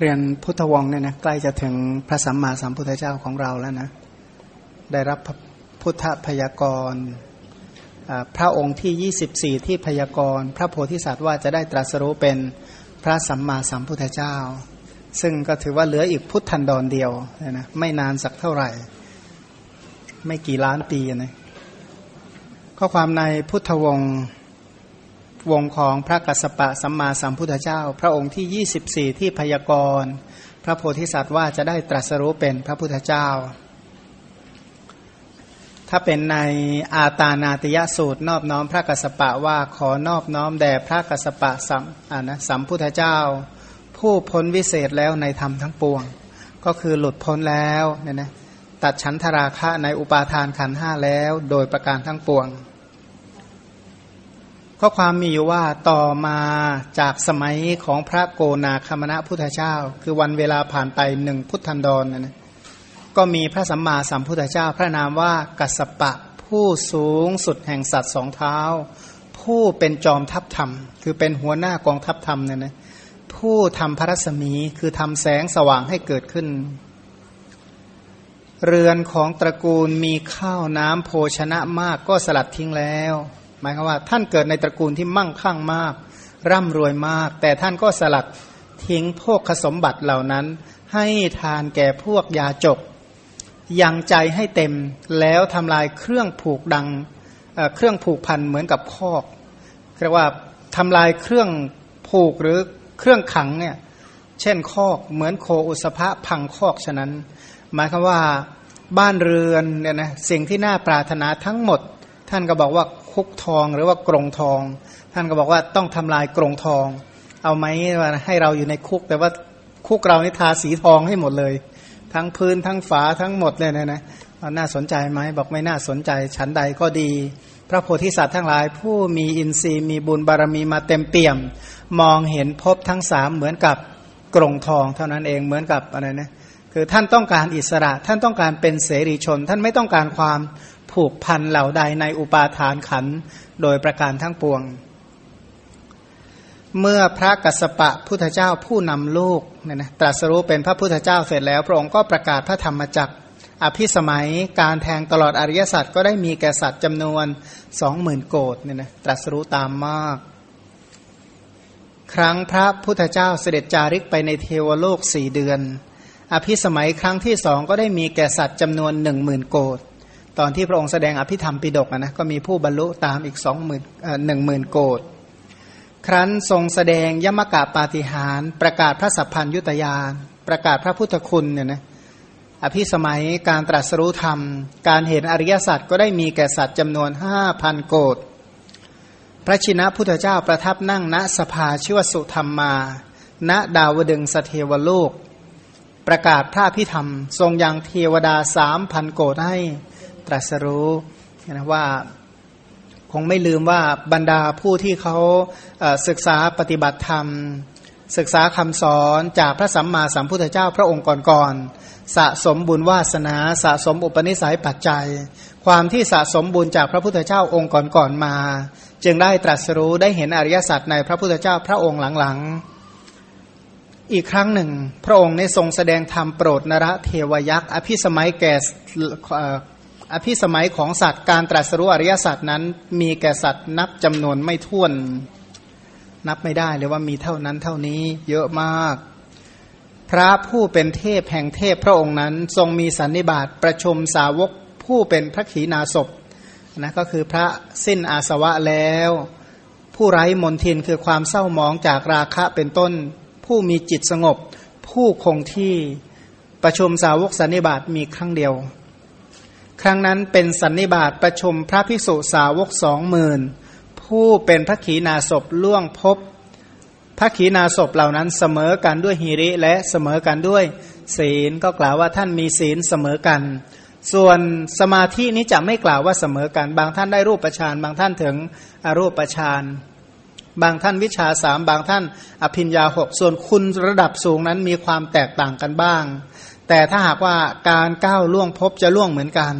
เรียนพุทธวงศ์เนี่ยนะใกล้จะถึงพระสัมมาสัมพุทธเจ้าของเราแล้วนะ ได้รับพุทธพยากรณ์พระองค์ที่ 24 ที่พยากรณ์พระโพธิสัตว์ว่าจะได้ตรัสรู้เป็นพระสัมมาสัมพุทธเจ้า ซึ่งก็ถือว่าเหลืออีกพุทธันดรเดียวนะไม่นานสักเท่าไหร่ ไม่กี่ล้านปีนะข้อความในพุทธวงศ์ วงของพระกัสสปะสัมมาสัมพุทธเจ้า พระองค์ที่ 24 ที่พยากรณ์พระโพธิสัตว์ว่าจะได้ตรัสรู้เป็นพระพุทธเจ้า ถ้าเป็นในอาตานาติยสูตรนอบน้อมพระกัสสปะว่าขอนอบน้อมแด่พระกัสสปะสัมนะสัมพุทธเจ้า ผู้พ้นวิเศษแล้วในธรรมทั้งปวง ก็คือหลุดพ้นแล้วเนี่ยนะตัดชั้นธราคะในอุปาทานขันห้าแล้วโดยประการทั้งปวง ข้อความมีอยู่ว่าต่อมาจากสมัยของพระโกนาคมณะพุทธเจ้า คือวันเวลาผ่านไปหนึ่งพุทธันดรนนะก็มีพระสัมมาสัมพุทธเจ้า พระนามว่ากัสปะผู้สูงสุดแห่งสัตว์สองเท้า ผู้เป็นจอมทัพธรรม คือเป็นหัวหน้ากองทัพธรรมเนี่ยนะผู้ทำพระรัศมีคือทำแสงสว่างให้เกิดขึ้น เรือนของตระกูลมีข้าวน้ำโภชนะมากก็สลัดทิ้งแล้ว มายความว่า ท่านเกิดในตระกูลที่มั่งคั่งมาก ร่ำรวยมาก แต่ท่านก็สลัดทิ้งพวกขสมบัติเหล่านั้น ให้ทานแก่พวกยาจกยังใจให้เต็มแล้วทำลายเครื่องผูกดังเเครื่องผูกพันเหมือนกับคอกเรียกว่าทำลายเครื่องผูกหรือเครื่องขังเนี่ยเช่นคอกเหมือนโคอุสภะพังคอกฉะนั้น หมายความว่าบ้านเรือนเนี่ยนะสิ่งที่น่าปรารถนาทั้งหมด ท่านก็บอกว่า คุกทองหรือว่ากรงทอง ท่านก็บอกว่าต้องทำลายกรงทอง เอาไหมว่าให้เราอยู่ในคุก แต่ว่าคุกเรานี่ทาสีทองให้หมดเลย ทั้งพื้นทั้งฝาทั้งหมดเลยนะนะน่าสนใจไหมบอกไม่น่าสนใจฉันใดก็ดี พระโพธิสัตว์ทั้งหลาย ผู้มีอินทรีย์มีบุญบารมีมาเต็มเปี่ยม มองเห็นพบทั้งสามเหมือนกับกรงทองเท่านั้นเองเหมือนกับอะไรนะคือท่านต้องการอิสระ ท่านต้องการเป็นเสรีชน ท่านไม่ต้องการความ ผูกพันเหล่าใดในอุปาทานขันโดยประการทั้งปวง เมื่อพระกัสสปะพุทธเจ้าผู้นำลูกเนี่ยนะตรัสรู้เป็นพระพุทธเจ้าเสร็จแล้ว พระองค์ก็ประกาศพระธรรมจักรอภิสมัยการแทงตลอดอริยสัจก็ได้มีแก่สัตว์จำนวนสองหมื่นโกดเนี่ยนะตรัสรู้ตามมาก ครั้งพระพุทธเจ้าเสด็จจาริกไปในเทวโลกสี่เดือน อภิสมัยครั้งที่สองก็ได้มีแก่สัตว์จำนวนหนึ่งหมื่นโกด ตอนที่พระองค์แสดงอภิธรรมปิดกนะก็มีผู้บรรลุตามอีกสองหมื่นหนึ่งหมื่นโกดครั้นทรงแสดงยมกะปาฏิหารประกาศพระสัพพัญยุตยานประกาศพระพุทธคุณเนี่ยนะอภิสมัยการตรัสรู้ธรรม การเห็นอริยสัจก็ได้มีแก่สัตว์จำนวนห้าพันโกดพระชินะพุทธเจ้าประทับนั่งณสภาชื่อวสุธรรมมา ณดาวดึงสเทวโลก ประกาศพระพิธรรม ทรงยังเทวดาสามพันโกดให้ ตรัสรู้นะว่าคงไม่ลืมว่าบรรดาผู้ที่เขาศึกษาปฏิบัติธรรม ศึกษาคำสอนจากพระสัมมาสัมพุทธเจ้าพระองค์ก่อนๆสะสมบุญวาสนา สะสมอุปนิสัยปัจจัย ความที่สะสมบุญจากพระพุทธเจ้าองค์ก่อนๆมา จึงได้ตรัสรู้ได้เห็นอริยสัจในพระพุทธเจ้าพระองค์หลังๆอีกครั้งหนึ่ง พระองค์ในทรงแสดงธรรมโปรดนรเทวยักษ์ อภิสมัยแก่ อภิสมัยของสัตว์การตรัสรู้อริยสัจนั้น มีแก่สัตว์นับจำนวนไม่ถ้วน นับไม่ได้เลยว่ามีเท่านั้นเท่านี้เยอะมาก พระผู้เป็นเทพแห่งเทพพระองค์นั้น ทรงมีสันนิบาตประชุมสาวกผู้เป็นพระขีณาสพนะก็คือพระสิ้นอาสวะแล้ว ผู้ไร้มนทินคือความเศร้าหมองจากราคะเป็นต้น ผู้มีจิตสงบ ผู้คงที่ประชุมสาวกสันนิบาตมีครั้งเดียว ครั้งนั้นเป็นสันนิบาตประชุมพระภิกษุสาวกสองหมื่นผู้เป็นพระขีณาสพล่วงพบพระขีณาสพเหล่านั้นเสมอกันด้วยหิริและเสมอกันด้วย ศีลก็กล่าวว่าท่านมีศีลเสมอกัน ส่วนสมาธินี้จะไม่กล่าวว่าเสมอกัน บางท่านได้รูปฌานบางท่านถึงอรูปฌานบางท่านวิชาสามบางท่านอภิญญาหกส่วนคุณระดับสูงนั้นมีความแตกต่างกันบ้าง แต่ถ้าหากว่าการก้าวล่วงพบจะล่วงเหมือนกัน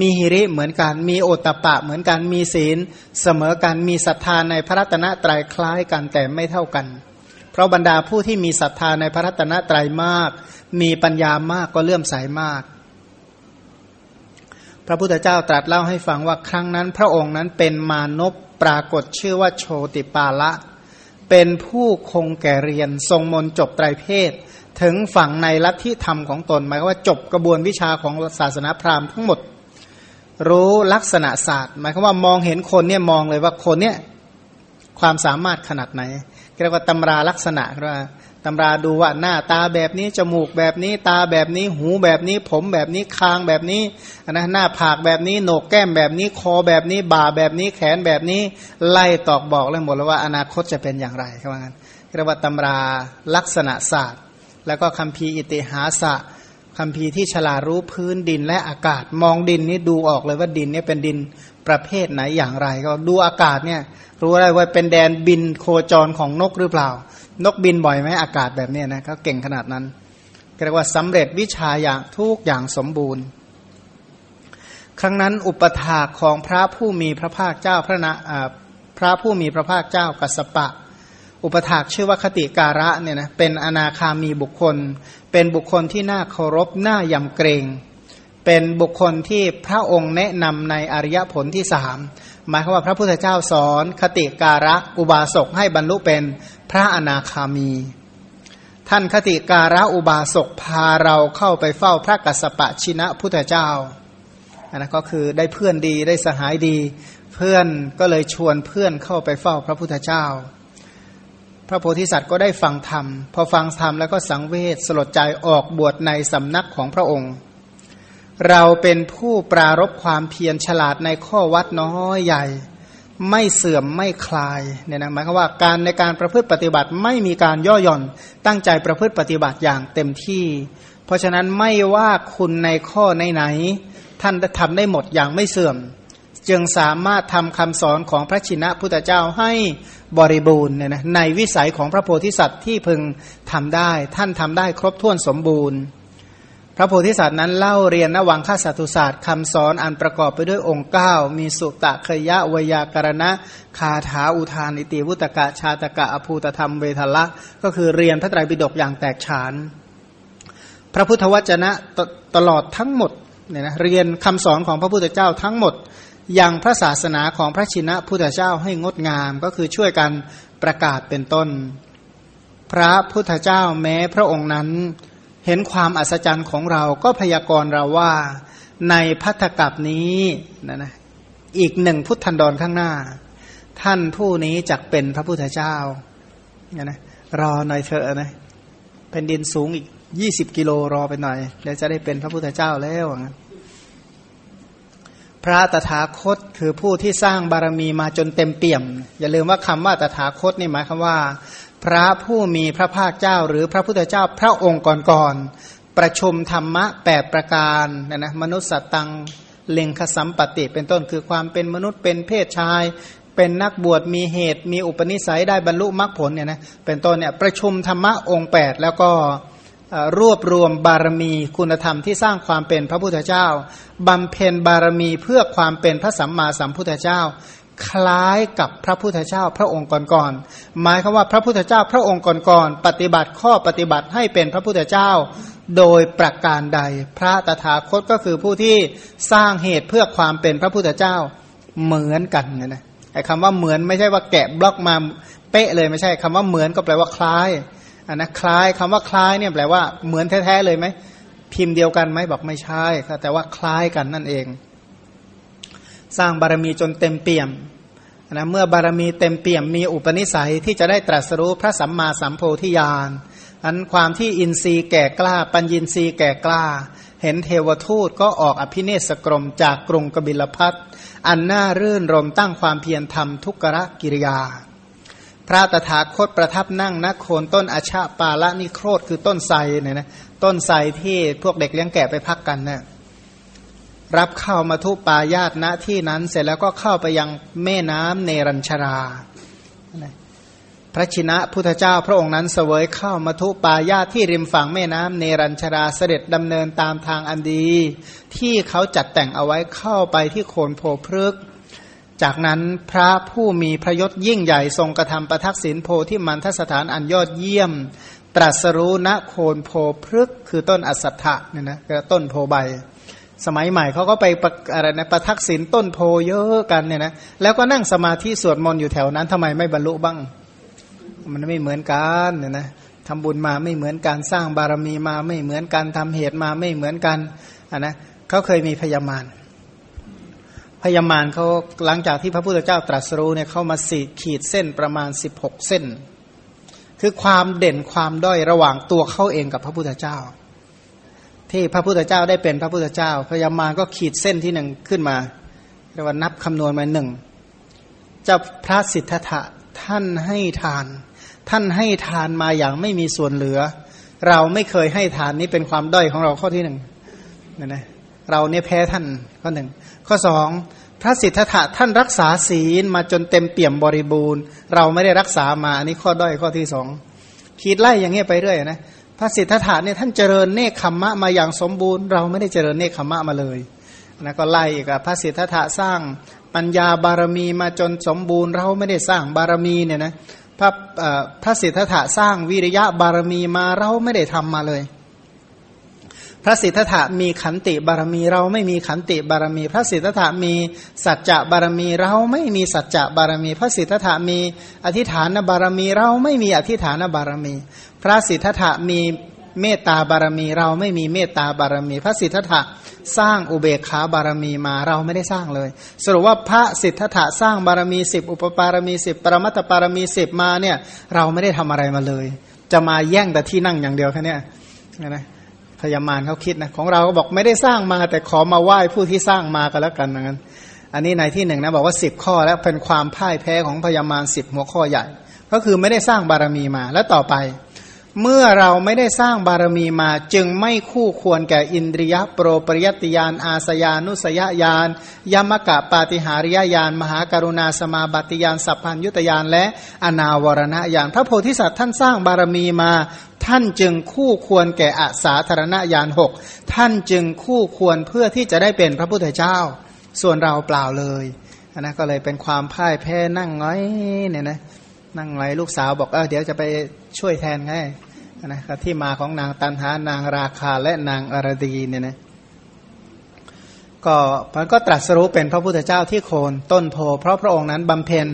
มีหิริเหมือนกัน มีโอตตะปะเหมือนกัน มีศีล เสมอกัน มีศรัทธาในพระรัตนตรัยคล้ายกันแต่ไม่เท่ากัน เพราะบรรดาผู้ที่มีศรัทธาในพระรัตนตรัยมาก มีปัญญามากก็เลื่อมใสามาก พระพุทธเจ้าตรัสเล่าให้ฟังว่าครั้งนั้น พระองค์นั้นเป็นมานพปรากฏชื่อว่าโชติปาละ เป็นผู้คงแก่เรียน ทรงมนจบไตรเพศ ถึงฝั่งในลัทธิธรรมของตนหมายว่าจบกระบวนวิชาของศาสนาพราหมณ์ทั้งหมด รู้ลักษณะศาสตร์ หมายความว่ามองเห็นคนเนี่ยมองเลยว่าคนเนี่ยความสามารถขนาดไหนเรียกว่าตำราลักษณะเรียกว่าตำราดูว่าหน้าตาแบบนี้จมูกแบบนี้ ตาแบบนี้หูแบบนี้ ผมแบบนี้คางแบบนี้นะหน้าผากแบบนี้โหนกแก้มแบบนี้คอแบบนี้บ่าแบบนี้แขนแบบนี้ ไล่ตอกบอกเลยหมดแล้วว่าอนาคตจะเป็นอย่างไรครับว่างั้นเรียกว่าตำราลักษณะศาสตร์ แล้วก็คำพีอิติหาสะคำพีที่ฉลารู้พื้นดินและอากาศมองดินนี่ดูออกเลยว่าดินนี่เป็นดินประเภทไหนอย่างไร ก็ดูอากาศเนี่ยรู้ได้ว่าเป็นแดนบินโคจรของนกหรือเปล่า นกบินบ่อยไหมอากาศแบบนี้นะเขาเก่งขนาดนั้นเรียกว่าสำเร็จวิชาอย่างทุกอย่างสมบูรณ์ ครั้งนั้นอุปถาของพระผู้มีพระภาคเจ้าพระนะพระผู้มีพระภาคเจ้ากัสปะ อุปถากชื่อว่าคติการะเนี่ยนะเป็นอนาคามีบุคคล เป็นบุคคลที่น่าเคารพน่ายำเกรง เป็นบุคคลที่พระองค์แนะนำในอริยผลที่สามหมายความว่าพระพุทธเจ้าสอนคติการะอุบาสกให้บรรลุเป็นพระอนาคามี ท่านคติการะอุบาสกพาเราเข้าไปเฝ้าพระกัสสปะชินะพุทธเจ้าอันนั้นก็คือได้เพื่อนดีได้สหายดี เพื่อนก็เลยชวนเพื่อนเข้าไปเฝ้าพระพุทธเจ้า พระโพธิสัตว์ก็ได้ฟังธรรม พอฟังธรรมแล้วก็สังเวชสลดใจออกบวชในสำนักของพระองค์ เราเป็นผู้ปรารบความเพียรฉลาดในข้อวัดน้อยใหญ่ ไม่เสื่อมไม่คลายเนี่ยนะหมายความว่าการในการประพฤติปฏิบัติไม่มีการย่อหย่อนตั้งใจประพฤติปฏิบัติอย่างเต็มที่ เพราะฉะนั้นไม่ว่าคุณในข้อไหนๆท่านทำได้หมดอย่างไม่เสื่อม จึงสามารถทำคำสอนของพระชินะพุทธเจ้าให้ บริบูรณ์เนี่ยนะในวิสัยของพระโพธิสัตว์ที่พึงทำได้ ท่านทำได้ครบถ้วนสมบูรณ์ พระโพธิสัตว์นั้นเล่าเรียนนวังค่าสัตุศาสตร์คำสอนอันประกอบไปด้วยองค์9มีสุตะเคยะวยากรณะ คาถาอุทานิติวุตกะชาตกะอภูตธรรมเวทละ ก็คือเรียนพระไตรปิฎกอย่างแตกฉาน พระพุทธวจนะตตลอดทั้งหมดเนี่ยนะเรียนคำสอนของพระพุทธเจ้าทั้งหมด ยังพระศาสนาของพระชินะพุทธเจ้าให้งดงามก็คือช่วยกันประกาศเป็นต้น พระพุทธเจ้าแม้พระองค์นั้น เห็นความอัศจรรย์ของเราก็พยากรณ์เราว่าในพัทธกับนี้นะนะอีกหนึ่งพุทธันดรข้างหน้า ท่านผู้นี้จักเป็นพระพุทธเจ้าเนี่ยนะรอหน่อยเถอะนะแผ่นดินสูงอีกยี่สิบกิโลรอไปหน่อยเดี๋ยวจะได้เป็นพระพุทธเจ้าแล้วนะ พระตถาคตคือผู้ที่สร้างบารมีมาจนเต็มเปี่ยม อย่าลืมว่าคำว่าตถาคตนี่หมายคำว่า พระผู้มีพระภาคเจ้า หรือพระพุทธเจ้าพระองค์ก่อนๆประชุมธรรมะแปดประการนะนะมนุษย์สัตตังเล็งคสัมปติ เป็นต้นคือความเป็นมนุษย์เป็นเพศชาย เป็นนักบวชมีเหตุ มีอุปนิสัยได้บรรลุมรรคผลเนี่ยนะเป็นต้นเนี่ยประชุมธรรมะองค์ 8 แล้วก็ รวบรวมบารมีคุณธรรมที่สร้างความเป็นพระพุทธเจ้าบำเพ็ญบารมีเพื่อความเป็นพระสัมมาสัมพุทธเจ้า คล้ายกับพระพุทธเจ้าพระองค์ก่อนๆหมายคือว่าพระพุทธเจ้าพระองค์ก่อนๆปฏิบัติข้อปฏิบัติให้เป็นพระพุทธเจ้า โดยประการใด พระตถาคตก็คือผู้ที่สร้างเหตุเพื่อความเป็นพระพุทธเจ้าเหมือนกันนะนะไอ้คำว่าเหมือนไม่ใช่ว่าแกะบล็อกมาเป๊ะเลยไม่ใช่คำว่าเหมือนก็แปลว่าคล้าย อันนะคล้ายคำว่าคล้ายเนี่ยแปลว่าเหมือนแท้ๆเลยไหมพิมพ์เดียวกันไหมบอกไม่ใช่ แต่ว่าคล้ายกันนั่นเอง สร้างบารมีจนเต็มเปี่ยมนะเมื่อบารมีเต็มเปี่ยมมีอุปนิสัยที่จะได้ตรัสรู้พระสัมมาสัมโพธิญาณอันความที่อินทรีย์แก่กล้า ปัญญินทรีย์แก่กล้า เห็นเทวทูตก็ออกอภิเนศกรมจากกรุงกบิลพัทอันน่ารื่นรมตั้งความเพียรทำทุกรกิริยา พระตถาคตประทับนั่งณโคนต้นอาชาปาละนิโครธคือต้นไทรเนี่ยนะต้นไทรที่พวกเด็กเลี้ยงแกะไปพักกันเนะี่ยรับเข้ามาทุปายาตณที่นั้นเสร็จแล้วก็เข้าไปยังแม่น้ำเนรัญชรา พระชินะพุทธเจ้าพระองค์นั้นเสวยเข้ามาทุปายาตที่ริมฝั่งแม่น้ำเนรัญชราเสด็จดำเนินตามทางอันดี ที่เขาจัดแต่งเอาไว้เข้าไปที่โคนโพพฤกษ์ จากนั้นพระผู้มีพระยศยิ่งใหญ่ทรงกระทำประทักษิณโพที่มันทสถานอันยอดเยี่ยม ตรัสรู้ณโคนโพพฤกคือต้นอสัตถะเนี่ยนะต้นโพใบ สมัยใหม่เขาก็ไปอะไรนะประทักษิณต้นโพเยอะกันเนี่ยนะแล้วก็นั่งสมาธิสวดมนต์อยู่แถวนั้นทำไมไม่บรรลุบ้าง มันไม่เหมือนกันเนี่ยนะทำบุญมาไม่เหมือนการสร้างบารมีมาไม่เหมือนกันทำเหตุมาไม่เหมือนกันอะนะเขาเคยมีพยามาร พญามารเขาหลังจากที่พระพุทธเจ้าตรัสรู้เนี่ยเขามาสีขีดเส้นประมาณสิบหกเส้น คือความเด่นความด้อยระหว่างตัวเขาเองกับพระพุทธเจ้า ที่พระพุทธเจ้าได้เป็นพระพุทธเจ้า พญามารก็ขีดเส้นที่หนึ่งขึ้นมาเรียกว่านับคำนวณมาหนึ่งจ้าพระสิทธัตถะท่านให้ทาน ท่านให้ทานมาอย่างไม่มีส่วนเหลือ เราไม่เคยให้ทานนี้เป็นความด้อยของเราข้อที่หนึ่งนะนะเราเนี่ยแพ้ท่านข้อหนึ่ง ข้อสองพระสิทธัตถะท่านรักษาศีลมาจนเต็มเปี่ยมบริบูรณ์ เราไม่ได้รักษามาอันนี้ข้อด้อยข้อที่สองขีดไล่อย่างเงี้ยไปเรื่อยนะพระสิทธัตถะเนี่ยท่านเจริญเนคขมมะมาอย่างสมบูรณ์ เราไม่ได้เจริญเนคขมมะมาเลยนะก็ไล่อีกอะพระสิทธัตถะสร้างปัญญาบารมีมาจนสมบูรณ์ เราไม่ได้สร้างบารมีเนี่ยนะพระพระสิทธัตถะสร้างวิริยะบารมีมาเราไม่ได้ทำมาเลย ระสิทธัตถะมีขันติบารมีเราไม่มีขันติบารมี พระสิทธัตถะมีสัจจะบารมีเราไม่มีสัจจะบารมี พระสิทธัตถะมีอธิฐานบารมีเราไม่มีอธิฐานบารมี พระสิทธัตถะมีเมตตาบารมีเราไม่มีเมตตาบารมี พระสิทธัตถะสร้างอุเบกขาบารมีมาเราไม่ได้สร้างเลย สรุปว่าพระสิทธัตถะสร้างบารมีสิบอุปปารมีสิบปรมัตตปารมีสิบมาเนี่ยเราไม่ได้ทำอะไรมาเลย จะมาแย่งแต่ที่นั่งอย่างเดียวแค่นี้นะ พยามารเขาคิดนะของเราก็บอกไม่ได้สร้างมา แต่ขอมาไหว้ผู้ที่สร้างมาก็แล้วกันนั้น อันนี้ในที่หนึ่งนะบอกว่าสิบข้อแล้วเป็นความพ่ายแพ้ของพยามารสิบหัวข้อใหญ่ ก็คือไม่ได้สร้างบารมีมาแล้วต่อไป เมื่อเราไม่ได้สร้างบารมีมา จึงไม่คู่ควรแก่อินทรียโปรปริยติยานอาสยานุสยญาณยมกะปาติหาริยญาณมหาการุณาสมาบัติยานสัพพัญยุตยานและอนาวรณญาณพระโพธิสัตว์ท่านสร้างบารมีมา ท่านจึงคู่ควรแก่อาสาธารณญาณหกท่านจึงคู่ควรเพื่อที่จะได้เป็นพระพุทธเจ้า ส่วนเราเปล่าเลยนะก็เลยเป็นความพ่ายแพ้นั่งง้อยเนี่ยนะนั่งไงลูกสาวบอกเออเดี๋ยวจะไปช่วยแทนให้นะที่มาของนางตันหานางราคาและนางอารดีเนี่ยนะ ก็มันก็ตรัสรู้เป็นพระพุทธเจ้าที่โคนต้นโพ เพราะพระองค์นั้นบำเพ็ญ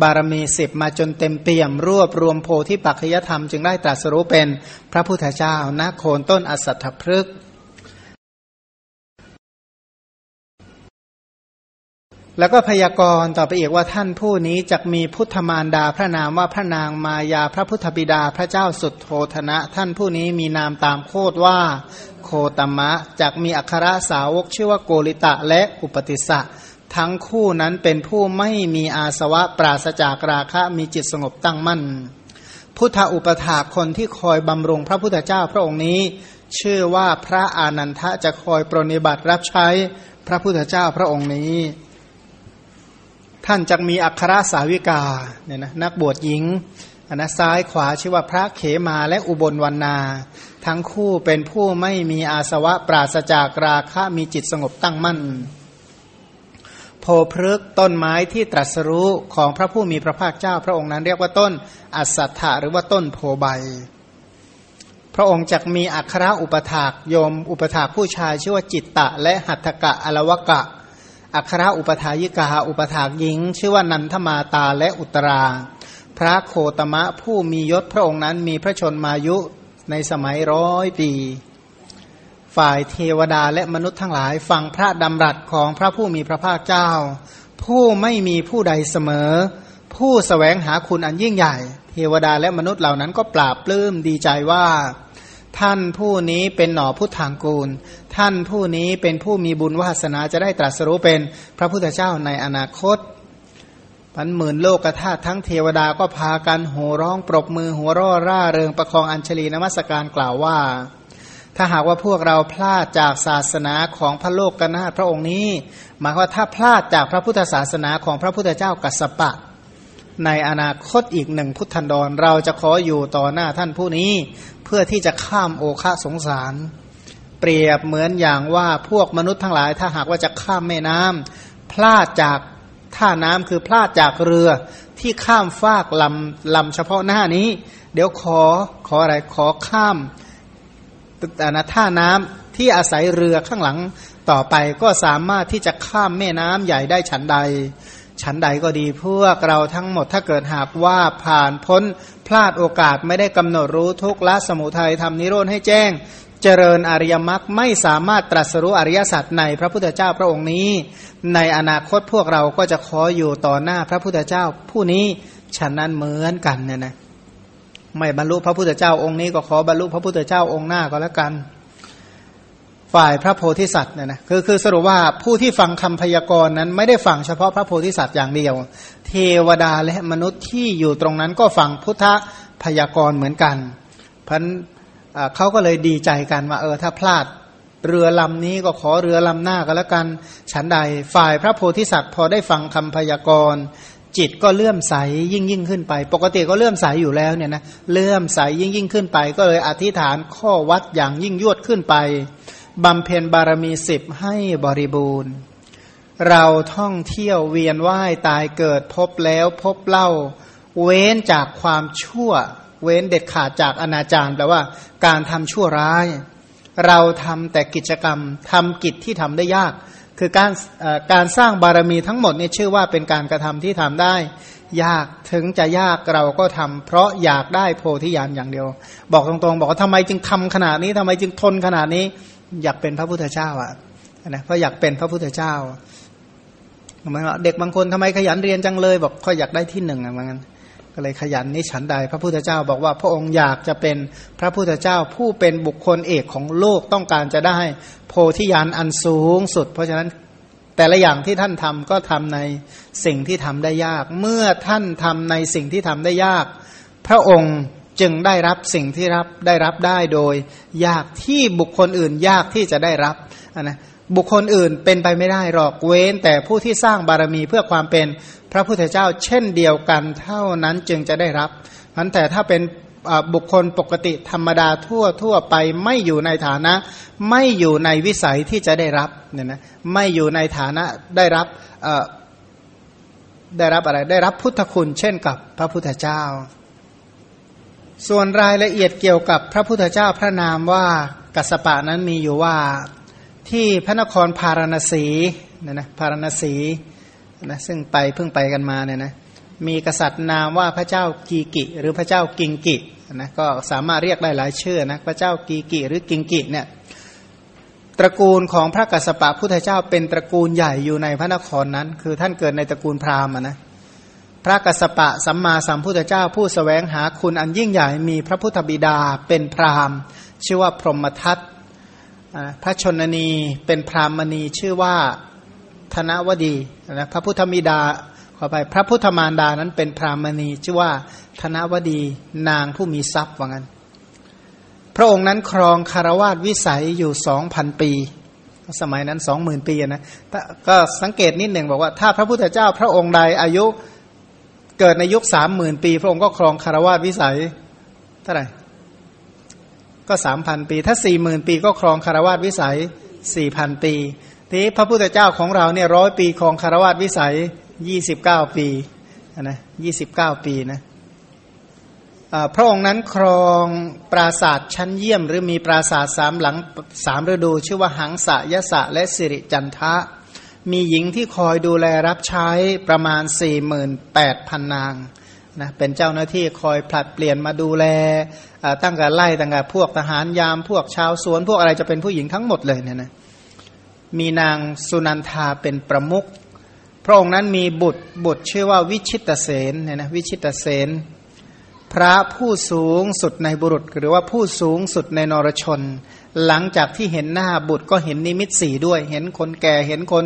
บารมีสิบมาจนเต็มเปี่ยม รวบรวมโพที่ปัจจยธรรมจึงได้ตรัสรู้เป็นพระพุทธเจ้าณโคนต้นอสัตถพฤกษ์ แล้วก็พยากรณ์ต่อไปอีกว่าท่านผู้นี้จะมีพุทธมารดาพระนามว่าพระนางมายาพระพุทธบิดาพระเจ้าสุดโทธนะ ท่านผู้นี้มีนามตามโคดว่าโคตมะจักมีอัครสาวกชื่อว่าโกริตะและอุปติสะทั้งคู่นั้นเป็นผู้ไม่มีอาสวะปราศจากราคะมีจิตสงบตั้งมั่น พุทธอุปถาคนที่คอยบำรุงพระพุทธเจ้าพระองค์นี้ ชื่อว่าพระอานันทะจะคอยปรนิบัติรับใช้พระพุทธเจ้าพระองค์นี้ ท่านจะมีอัครสาวิกาเนี่ยนะนักบวชหญิงอันนะซ้ายขวาชื่อว่าพระเขมาและอุบลวันนา ทั้งคู่เป็นผู้ไม่มีอาสวะปราศจากราคะมีจิตสงบตั้งมั่น โพพฤกต้นไม้ที่ตรัสรู้ของพระผู้มีพระภาคเจ้า พระองค์นั้นเรียกว่าต้นอัสัทธะหรือว่าต้นโพใบ พระองค์จะมีอัครอุปถากโยมอุปถากผู้ชายชื่อว่าจิตตะ และหัตถกะอลวกะ อัครอุปถายิกาอุปถากหญิง ชื่อว่านันทมาตาและอุตรา พระโคตมะผู้มียศพระองค์นั้นมีพระชนมายุในสมัยร้อยปี ฝ่ายเทวดาและมนุษย์ทั้งหลายฟังพระดำรัสของพระผู้มีพระภาคเจ้า ผู้ไม่มีผู้ใดเสมอ ผู้สแสวงหาคุณอันยิ่งใหญ่ เทวดาและมนุษย์เหล่านั้นก็ปราบปลื้มดีใจว่า ท่านผู้นี้เป็นหน่อพุทธังกูล ท่านผู้นี้เป็นผู้มีบุญวาสนาจะได้ตรัสรู้เป็นพระพุทธเจ้าในอนาคตพันหมื่นโลกธาตุทั้งเทวดาก็พากันโห่ร้องปรบมือหัวร่อร่าเริงประคองอัญชลีนมัสการกล่าวว่า ถ้าหากว่าพวกเราพลาดจากศาสนาของพระโลกกนาพระองค์นี้ หมายว่าถ้าพลาดจากพระพุทธศาสนาของพระพุทธเจ้ากัสสปะ ในอนาคตอีกหนึ่งพุทธันดร เราจะขออยู่ต่อหน้าท่านผู้นี้ เพื่อที่จะข้ามโอคะสงสาร เปรียบเหมือนอย่างว่าพวกมนุษย์ทั้งหลาย ถ้าหากว่าจะข้ามแม่น้ำพลาดจากท่าน้ำคือพลาดจากเรือที่ข้ามฟากลำลำเฉพาะหน้านี้ เดี๋ยวขอขออะไรขอข้ามแต่นะท่าน้ำที่อาศัยเรือข้างหลังต่อไปก็สามารถที่จะข้ามแม่น้ำใหญ่ได้ฉันใด ฉันใดก็ดีพวกเราทั้งหมดถ้าเกิดหากว่าผ่านพ้นพลาดโอกาสไม่ได้กำหนดรู้ทุกละสมุทัยทำนิโรธให้แจ้ง เจริญอริยมรรคไม่สามารถตรัสรู้อริยสัจในพระพุทธเจ้าพระองค์นี้ ในอนาคตพวกเราก็จะขออยู่ต่อหน้าพระพุทธเจ้าผู้นี้ฉันนั้นเหมือนกันเนี่ยนะไม่บรรลุพระพุทธเจ้าองค์นี้ก็ขอบรรลุพระพุทธเจ้าองค์หน้าก็แล้วกัน ฝ่ายพระโพธิสัตว์เนี่ยนะคือคือสรุปว่าผู้ที่ฟังคำพยากรณ์นั้น ไม่ได้ฟังเฉพาะพระโพธิสัตว์อย่างเดียว เทวดาและมนุษย์ที่อยู่ตรงนั้นก็ฟังพุทธพยากรณ์เหมือนกันพันเขาก็เลยดีใจกันว่าเออถ้าพลาดเรือลำนี้ก็ขอเรือลำหน้าก็แล้วกัน ฉันใดฝ่ายพระโพธิสัตว์พอได้ฟังคำพยากรณ์จิตก็เลื่อมใสยิ่งยิ่งขึ้นไป ปกติก็เลื่อมใสอยู่แล้วเนี่ยนะเลื่อมใสยิ่งยิ่งขึ้นไป ก็เลยอธิษฐานข้อวัดอย่างยิ่งยวดขึ้นไป บำเพ็ญบารมีสิบให้บริบูรณ์ เราท่องเที่ยวเวียนว่ายตายเกิดพบแล้วพบเล่า เว้นจากความชั่ว เว้นเด็ดขาดจากอนาจารแปลว่าการทำชั่วร้าย เราทำแต่กิจกรรมทำกิจที่ทำได้ยาก คือการการสร้างบารมีทั้งหมดนี่ชื่อว่าเป็นการกระทำที่ทำได้ยากถึงจะยากเราก็ทำเพราะอยากได้โพธิญาณอย่างเดียว บอกตรงๆ บอกว่าทำไมจึงทำขนาดนี้ทำไมจึงทนขนาดนี้ อยากเป็นพระพุทธเจ้าอะนะเพราะอยากเป็นพระพุทธเจ้าเด็กบางคนทำไมขยันเรียนจังเลยบอกเขาอยากได้ที่หนึ่งอะมันก็เลยขยันนี่ฉันใดพระพุทธเจ้าบอกว่าพระองค์อยากจะเป็นพระพุทธเจ้าผู้เป็นบุคคลเอกของโลกต้องการจะได้โพธิญาณอันสูงสุด เพราะฉะนั้นแต่ละอย่างที่ท่านทำก็ทำในสิ่งที่ทำได้ยาก เมื่อท่านทำในสิ่งที่ทำได้ยาก พระองค์ จึงได้รับสิ่งที่รับได้รับได้โดย ยากที่บุคคลอื่นยากที่จะได้รับนะบุคคลอื่นเป็นไปไม่ได้หรอกเว้น แต่ผู้ที่สร้างบารมีเพื่อความเป็นพระพุทธเจ้า เช่นเดียวกันเท่านั้นจึงจะได้รับมันแต่ถ้าเป็นบุคคลปกติธรรมดาทั่วทั่วไปไม่อยู่ในฐานะ ไม่อยู่ในวิสัยที่จะได้รับเนี่ยนะไม่อยู่ในฐานะได้รับได้รับอะไรได้รับพุทธคุณเช่นกับพระพุทธเจ้า ส่วนรายละเอียดเกี่ยวกับพระพุทธเจ้าพระนามว่ากัสปะนั้นมีอยู่ว่าที่พระนครพาราณสีนี่ยนะพาราณสีนะซึ่งไปเพิ่งไปกันมาเนี่ยนะมีกษัตริย์นามว่าพระเจ้ากีกิ หรือพระเจ้ากิงกินะก็สามารถเรียกได้หลายชื่อนะพระเจ้ากีกิหรือกิงกิเนี่ยตระกูลของพระกัสสปะพุทธเจ้าเป็นตระกูลใหญ่อยู่ในพระนครนั้น คือท่านเกิดในตระกูลพราหมณ์นะ พระกัสสปะสัมมาสัมพุทธเจ้าผู้สแสวงหาคุณอันยิ่งใหญ่มีพระพุทธบิดาเป็นพราหมณ์ ชื่อว่าพรหมทัตพระชนนีเป็นพราหมณีชื่อว่าธนวดีนะพระพุทธบิดาขอไปพระพุทธมารดานั้นเป็นพราหมณีชื่อว่าธนวดีนางผู้มีทรัพย์ว่างั้น พระองค์นั้นครองคารวาสวิสัยอยู่สองพันปี สมัยนั้นสองหมื่นปีนะก็สังเกตนิดหนึ่งบอกว่าถ้าพระพุทธเจ้าพระองค์ใดอายุ เกิดในยุคสามหมื่นปี พระองค์ก็ครองคารวาสวิสัยเท่าไหร่ก็สามพันปี ถ้าสี่หมื่นปีก็ครองคารวาสวิสัยสี่พันปีทีพระพุทธเจ้าของเราเนี่ยร้อยปีครองคารวาสวิสัยยี่สิบเก้าปีนะยี่สิบเก้าปีนะพระองค์นั้นครองปราศาสตร์ชั้นเยี่ยม หรือมีปราศาสตร์สามหลังสามฤดู ชื่อว่าหังสะยะสะและสิริจันทะ มีหญิงที่คอยดูแลรับใช้ประมาณ 48,000 นางนะเป็นเจ้าหน้าที่คอยผลัดเปลี่ยนมาดูแลตั้งแต่ไล่ตั้งแต่พวกทหารยามพวกชาวสวนพวกอะไรจะเป็นผู้หญิงทั้งหมดเลยเนี่ยนะมีนางสุนันทาเป็นประมุขพระองค์นั้นมีบุตรบุตรชื่อว่าวิชิตเสนเนี่ยนะวิชิตเสนพระผู้สูงสุดในบุรุษ หรือว่าผู้สูงสุดในนรชน หลังจากที่เห็นหน้าบุตรก็เห็นนิมิตสีด้วย เห็นคนแก่เห็นคน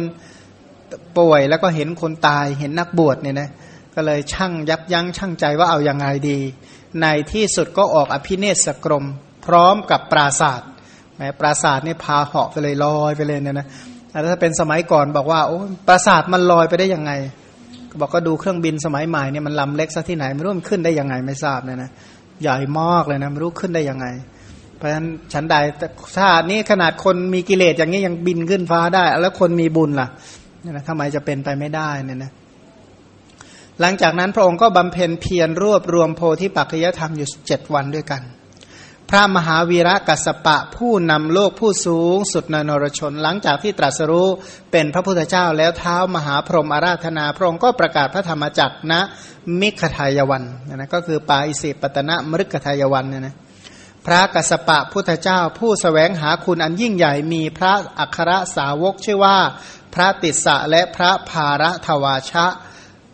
ป่วยแล้วก็เห็นคนตาย เห็นนักบวชเนี่ยนะก็เลยช่างยับยั้งช่างใจว่าเอาอยัางไงดี ในที่สุดก็ออกอภิเนศกรม พร้อมกับปราศาสตร์แม้ปราศาสตร์นี่พาเหาะไปเลยลอยไปเลยเนี่ยนะแต่ถ้าเป็นสมัยก่อนบอกว่าโอ้ปราศาสตร์มันลอยไปได้ยังไงบอกก็ดูเครื่องบินสมัยใหม่เนี่ยมันลำเล็กซะที่ไหนไม่รู้มันขึ้นได้ยังไงไม่ทราบเนี่ยนะใหญ่มากเลยนะไม่รู้ขึ้นได้ยังไง เพราะฉะนั้นฉันใดถ้านี้ขนาดคนมีกิเลสอย่างนี้ยังบินขึ้นฟ้าได้ แล้วคนมีบุญล่ะนี่นะทำไมจะเป็นไปไม่ได้เนี่ยนะหลังจากนั้นพระองค์ก็บำเพ็ญเพียรรวบรวมโพธิปัจจยธรรมอยู่เจ็ดวันด้วยกัน พระมหาวีระกัสปะผู้นำโลกผู้สูงสุดในนรชน หลังจากที่ตรัสรู้เป็นพระพุทธเจ้าแล้วเท้ามหาพรหมอาราธนา พระองค์ก็ประกาศพระธรรมจักรณมิขทายวันนะก็คือปาอิสิปตนะมฤคทายวันเนี่ยนะ พระกัสปะพุทธเจ้า ผู้สแสวงหาคุณอันยิ่งใหญ่มีพระอัครสาวกชื่อว่า พระติสสะและพระภารทวาชะ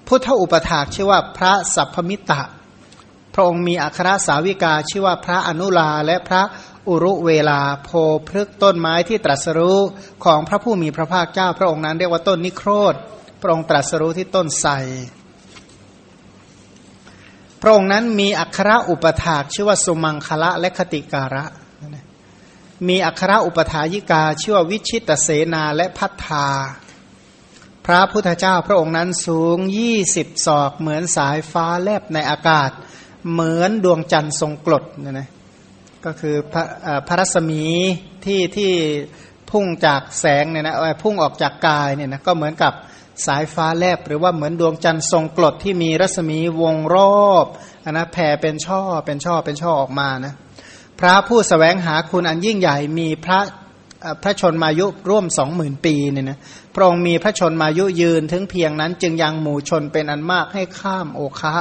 พุทธอุปถากชื่อว่าพระสัพพมิตะ พระองค์มีอัครสาวิกาชื่อว่าพระอนุลาและพระอุรุเวลาโพพฤกต้นไม้ที่ตรัสรู้ของพระผู้มีพระภาคเจ้า พระองค์นั้นเรียกว่าต้นนิโครธ พระองค์ตรัสรู้ที่ต้นไทร พระองค์นั้นมีอัครอุปถากชื่อว่าสุมังคละและคติการะ มีอัครอุปถายิกาชื่อว่าวิชิตเสนาและพัฒาพระพุทธเจ้าพระองค์นั้นสูงยี่สิบศอกเหมือนสายฟ้าแลบในอากาศ เหมือนดวงจันทร์ทรงกรดเนี่ยนะก็คือพระพระรัศมีที่ที่พุ่งจากแสงเนี่ยนะพุ่งออกจากกายเนี่ยนะก็เหมือนกับ สายฟ้าแลบหรือว่าเหมือนดวงจันทร์ทรงกรดที่มีรัศมีวงรอบอนนะแผ่เป็นช่อเป็นช่อเป็นช่อออกมานะพระผู้สแสวงหาคุณอันยิ่งใหญ่มีพระพระชนมายุร่วมสองหมื่นปีเนี่ยนะพระองค์มีพระชนมายุยืนถึงเพียงนั้นจึงยังหมู่ชนเป็นอันมากให้ข้ามโอคะ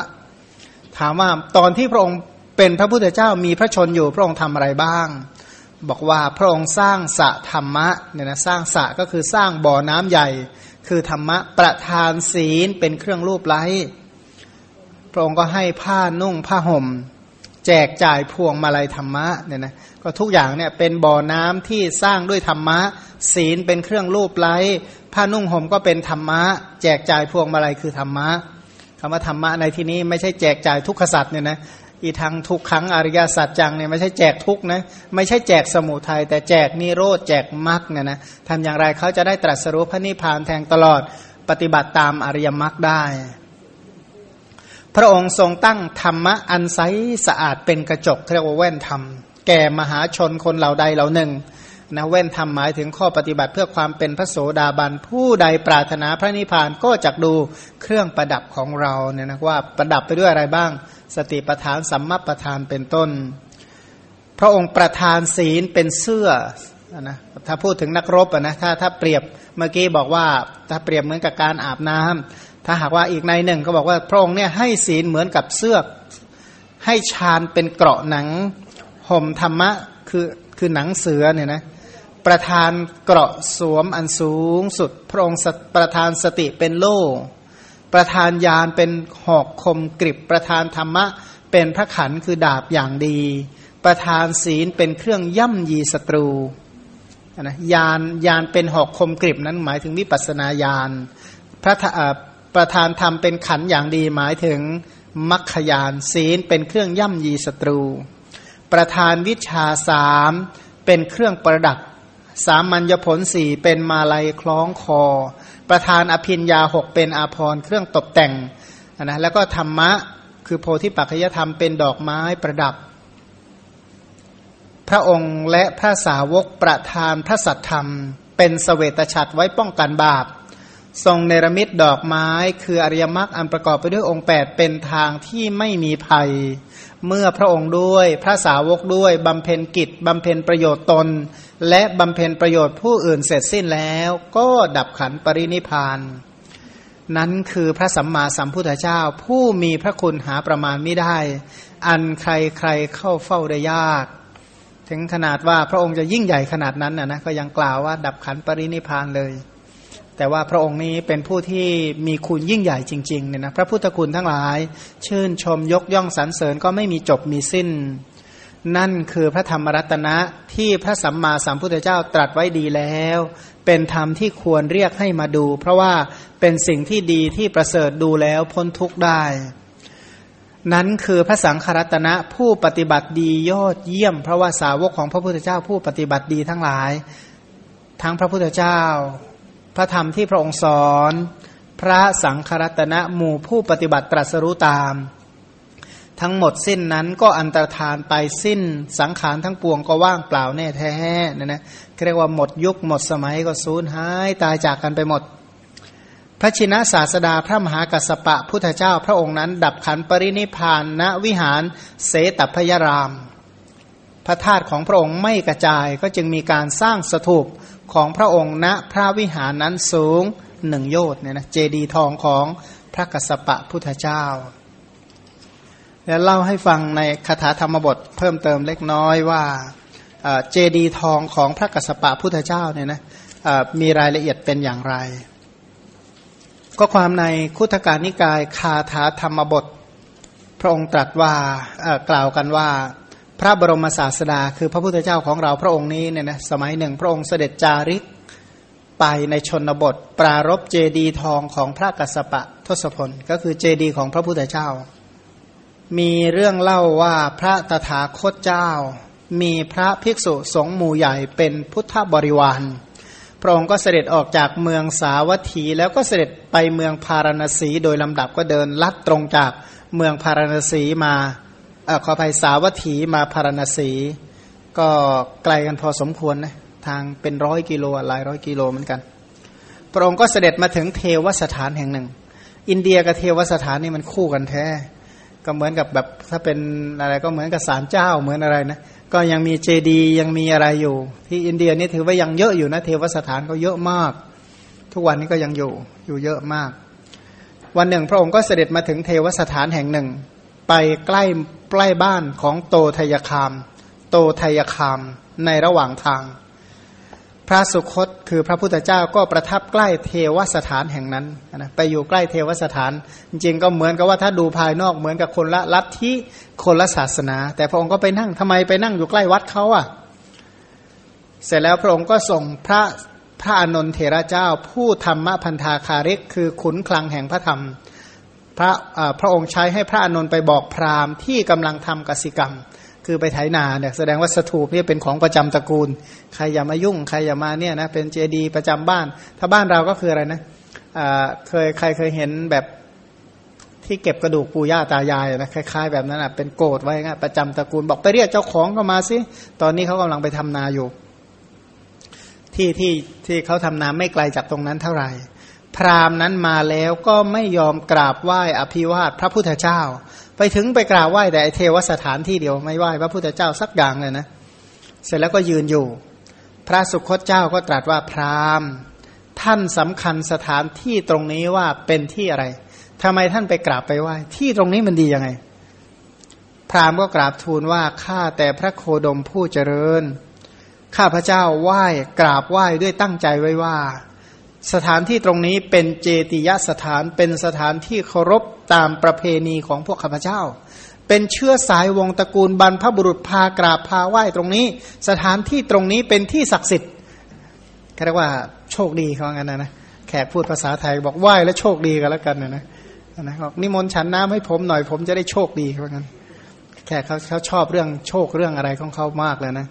ถามว่าตอนที่พระองค์เป็นพระพุทธเจ้ามีพระชนอยู่พระองค์ทำอะไรบ้าง บอกว่าพระองค์สร้างสะธรรมะเนี่ยนะสร้างสะก็คือสร้างบ่อน้ำใหญ่ คือธรรมะประทานศีลเป็นเครื่องรูปไล้พระองค์ก็ให้ผ้านุ่งผ้าห่ม แจกจ่ายพวงมาลัยธรรมะเนี่ยนะก็ทุกอย่างเนี่ยเป็นบ่อน้ำที่สร้างด้วยธรรมะ ศีลเป็นเครื่องรูปไล้ผ้านุ่งห่มก็เป็นธรรมะ แจกจ่ายพวงมาลัยคือธรรมะคำว่าธรรมะในที่นี้ไม่ใช่แจกจ่ายทุกขสัตว์เนี่ยนะ อีทางทุกขังอริยสัจจังเนี่ยไม่ใช่แจกทุกนะไม่ใช่แจกสมุทัยแต่แจกนิโรธแจกมรรคเนี่ยนะทำอย่างไรเขาจะได้ตรัสรู้พระนิพพานแทงตลอดปฏิบัติตามอริยมรรคได้ พระองค์ทรงตั้งธรรมะอันใสสะอาดเป็นกระจกเรียกว่าแว่นธรรม แก่มหาชนคนเหล่าใดเหล่าหนึ่ง นะเว้นทำหมายถึงข้อปฏิบัติเพื่อความเป็นพระโสดาบันผู้ใดปรารถนาพระนิพพานก็จะดูเครื่องประดับของเราเนี่ยนะว่าประดับไปด้วยอะไรบ้าง สติประธานสัมมาประธานเป็นต้น พระองค์ประทานศีลเป็นเสื้อนะถ้าพูดถึงนักรบนะถ้าถ้าเปรียบเมื่อกี้บอกว่าถ้าเปรียบเหมือนกับการอาบน้ำถ้าหากว่าอีกในหนึ่งก็บอกว่าพระองค์เนี่ยให้ศีลเหมือนกับเสื้อให้ฌานเป็นเกราะหนังห่มธรรมะคือคือหนังเสือเนี่ยนะ ประธานเกราะสวมอันสูงสุด พระองค์ประธานสติเป็นโล่ ประธานยานเป็นหอกคมกริบ ประธานธรรมะ เป็นพระขันคือดาบอย่างดี ประธานศีลเป็นเครื่องย่ำยีศัตรูนะยานยานเป็นหอกคมกริบนั้นหมายถึงวิปัสนาญาณพระประธานธรรมเป็นขันอย่างดีหมายถึงมัคคยานศีลเป็นเครื่องย่ำยีศัตรู ประธานวิชาสามเป็นเครื่องประดับ สามัญญผลสี่เป็นมาลัยคล้องคอ ประธานอภินยาหกเป็นอาภรเครื่องตกแต่งนะแล้วก็ธรรมะคือโพธิปัจจยธรรมเป็นดอกไม้ประดับ พระองค์และพระสาวกประธานพระสัตธรรม เป็นสเสวตฉัตรไว้ป้องกันบาป ทรงเนรมิตดอกไม้ คืออริยมรรคอันประกอบไปด้วยองค์ 8 เป็นทางที่ไม่มีภัย เมื่อพระองค์ด้วยพระสาวกด้วยบำเพ็ญกิจบำเพ็ญประโยชน์ตน และบำเพ็ญประโยชน์ผู้อื่นเสร็จสิ้นแล้วก็ดับขันปรินิพาน นั้นคือพระสัมมาสัมพุทธเจ้าผู้มีพระคุณหาประมาณไม่ได้ อันใครใครเข้าเฝ้าได้ยาก ถึงขนาดว่าพระองค์จะยิ่งใหญ่ขนาดนั้นนะนะก็ยังกล่าวว่าดับขันปรินิพานเลย แต่ว่าพระองค์นี้เป็นผู้ที่มีคุณยิ่งใหญ่จริงๆเนี่ยนะพระพุทธคุณทั้งหลาย ชื่นชมยกย่องสรรเสริญก็ไม่มีจบมีสิ้น นั่นคือพระธรรมรัตนะที่พระสัมมาสัมพุทธเจ้าตรัสไว้ดีแล้ว เป็นธรรมที่ควรเรียกให้มาดู เพราะว่าเป็นสิ่งที่ดีที่ประเสริฐดูแล้วพ้นทุกข์ได้ นั้นคือพระสังฆรัตนะผู้ปฏิบัติดียอดเยี่ยม เพราะว่าสาวกของพระพุทธเจ้าผู้ปฏิบัติดีทั้งหลาย ทั้งพระพุทธเจ้า ระธรรมที่พระองค์สอน พระสังฆรัตนะหมู่ผู้ปฏิบัติตรัสรู้ตาม ทั้งหมดสิ้นนั้นก็อันตรธานไปสิ้นสังขารทั้งปวงก็ว่างเปล่าแน่แท้นะนะเรียกว่าหมดยุคหมดสมัยก็สูญหายตายจากกันไปหมด พระชินะศาสดาพระมหากัสสปะพุทธเจ้าพระองค์นั้น ดับขันปรินิพานณวิหารเสตพยรามพระธาตุของพระองค์ไม่กระจายก็จึงมีการสร้างสถูป ของพระองค์ณพระวิหารนั้นสูงหนึ่งโยชน์เนี่ยนะเจดีทองของพระกัสสปะพุทธเจ้า แล้วเล่าให้ฟังในคาถาธรรมบทเพิ่มเติมเล็กน้อยว่าเจดีทองของพระกัสสปะพุทธเจ้าเนี่ยนะมีรายละเอียดเป็นอย่างไร ก็ความในคุถการนิกายคาถาธรรมบท พระองค์ตรัสว่ากล่าวกันว่า พระบรมศาสดา คือพระพุทธเจ้าของเราพระองค์นี้เนี่ยนะสมัยหนึ่งพระองค์เสด็จจาริกไปในชนบท ปรารบเจดีทองของพระกัสสปะทศพล ก็คือเจดีของพระพุทธเจ้า มีเรื่องเล่าว่าพระตถาคตเจ้า มีพระภิกษุสงฆ์หมู่ใหญ่เป็นพุทธบริวาร พระองค์ก็เสด็จออกจากเมืองสาวัตถีแล้วก็เสด็จไปเมืองพาราณสีโดยลำดับก็เดินลัดตรงจากเมืองพาราณสีมา ขอภัยสาวัตถีมาพารณสี ก็ไกลกันพอสมควรนะทางเป็นร้อยกิโลหลายร้อยกิโลเหมือนกัน พระองค์ก็เสด็จมาถึงเทวสถานแห่งหนึ่ง อินเดียกับเทวสถานนี่มันคู่กันแท้ ก็เหมือนกับแบบถ้าเป็นอะไรก็เหมือนกับศาลเจ้าเหมือนอะไรนะก็ยังมีเจดียังมีอะไรอยู่ ที่อินเดียนี่ถือว่ายังเยอะอยู่นะเทวสถานก็เยอะมาก ทุกวันนี้ก็ยังอยู่อยู่เยอะมาก วันหนึ่ง พระองค์ก็เสด็จมาถึงเทวสถานแห่งหนึ่ง ไปใกล้ ใกล้บ้านของโตทยคาม โตทยคามในระหว่างทาง พระสุคตคือพระพุทธเจ้าก็ประทับใกล้เทวสถานแห่งนั้นนะไปอยู่ใกล้เทวสถาน จริงๆก็เหมือนกับว่าถ้าดูภายนอกเหมือนกับคนละลัทธิคนละศาสนา แต่พระองค์ก็ไปนั่งทำไมไปนั่งอยู่ใกล้วัดเขาอะ เสร็จแล้วพระองค์ก็ส่งพระพระอนนทเถระเจ้าผู้ธรรมพันธาคาริกคือขุนคลังแห่งพระธรรม พระพระองค์ใช้ให้พระอนุนไปบอกพราหมณ์ที่กำลังทำกสิกรรม คือไปไถนาเนี่ยแสดงว่าสถูปนี่เป็นของประจำตระกูล ใครอย่ามายุ่ง ใครอย่ามาเนี่ยนะเป็นเจดีย์ประจำบ้าน ถ้าบ้านเราก็คืออะไรนะเคยใครเคยเห็นแบบที่เก็บกระดูกปู่ย่าตายายนะคล้ายๆแบบนั้นอะเป็นโกดไว้งประจำตระกูลบอกไปเรียกเจ้าของเข้ามาสิตอนนี้เขากำลังไปทำนาอยู่ ที่ที่ที่เขาทำนาไม่ไกลจากตรงนั้นเท่าไหร่ พราหมณ์นั้นมาแล้วก็ไม่ยอมกราบไหว้อภิวาทพระพุทธเจ้า ไปถึงไปกราบไหว้แต่เทวสถานที่เดียวไม่ไหว้พระพุทธเจ้าสักอย่างเลยนะ เสร็จแล้วก็ยืนอยู่ พระสุคตเจ้าก็ตรัสว่าพราหมณ์ ท่านสำคัญสถานที่ตรงนี้ว่าเป็นที่อะไรทำไมท่านไปกราบไปไหว้ ที่ตรงนี้มันดียังไง พราหมณ์ก็กราบทูลว่าข้าแต่พระโคดมผู้เจริญ ข้าพระเจ้าไหว้กราบไหว้ด้วยตั้งใจไว้ว่า สถานที่ตรงนี้เป็นเจติยสถานเป็นสถานที่เคารพตามประเพณีของพวกข้าพเจ้า เป็นเชื้อสายวงตระกูลบรรพบุรุษพากราบพาไหว้ตรงนี้ สถานที่ตรงนี้เป็นที่ศักดิ์สิทธิ์เรียกว่าโชคดีเขางั้นนะนะแขกพูดภาษาไทยบอกไหว้แล้วโชคดีกันแล้วกันนะนะนะบอกนิมนต์ฉันน้ำให้ผมหน่อยผมจะได้โชคดีเขางั้นแขกเขาเขาชอบเรื่องโชคเรื่องอะไรของเขามากเลยนะ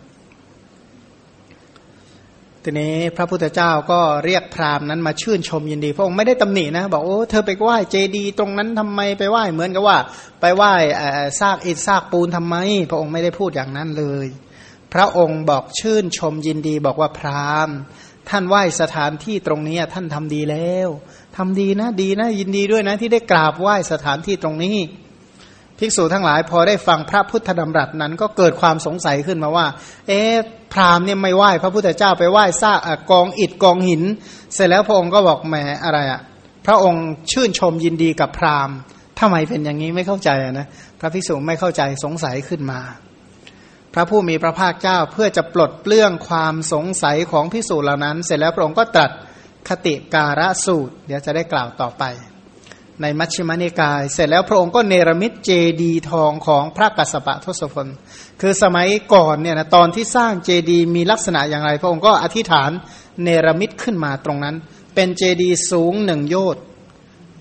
ทีนี้พระพุทธเจ้าก็เรียกพราหมณ์นั้นมาชื่นชมยินดี พระองค์ไม่ได้ตำหนินะ บอกโอ้เธอไปไหว้เจดีตรงนั้นทำไมไปไหว้เหมือนกับว่า ไปไหว้ซากอิฐซากปูนทำไม พระองค์ไม่ได้พูดอย่างนั้นเลย พระองค์บอกชื่นชมยินดี บอกว่าพราหมณ์ ท่านไหว้สถานที่ตรงนี้ท่านทำดีแล้วทำดีนะดีนะยินดีด้วยนะที่ได้กราบไหว้สถานที่ตรงนี้ ภิกษุทั้งหลายพอได้ฟังพระพุทธดำรัสนั้น ก็เกิดความสงสัยขึ้นมาว่า เอ๊ะพราหมณ์เนี่ยไม่ไหว้พระพุทธเจ้าไปไหว้ซากกองอิฐกองหิน เสร็จแล้วพระองค์ก็บอกแหมอะไรอะ่ะพระองค์ชื่นชมยินดีกับพราหมณ์ทำไมเป็นอย่างนี้ไม่เข้าใจนะพระภิกษุไม่เข้าใจสงสัยขึ้นมา พระผู้มีพระภาคเจ้าเพื่อจะปลดเปลื้องความสงสัยของภิกษุเหล่านั้น เสร็จแล้วพระองค์ก็ตรัสคติการะสูตร เดี๋ยวจะได้กล่าวต่อไป ในมัชฌิมานิกาย เสร็จแล้วพระองค์ก็เนรมิตเจดีทองของพระกัสสปะทศพล คือสมัยก่อนเนี่ยนะตอนที่สร้างเจดีมีลักษณะอย่างไร พระองค์ก็อธิษฐานเนรมิตขึ้นมาตรงนั้น เป็นเจดีสูงหนึ่งโยชน์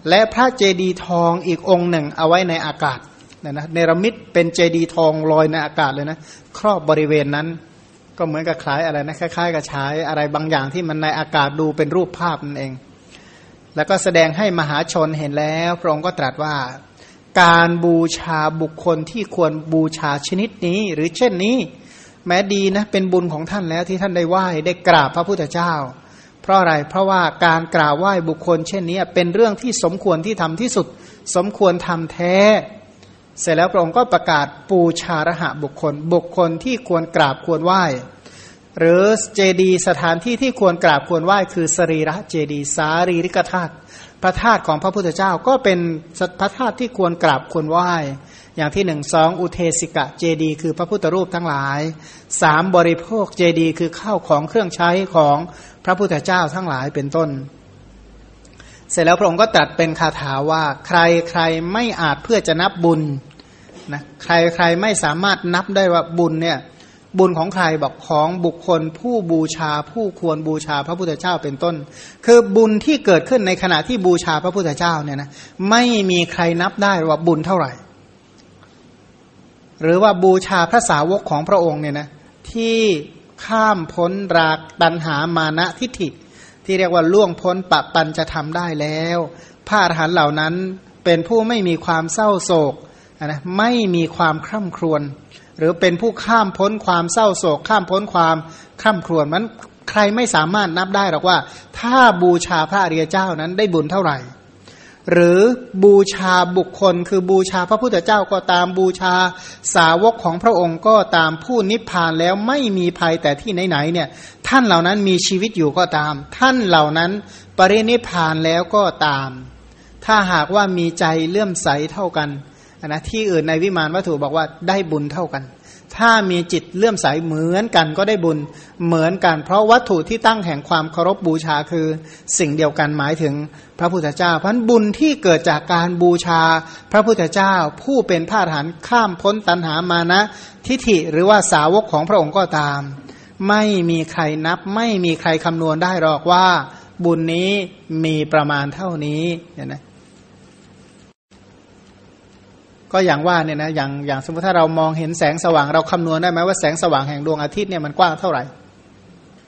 และพระเจดีทองอีกองค์หนึ่งเอาไว้ในอากาศนะนะเนรมิตเป็นเจดีทองลอยในอากาศเลยนะครอบบริเวณนั้นก็เหมือนกับคล้ายอะไรนะคล้ายๆกับใช้อะไรบางอย่างที่มันในอากาศดูเป็นรูปภาพนั่นเอง แล้วก็แสดงให้มหาชนเห็นแล้วพระองค์ก็ตรัสว่าการบูชาบุคคลที่ควรบูชาชนิดนี้ หรือเช่นนี้ แม้ดีนะเป็นบุญของท่านแล้วที่ท่านได้ไหว้ได้กราบพระพุทธเจ้า เพราะอะไรเพราะว่าการกราบไหว้บุคคล เช่นนี้เป็นเรื่องที่สมควรที่ทำที่สุด สมควรทำแท้ เสร็จแล้วพระองค์ก็ประกาศปูชาระหะบุคคล บุคคลที่ควรกราบควรไหว้ หรือเจดีสถานที่ที่ควรกราบควรไหว้คือสรีระเจดีสารีริกธาตุพระธาตุของพระพุทธเจ้าก็เป็นพระธาตุที่ควรกราบควรไหว้ อย่างที่หนึ่งสองอุเทสิกะเจดีคือพระพุทธรูปทั้งหลายสามบริโภคเจดีคือข้าวของเครื่องใช้ของพระพุทธเจ้าทั้งหลายเป็นต้น เสร็จแล้วพระองค์ก็ตรัสเป็นคาถาว่าใครใครไม่อาจเพื่อจะนับบุญนะใครใครไม่สามารถนับได้ว่าบุญเนี่ย บุญของใครบอกของบุคคลผู้บูชาผู้ควรบูชาพระพุทธเจ้าเป็นต้น คือบุญที่เกิดขึ้นในขณะที่บูชาพระพุทธเจ้าเนี่ยนะไม่มีใครนับได้ว่าบุญเท่าไหร่ หรือว่าบูชาพระสาวกของพระองค์เนี่ยนะที่ข้ามพ้นรากตันหามานะทิฏฐิ ที่เรียกว่าล่วงพ้นปะปันจะทำได้แล้วพระอรหันต์เหล่านั้นเป็นผู้ไม่มีความเศร้าโศกนะไม่มีความคร่ำครวญ หรือเป็นผู้ข้ามพ้นความเศร้าโศก ข้ามพ้นความคร่ำครวญมันใครไม่สามารถนับได้หรอกว่า ถ้าบูชาพระอริยเจ้านั้นได้บุญเท่าไหร่ หรือบูชาบุคคล คือบูชาพระพุทธเจ้าก็ตามบูชาสาวกของพระองค์ก็ตามผู้นิพพานแล้วไม่มีภัยแต่ที่ไหนๆเนี่ย ท่านเหล่านั้นมีชีวิตอยู่ก็ตาม ท่านเหล่านั้นปรินิพพานแล้วก็ตาม ถ้าหากว่ามีใจเลื่อมใสเท่ากัน นะที่อื่นในวิมานวัตถุบอกว่าได้บุญเท่ากัน ถ้ามีจิตเลื่อมใสเหมือนกันก็ได้บุญเหมือนกัน เพราะวัตถุที่ตั้งแห่งความเคารพบูชาคือสิ่งเดียวกันหมายถึงพระพุทธเจ้า เพราะบุญที่เกิดจากการบูชาพระพุทธเจ้า ผู้เป็นพระอรหันต์ข้ามพ้นตัณหามานะ ทิฏฐิหรือว่าสาวกของพระองค์ก็ตาม ไม่มีใครนับ ไม่มีใครคำนวณได้หรอกว่า บุญนี้มีประมาณเท่านี้เนี่ยนะ ก็อย่างว่าเนี่ยนะอย่างอย่างสมมติถ้าเรามองเห็นแสงสว่างเราคำนวณได้ไหมว่าแสงสว่างแห่งดวงอาทิตย์เนี่ยมันกว้างเท่าไหร่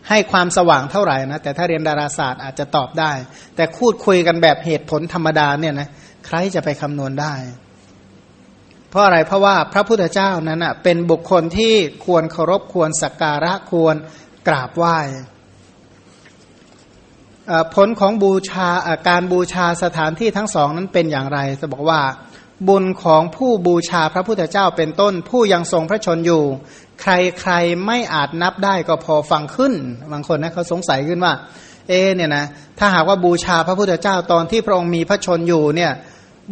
ให้ความสว่างเท่าไหร่นะแต่ถ้าเรียนดาราศาสตร์อาจจะตอบได้ แต่คูดคุยกันแบบเหตุผลธรรมดาเนี่ยนะใครจะไปคำนวณได้ เพราะอะไรเพราะว่าพระพุทธเจ้านั้นอะเป็นบุคคลที่ควรเคารพควรสักการะควรกราบไหว้ผลของบูชาการบูชาสถานที่ทั้งสองนั้นเป็นอย่างไรจะบอกว่า บุญของผู้บูชาพระพุทธเจ้าเป็นต้น ผู้ยังทรงพระชนอยู่ ใครใครไม่อาจนับได้ก็พอฟังขึ้น บางคนนะเขาสงสัยขึ้นว่า เอเนี่ยนะถ้าหากว่าบูชาพระพุทธเจ้าตอนที่พระองค์มีพระชนอยู่เนี่ย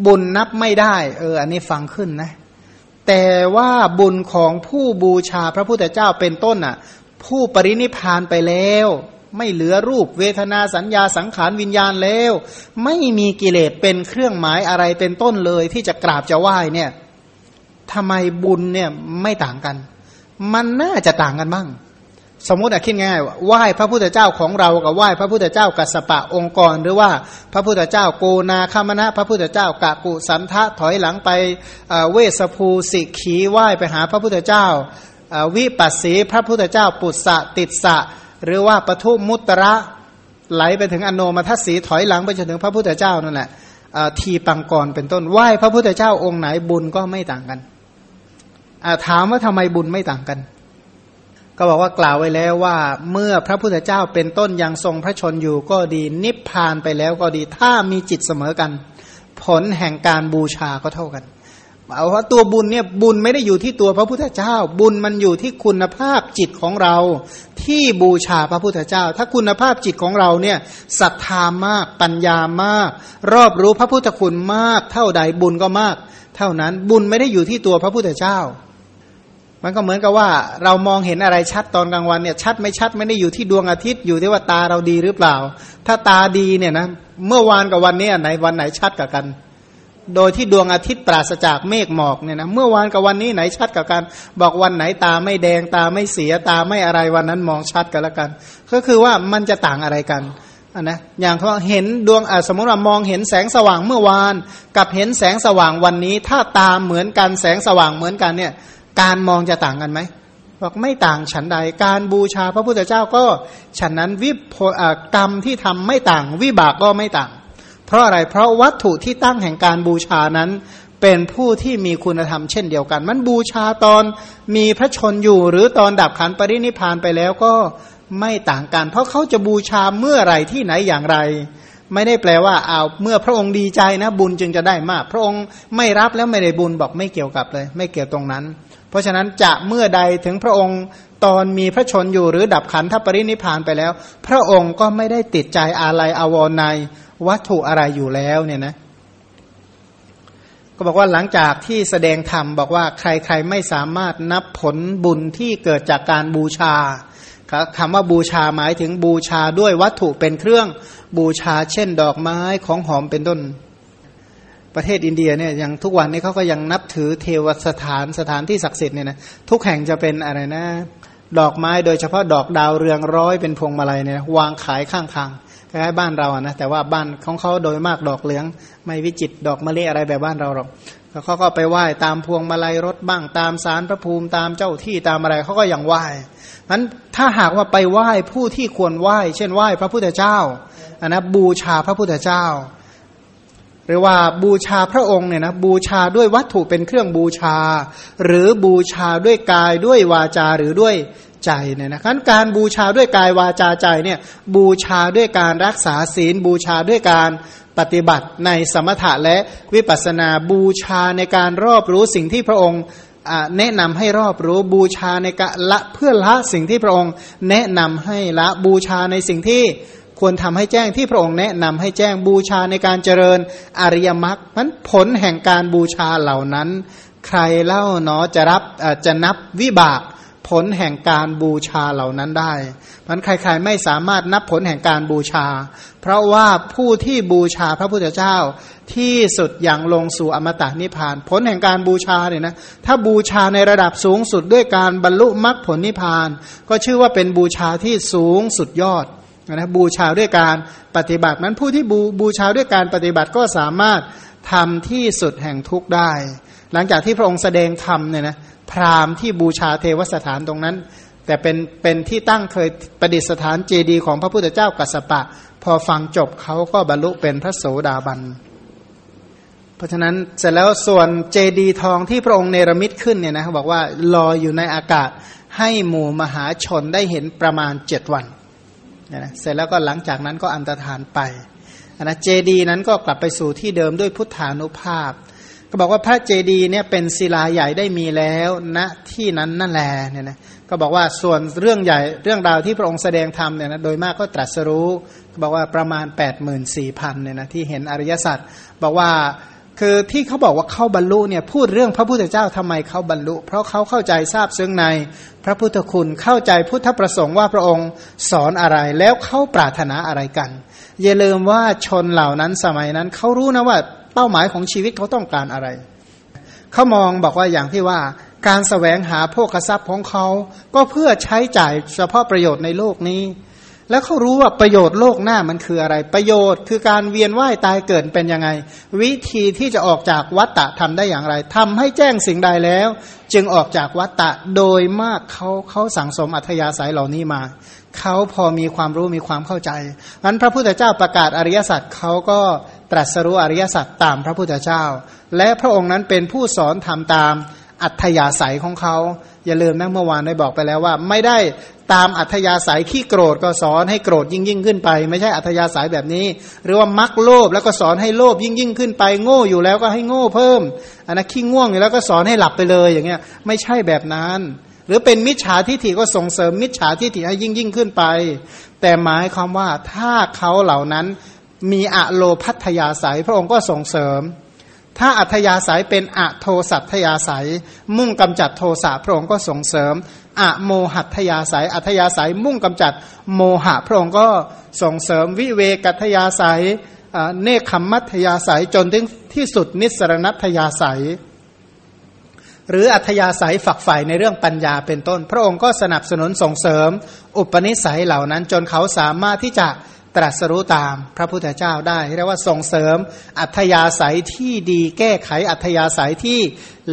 บุญนับไม่ได้ เออ อันนี้ฟังขึ้นนะ แต่ว่าบุญของผู้บูชาพระพุทธเจ้าเป็นต้นอะ ผู้ปรินิพานไปแล้ว ไม่เหลือรูปเวทนาสัญญาสังขารวิญญาณแล้ว ไม่มีกิเลสเป็นเครื่องหมายอะไรเป็นต้นเลย ที่จะกราบจะไหว้เนี่ยทำไมบุญเนี่ยไม่ต่างกัน มันน่าจะต่างกันบ้าง สมมติอะคิดง่ายไหว้พระพุทธเจ้าของเรากับไหว้พระพุทธเจ้ากัสปะองค์กร หรือว่าพระพุทธเจ้าโกนาคามณะพระพุทธเจ้ากะกุสันทะถอยหลังไปเวสภูสิขีไหว้ไปหาพระพุทธเจ้าวิปัสสีพระพุทธเจ้าปุตสะติดสะ หรือว่าปทุมุตระไหลไปถึงอโนมัทสีถอยหลังไปจนถึงพระพุทธเจ้านั่นแหละทีปังกรเป็นต้นไหว้พระพุทธเจ้าองค์ไหนบุญก็ไม่ต่างกันถามว่าทำไมบุญไม่ต่างกัน ก็บอกว่ากล่าวไว้แล้วว่าเมื่อพระพุทธเจ้าเป็นต้นยังทรงพระชนอยู่ก็ดีนิพพานไปแล้วก็ดีถ้ามีจิตเสมอกัน ผลแห่งการบูชาก็เท่ากัน เอาว่าตัวบุญเนี่ยบุญไม่ได้อยู่ที่ตัวพระพุทธเจ้า บุญมันอยู่ที่คุณภาพจิตของเรา ที่บูชาพระพุทธเจ้า ถ้าคุณภาพจิตของเราเนี่ยศรัทธามากปัญญามาก รอบรู้พระพุทธคุณมาก เท่าใดบุญก็มาก เท่านั้นบุญไม่ได้อยู่ที่ตัวพระพุทธเจ้า มันก็เหมือนกับว่าเรามองเห็นอะไรชัดตอนกลางวันเนี่ยชัดไม่ชัดไม่ได้อยู่ที่ดวงอาทิตย์อยู่ที่ว่าตาเราดีหรือเปล่า ถ้าตาดีเนี่ยนะเมื่อวานกับวันนี้ไหนวันไหนชัดกับกัน โดยที่ดวงอาทิตย์ปราศจากเมฆหมอกเนี่ยนะเมื่อวานกับวันนี้ไหนชัดกับกัน บอกวันไหนตาไม่แดงตาไม่เสียตาไม่อะไรวันนั้นมองชัดกันแล้วกัน ก็คือว่ามันจะต่างอะไรกันนนะอย่างเขาเห็นดวงสมมติว่ามองเห็นแสงสว่างเมื่อวาน กับเห็นแสงสว่างวันนี้ ถ้าตาเหมือนกันแสงสว่างเหมือนกันเนี่ย การมองจะต่างกันไหมบอกไม่ต่างฉันใด การบูชาพระพุทธเจ้าก็ ฉันนั้นวิปกรรมที่ทำไม่ต่าง วิบากก็ไม่ต่าง เพราะอะไรเพราะวัตถุที่ตั้งแห่งการบูชานั้น เป็นผู้ที่มีคุณธรรมเช่นเดียวกัน มันบูชาตอนมีพระชนอยู่ หรือตอนดับขันปรินิพานไปแล้วก็ไม่ต่างกัน เพราะเขาจะบูชาเมื่อไรที่ไหนอย่างไร ไม่ได้แปลว่าเอาเมื่อพระองค์ดีใจนะบุญจึงจะได้มาก พระองค์ไม่รับแล้วไม่ได้บุญบอกไม่เกี่ยวกับเลย ไม่เกี่ยวตรงนั้น เพราะฉะนั้นจะเมื่อใดถึงพระองค์ตอนมีพระชนอยู่หรือดับขันธปรินิพานไปแล้ว พระองค์ก็ไม่ได้ติดใจอะไรอาวรใน วัตถุอะไรอยู่แล้วเนี่ยนะ ก็บอกว่าหลังจากที่แสดงธรรมบอกว่าใครๆไม่สามารถนับผลบุญที่เกิดจากการบูชาคำว่าบูชาหมายถึงบูชาด้วยวัตถุเป็นเครื่องบูชาเช่นดอกไม้ของหอมเป็นต้น ประเทศอินเดียเนี่ยยังทุกวันนี้เขาก็ยังนับถือเทวสถานสถานที่ศักดิ์สิทธิ์เนี่ยนะทุกแห่งจะเป็นอะไรนะ ดอกไม้โดยเฉพาะดอกดาวเรืองร้อยเป็นพวงมาลัยเนี่ยวางขายข้างทาง คล้ายๆบ้านเราอะนะแต่ว่าบ้านของเขาโดยมากดอกเหลือง ไม่วิจิตดอกมะลิอะไรแบบบ้านเราหรอกเขาก็ไปไหว้ตามพวงมาลัยรถบ้างตามสารพระภูมิตามเจ้าที่ตามอะไรเขาก็ยังไหว้นั้นถ้าหากว่าไปไหว้ผู้ที่ควรไหว้ เช่นไหว้พระพุทธเจ้าอันนะบูชาพระพุทธเจ้า หรือว่าบูชาพระองค์เนี่ยนะบูชาด้วยวัตถุเป็นเครื่องบูชา หรือบูชาด้วยกายด้วยวาจาหรือด้วย ใจเนี่ยนะการบูชาด้วยกายวาจาใจเนี่ยบูชาด้วยการรักษาศีล บูชาด้วยการปฏิบัติในสมถะและวิปัสนาบูชาในการรอบรู้สิ่งที่พระองค์แนะนำให้รอบรู้บูชาในการละเพื่อละสิ่งที่พระองค์แนะนำให้ละบูชาในสิ่งที่ควรทำให้แจ้งที่พระองค์แนะนำให้แจ้งบูชาในการเจริญอริยมรรคมันผลแห่งการบูชาเหล่านั้น ใครเล่าเนาะจะรับจะนับวิบาก ผลแห่งการบูชาเหล่านั้นได้มันใครๆไม่สามารถนับผลแห่งการบูชา เพราะว่าผู้ที่บูชาพระพุทธเจ้าที่สุดอย่างลงสู่อมตะนิพพาน ผลแห่งการบูชาเนี่ยนะถ้าบูชาในระดับสูงสุดด้วยการบรรลุมรรคผลนิพพาน ก็ชื่อว่าเป็นบูชาที่สูงสุดยอดนะบูชาด้วยการปฏิบัตินั้นผู้ที่บูบูชาด้วยการปฏิบัติก็สามารถทำที่สุดแห่งทุกได้ หลังจากที่พระองค์แสดงธรรมเนี่ยนะ พราหมณ์ที่บูชาเทวสถานตรงนั้น แต่เป็นเป็นที่ตั้งเคยประดิษฐานเจดีย์ของพระพุทธเจ้ากัสปะ พอฟังจบเขาก็บรรลุเป็นพระโสดาบัน เพราะฉะนั้นเสร็จแล้วส่วนเจดีย์ทองที่พระองค์เนรมิตขึ้นเนี่ยนะเขาบอกว่าลอยอยู่ในอากาศให้หมู่มหาชนได้เห็นประมาณเจ็ดวันนะเสร็จแล้วก็หลังจากนั้นก็อันตรธานไปนะเจดีนั้นก็กลับไปสู่ที่เดิมด้วยพุทธานุภาพ ก็บอกว่าพระเจดีย์เนี่ยเป็นศิลาใหญ่ได้มีแล้วณนะที่นั้นนั่นแหละเนี่ยนะก็บอกว่าส่วนเรื่องใหญ่เรื่องราวที่พระองค์แสดงธรรมเนี่ยนะโดยมากก็ตรัสรู้บอกว่าประมาณ 8 4 0 0 0เนี่ยนะที่เห็นอริยสัจบอกว่าคือที่เขาบอกว่าเข้าบรรลุเนี่ยพูดเรื่องพระพุทธเจ้าทำไมเขาบรรลุ เพราะเขาเข้าใจทราบซึ้งในพระพุทธคุณเข้าใจพุทธประสงค์ว่าพระองค์สอนอะไรแล้วเขาปรารถนาอะไรกัน อย่าลืมว่าชนเหล่านั้นสมัยนั้นเขารู้นะว่า เป้าหมายของชีวิตเขาต้องการอะไรเขามองบอกว่าอย่างที่ว่าการสแสวงหาโภคทรัพย์ของเขา ก็เพื่อใช้จ่ายเฉพาะประโยชน์ในโลกนี้ แล้วเขารู้ว่าประโยชน์โลกหน้ามันคืออะไร ประโยชน์คือการเวียนว่ายตายเกิดเป็นยังไง วิธีที่จะออกจากวัฏฏะทำได้อย่างไรทำให้แจ้งสิ่งใดแล้ว จึงออกจากวัฏฏะโดยมากเขาเขาสั่งสมอัธยาศัยเหล่านี้มาเขาพอมีความรู้มีความเข้าใจนั้นพระพุทธเจ้าประกาศอริยสัจเขาก็ ตรัสรู้อริยสัจตามพระพุทธเจ้า และพระองค์นั้นเป็นผู้สอนทำตามอัธยาศัยของเขา อย่าลืมนะเมื่อวานได้บอกไปแล้วว่า ไม่ได้ตามอัธยาศัยขี้โกรธก็สอนให้โกรธยิ่งยิ่งขึ้นไป ไม่ใช่อัธยาศัยแบบนี้ หรือว่ามักโลภแล้วก็สอนให้โลภยิ่งยิ่งขึ้นไป โง่อยู่แล้วก็ให้โง่เพิ่มอันนั้นขี้ง่วงอยู่แล้วก็สอนให้หลับไปเลยอย่างเงี้ยไม่ใช่แบบนั้นหรือเป็นมิจฉาทิฏฐิก็ส่งเสริมมิจฉาทิฏฐิให้ยิ่งยิ่งขึ้นไป แต่หมายความว่าถ้าเขาเหล่านั้น มีอะโลพัทยาศัยพระองค์ก็ส่งเสริม ถ้าอัธยาศัยเป็นอะโทสัตยาศัยมุ่งกำจัดโทสะพระองค์ก็ส่งเสริมอะโมหัตยาศัยอัธยาศัยมุ่งกำจัดโมหะพระองค์ก็ส่งเสริมวิเวกัตยาศัยเนคขมมัธยาศัยจนถึงที่สุดนิสรณัตยาศัยหรืออัธยาศัยฝักใฝ่ในเรื่องปัญญาเป็นต้น พระองค์ก็สนับสนุนส่งเสริม อุปนิสัยเหล่านั้นจนเขาสามารถที่จะ ตรัสรู้ตามพระพุทธเจ้าได้เรียกว่าส่งเสริมอัธยาศัยที่ดีแก้ไขอัธยาศัยที่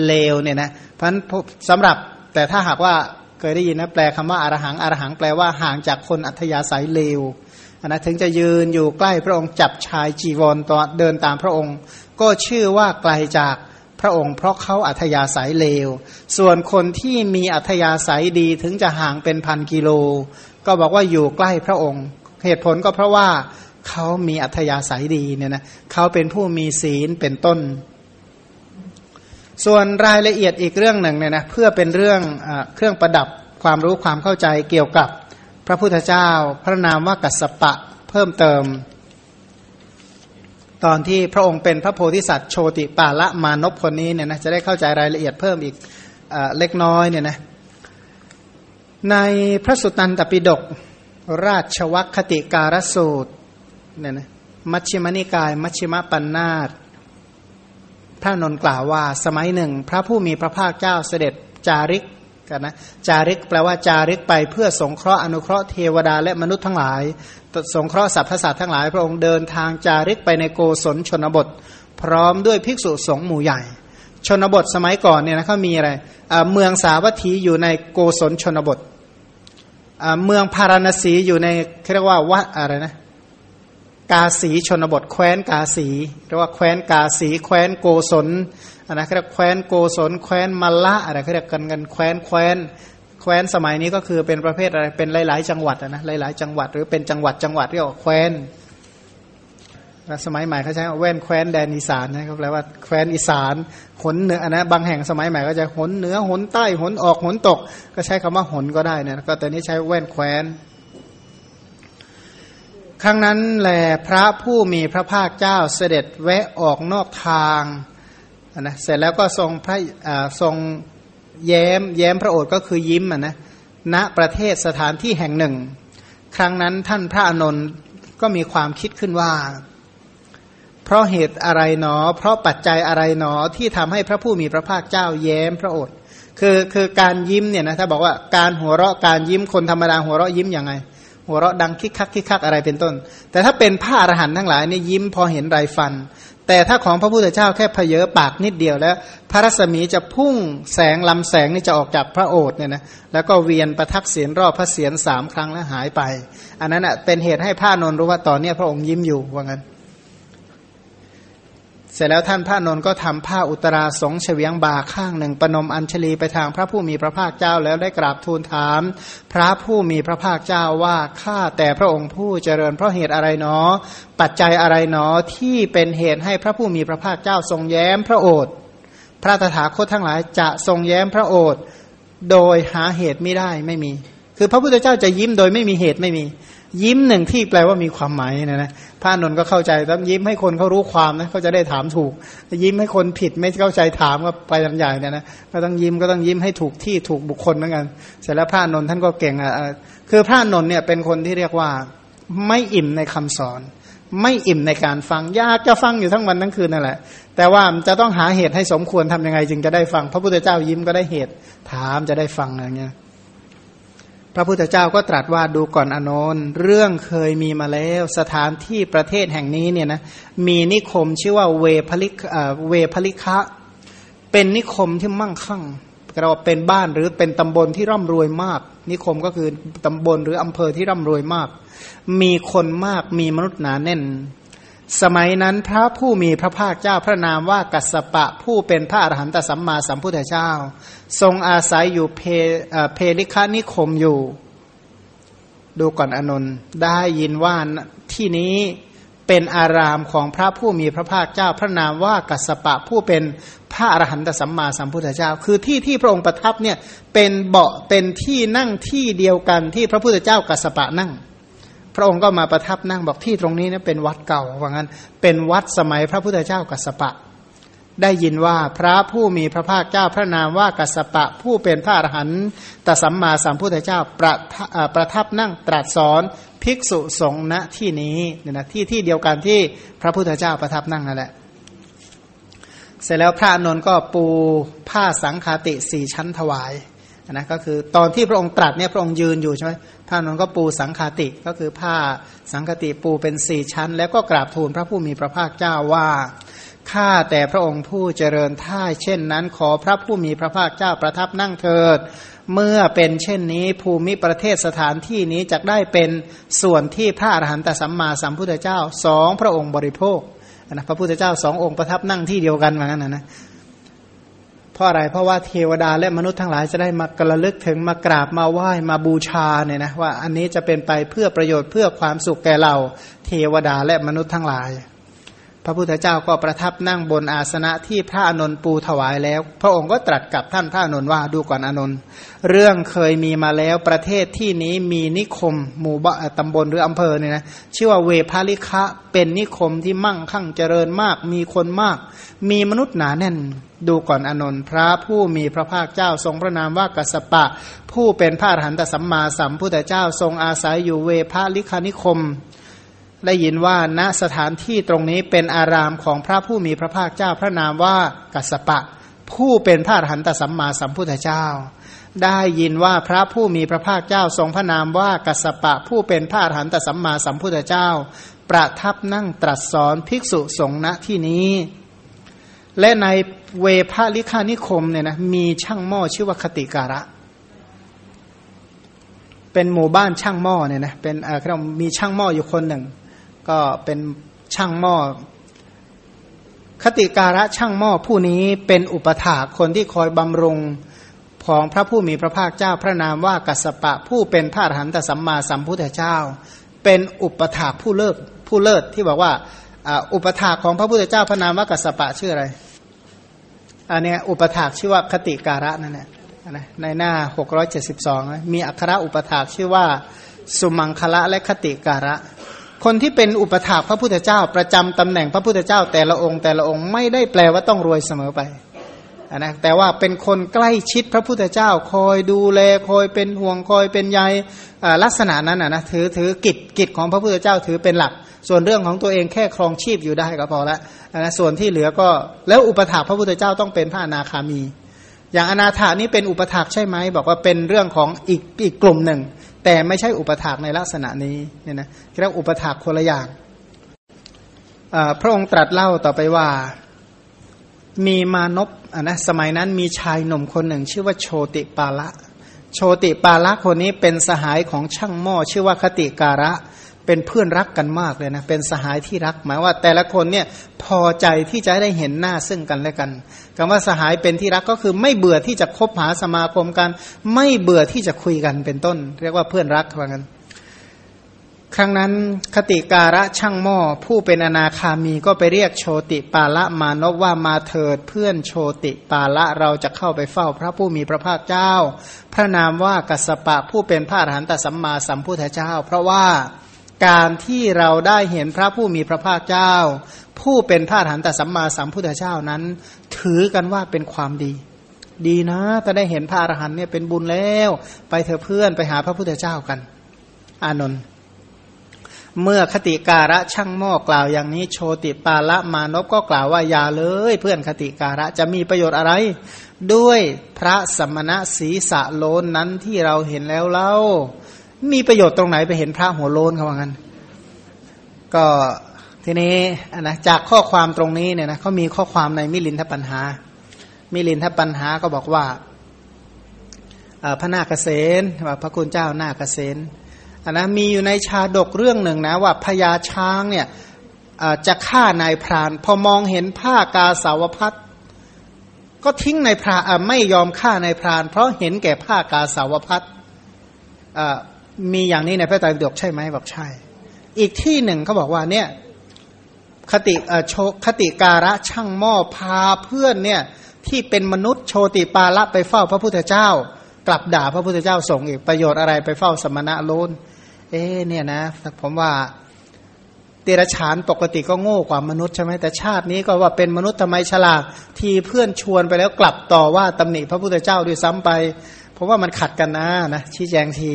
เลวเนี่ยนะเพราะสำหรับแต่ถ้าหากว่าเคยได้ยินนะแปลคำว่าอารหังอารหังแปลว่าห่างจากคนอัธยาศัยเลวนะถึงจะยืนอยู่ใกล้พระองค์จับชายจีวรตอนเดินตามพระองค์ ก็ชื่อว่าไกลจากพระองค์ เพราะเขาอัธยาศัยเลว ส่วนคนที่มีอัธยาศัยดีถึงจะห่างเป็นพันกิโล ก็บอกว่าอยู่ใกล้พระองค์ เหตุผลก็เพราะว่าเขามีอัธยาศัยดีเนี่ยนะเขาเป็นผู้มีศีลเป็นต้น ส่วนรายละเอียดอีกเรื่องหนึ่งเนี่ยนะเพื่อเป็นเรื่องอเครื่องประดับความรู้ความเข้าใจเกี่ยวกับพระพุทธเจ้า พระนามว่ากัสปะเพิ่มเติม ตอนที่พระองค์เป็นพระโพธิสัตว์โชติปาละมานพคนนี้เนี่ยนะจะได้เข้าใจรายละเอียดเพิ่มอีกอเล็กน้อยเนี่ยนะในพระสุตตันตปิฎก ราชวัคติการสูตรเนี่ยนะมัชฌิมนิกาย มัชฌิมปัญนาตพระนนกล่าวว่า สมัยหนึ่ง พระผู้มีพระภาคเจ้าเสด็จจาริกกันนะจาริกแปลว่าจาริกไปเพื่อสงเคราะห์อนุเคราะห์เทวดาและมนุษย์ทั้งหลาย สงเคราะห์สรรพสัตว์ทั้งหลาย พระองค์เดินทางจาริกไปในโกศลชนบท พร้อมด้วยภิกษุสงฆ์หมู่ใหญ่ ชนบทสมัยก่อนเนี่ยนะเขามีอะไรเมืองสาวัตถีอยู่ในโกศลชนบท เมืองพาราณสีอยู่ในเรียกว่าวัดอะไรนะกาสีชนบทแคว้นกาสีเรียกว่าแคว้นกาสี แคว้นโกศลนะเรียกแคว้นโกศล แคว้นมัลละอะไรเขาเรียกกันกันแคว้นแคว้นแคว้นสมัยนี้ก็คือเป็นประเภทอะไรเป็นหลาย ๆ จังหวัดนะหลาย ๆ จังหวัด หรือเป็นจังหวัดจังหวัดเรียกว่าแคว้น สมัยใหม่เขาใช้แว่นแคว้นแดนอีสานนะครับแปลว่าแคว้นอีสานหนเหนือนะบางแห่งสมัยใหม่ก็จะหนเหนือหนใต้หนออกหนตก ก็ใช้คำว่าหนก็ได้นะก็แต่นี้ใช้แว่นแคว้นครั้งนั้นแหลพระผู้มีพระภาคเจ้าเสด็จแวะออกนอกทางนะเสร็จแล้วก็ทรงพระทรงแย้มแย้มพระโอษฐ์ก็คือยิ้มนะณประเทศสถานที่แห่งหนึ่ง ครั้งนั้นท่านพระอนนท์ก็มีความคิดขึ้นว่า เพราะเหตุอะไรหนอ เพราะปัจจัยอะไรหนอที่ทำให้พระผู้มีพระภาคเจ้าแย้มพระโอษฐ์คือคือการยิ้มเนี่ยนะถ้าบอกว่าการหัวเราะการยิ้มคนธรรมดาหัวเราะยิ้มยังไง หัวเราะดังคิกคักคิกคักอะไรเป็นต้น แต่ถ้าเป็นพระอรหันต์ทั้งหลายนี่ยิ้มพอเห็นไรฟัน แต่ถ้าของพระพุทธเจ้าแค่เพเยอปากนิดเดียวแล้ว พระรัศมีจะพุ่งแสงลำแสงนี่จะออกจากพระโอษฐ์เนี่ยนะแล้วก็เวียนประทักเสียนรอบพระเสียนสามครั้งแล้วหายไป อันนั้นอะเป็นเหตุให้พระนนรู้ว่าตอนนี้พระองค์ยิ้มอยู่ว่างั้น เสร็จแล้วท่านพระนนท์ก็ทำผ้าอุตราสงเฉวียงบาข้างหนึ่งปนมอัญชลีไปทางพระผู้มีพระภาคเจ้าแล้วได้กราบทูลถาม พระผู้มีพระภาคเจ้าว่าข้าแต่พระองค์ผู้เจริญเพราะเหตุอะไรเนอ ปัจจัยอะไรเนอที่เป็นเหตุให้พระผู้มีพระภาคเจ้าทรงแย้มพระโอษฐ์พระตถาคตทั้งหลายจะทรงแย้มพระโอษฐ์โดยหาเหตุไม่ได้ไม่มี คือพระพุทธเจ้าจะยิ้มโดยไม่มีเหตุไม่มี ยิ้มหนึ่งที่แปลว่ามีความหมายนะนะพระนนท์ก็เข้าใจต้องยิ้มให้คนเขารู้ความนะเขาจะได้ถามถูก ยิ้มให้คนผิดไม่เข้าใจถามก็ไปกันใหญ่เนี่ยนะก็ต้องยิ้มก็ต้องยิ้มให้ถูกที่ถูกบุคคลเหมือนกันเสร็จแล้วพระนนท์ท่านก็เก่งอะคือพระนนท์เนี่ยเป็นคนที่เรียกว่าไม่อิ่มในคำสอน ไม่อิ่มในการฟังยากจะฟังอยู่ทั้งวันทั้งคืนนั่นแหละ แต่ว่าจะต้องหาเหตุให้สมควรทำยังไง จึงจะได้ฟัง พระพุทธเจ้ายิ้มก็ได้เหตุถามจะได้ฟังอะไรเงี้ย พระพุทธเจ้าก็ตรัสว่าดูก่อนอนนเรื่องเคยมีมาแล้วสถานที่ประเทศแห่งนี้เนี่ยนะมีนิคมชื่อว่าเวพลิกเวพลิคะเป็นนิคมที่มั่งคั่งเราเป็นบ้านหรือเป็นตำบลที่ร่ำรวยมาก นิคมก็คือตำบลหรืออำเภอที่ร่ำรวยมาก มีคนมากมีมนุษย์หนาแน่น สมัยนั้นพระผู้มีพระภาคเจ้าพระนามว่ากัสปะผู้เป็นพระอรหันตสัมมาสัมพุทธเจ้า ทรงอาศัยอยู่เพเพลิคานิคมอยู่ ดูก่อนอนนท์ได้ยินว่าที่นี้เป็นอารามของพระผู้มีพระภาคเจ้า พระนามว่ากัสปะผู้เป็นพระอรหันตสัมมาสัมพุทธเจ้า คือที่ที่พระองค์ประทับเนี่ยเป็นเบาะเป็นที่นั่งที่เดียวกันที่พระพุทธเจ้ากัสปะนั่ง พระองค์ก็มาประทับนั่งบอกที่ตรงนี้นะเป็นวัดเก่าว่างั้น เป็นวัดสมัยพระพุทธเจ้ากัสปะ ได้ยินว่าพระผู้มีพระภาคเจ้าพระนามว่ากัสสปะ ผู้เป็นพระอรหันตสัมมาสัมพุทธเจ้าประประทับนั่งตรัสสอนภิกษุสงฆ์ณที่นี้เนี่ยนะที่ที่เดียวกันที่พระพุทธเจ้าประทับนั่งนั่นแหละเสร็จแล้วพระนนท์ก็ปูผ้าสังคาติสี่ชั้นถวายนะก็คือตอนที่พระองค์ตรัสเนี่ยพระองค์ยืนอยู่ใช่ไหม พระนนท์ก็ปูสังคาติก็คือผ้าสังคติปูเป็นสี่ชั้น แล้วก็กราบทูลพระผู้มีพระภาคเจ้าว่าข้าแต่พระองค์ผู้เจริญท่าเช่นนั้น ขอพระผู้มีพระภาคเจ้าประทับนั่งเถิด เมื่อเป็นเช่นนี้ภูมิประเทศสถานที่นี้จะได้เป็นส่วนที่พระอรหันตสัมมาสัมพุทธเจ้าสองพระองค์บริโภคนะพระพุทธเจ้าสององค์ประทับนั่งที่เดียวกันเหมือนกันนะ เพราะอะไรเพราะว่าเทวดาและมนุษย์ทั้งหลายจะได้มากระลึกถึงมากราบมาไหว้มาบูชาเนี่ยนะว่าอันนี้จะเป็นไปเพื่อประโยชน์เพื่อความสุขแก่เราเทวดาและมนุษย์ทั้งหลาย พระพุทธเจ้าก็ประทับนั่งบนอาสนะที่พระอนนท์ปูถวายแล้ว พระองค์ก็ตรัสกับท่านพระอนนท์ว่าดูก่อนอนนท์เรื่องเคยมีมาแล้วประเทศที่นี้มีนิคม หมู่บ้านตำบลหรืออำเภอเนี่ยนะชื่อว่าเวพาลิคะเป็นนิคมที่มั่งคั่งเจริญมาก มีคนมาก มีมนุษย์หนาแน่น ดูก่อนอนนท์พระผู้มีพระภาคเจ้าทรงพระนามว่ากัสปะ ผู้เป็นพระอรหันตสัมมาสัมพุทธเจ้าทรงอาศัยอยู่เวพาลิคานิคม ได้ยินว่าณสถานที่ตรงนี้เป็นอารามของพระผู้มีพระภาคเจ้าพระนามว่ากัสปะ ผู้เป็นพระอรหันตสัมมาสัมพุทธเจ้า ได้ยินว่าพระผู้มีพระภาคเจ้าทรงพระนามว่ากัสปะ ผู้เป็นพระอรหันตสัมมาสัมพุทธเจ้า ประทับนั่งตรัสสอนภิกษุสงฆ์ณที่นี้ และในเวพาลิคานิคมเนี่ยนะมีช่างหม้อชื่อว่าคติการะเป็นหมู่บ้านช่างหม้อเนี่ยนะเป็นเออมีช่างหม้ออยู่คนหนึ่ง ก็เป็นช่างหม้อ คติการะช่างหม้อผู้นี้เป็นอุปถาคนที่คอยบำรุงของพระผู้มีพระภาคเจ้าพระนามว่ากัสปะผู้เป็นพระอรหันตสัมมาสัมพุทธเจ้า เป็นอุปถาผู้เลิศผู้เลิศที่บอกว่าอุปถาของพระพุทธเจ้าพระนามว่ากัสปะชื่ออะไรอันนี้อุปถาชื่อว่าคติการะนั่นแหละในหน้า 672 มีอัคระอุปถาชื่อว่า สุมังคละและคติการะ คนที่เป็นอุปถาพระพุทธเจ้า ประจำตำแหน่งพระพุทธเจ้า แต่ละองค์แต่ละองค์ไม่ได้แปลว่าต้องรวยเสมอไปนะแต่ว่าเป็นคนใกล้ชิดพระพุทธเจ้า คอยดูแลคอยเป็นห่วงคอยเป็นใยลักษณะนั้นนะถือถือกิจกิจของพระพุทธเจ้าถือเป็นหลัก ส่วนเรื่องของตัวเองแค่ครองชีพอยู่ได้ก็พอละนะส่วนที่เหลือก็แล้วอุปถาพระพุทธเจ้าต้องเป็นพระอนาคามี อย่างอนาถานี้เป็นอุปถากใช่ไหมบอกว่าเป็นเรื่องของอีกอีกกลุ่มหนึ่ง แต่ไม่ใช่อุปถากในลักษณะนี้เนี่ยนะเรียกอุปถากคนละอย่างพระองค์ตรัสเล่าต่อไปว่ามีมานพนะสมัยนั้นมีชายหนุ่มคนหนึ่ง ชื่อว่าโชติปาละ โชติปาละคนนี้เป็นสหายของช่างหม้อชื่อว่าคติการะ เป็นเพื่อนรักกันมากเลยนะเป็นสหายที่รัก หมายว่าแต่ละคนเนี่ยพอใจที่จะได้เห็นหน้าซึ่งกันและกันคำว่าสหายเป็นที่รักก็คือไม่เบื่อที่จะคบหาสมาคมกัน ไม่เบื่อที่จะคุยกันเป็นต้น เรียกว่าเพื่อนรักว่างั้นครั้งนั้นคติการะช่างหม้อผู้เป็นอนาคามีก็ไปเรียกโชติปาละมานพว่ามาเถิดเพื่อนโชติปาละเราจะเข้าไปเฝ้าพระผู้มีพระภาคเจ้า พระนามว่ากัสปะผู้เป็นพระอรหันตสัมมาสัมพุทธเจ้า เพราะว่า การที่เราได้เห็นพระผู้มีพระภาคเจ้า ผู้เป็นพระหันตสัมมาสัมพุทธเจ้านั้น ถือกันว่าเป็นความดี ดีนะถ้าได้เห็นพระอรหันต์เนี่ยเป็นบุญแล้ว ไปเถอะเพื่อนไปหาพระพุทธเจ้ากัน อานนท์เมื่อคติการะช่างหม้อกล่าวอย่างนี้โชติปาละมานพก็กล่าวว่าอย่าเลย เพื่อนคติการะจะมีประโยชน์อะไร ด้วยพระสมณะศีสะโลนนั้นที่เราเห็นแล้วเล่า มีประโยชน์ตรงไหนไปเห็นพระหัวโลนเขาว่างั้น ก็ทีนี้นะจากข้อความตรงนี้เนี่ยนะเขามีข้อความในมิลินทปัญหา มิลินทปัญหาก็บอกว่าพระนาคเษนว่าพระคุณเจ้านาคเษนอันนะมีอยู่ในชาดกเรื่องหนึ่งนะว่าพญาช้างเนี่ยจะฆ่านายพราน พอมองเห็นผ้ากาสาวพัดก็ทิ้งนายพรานไม่ยอมฆ่านายพราน เพราะเห็นแก่ผ้ากาสาวพัด มีอย่างนี้ในพระไตรปิฎกใช่ไหมบอกใช่ อีกที่หนึ่งเขาบอกว่าเนี่ยคติโชคติการะช่างหม้อพาเพื่อนเนี่ยที่เป็นมนุษย์โชติปาละไปเฝ้าพระพุทธเจ้า กลับด่าพระพุทธเจ้าส่งอีกประโยชน์อะไรไปเฝ้าสมณะโลนเอ๊เนี่ยนะผมว่าเดรัจฉานปกติก็โง่กว่ามนุษย์ใช่ไหมแต่ชาตินี้ก็ว่าเป็นมนุษย์ทำไมฉลาดทีเพื่อนชวนไปแล้วกลับต่อว่าตำหนิพระพุทธเจ้าด้วยซ้ำไป เพราะว่ามันขัดกันนะนะชี้แจงที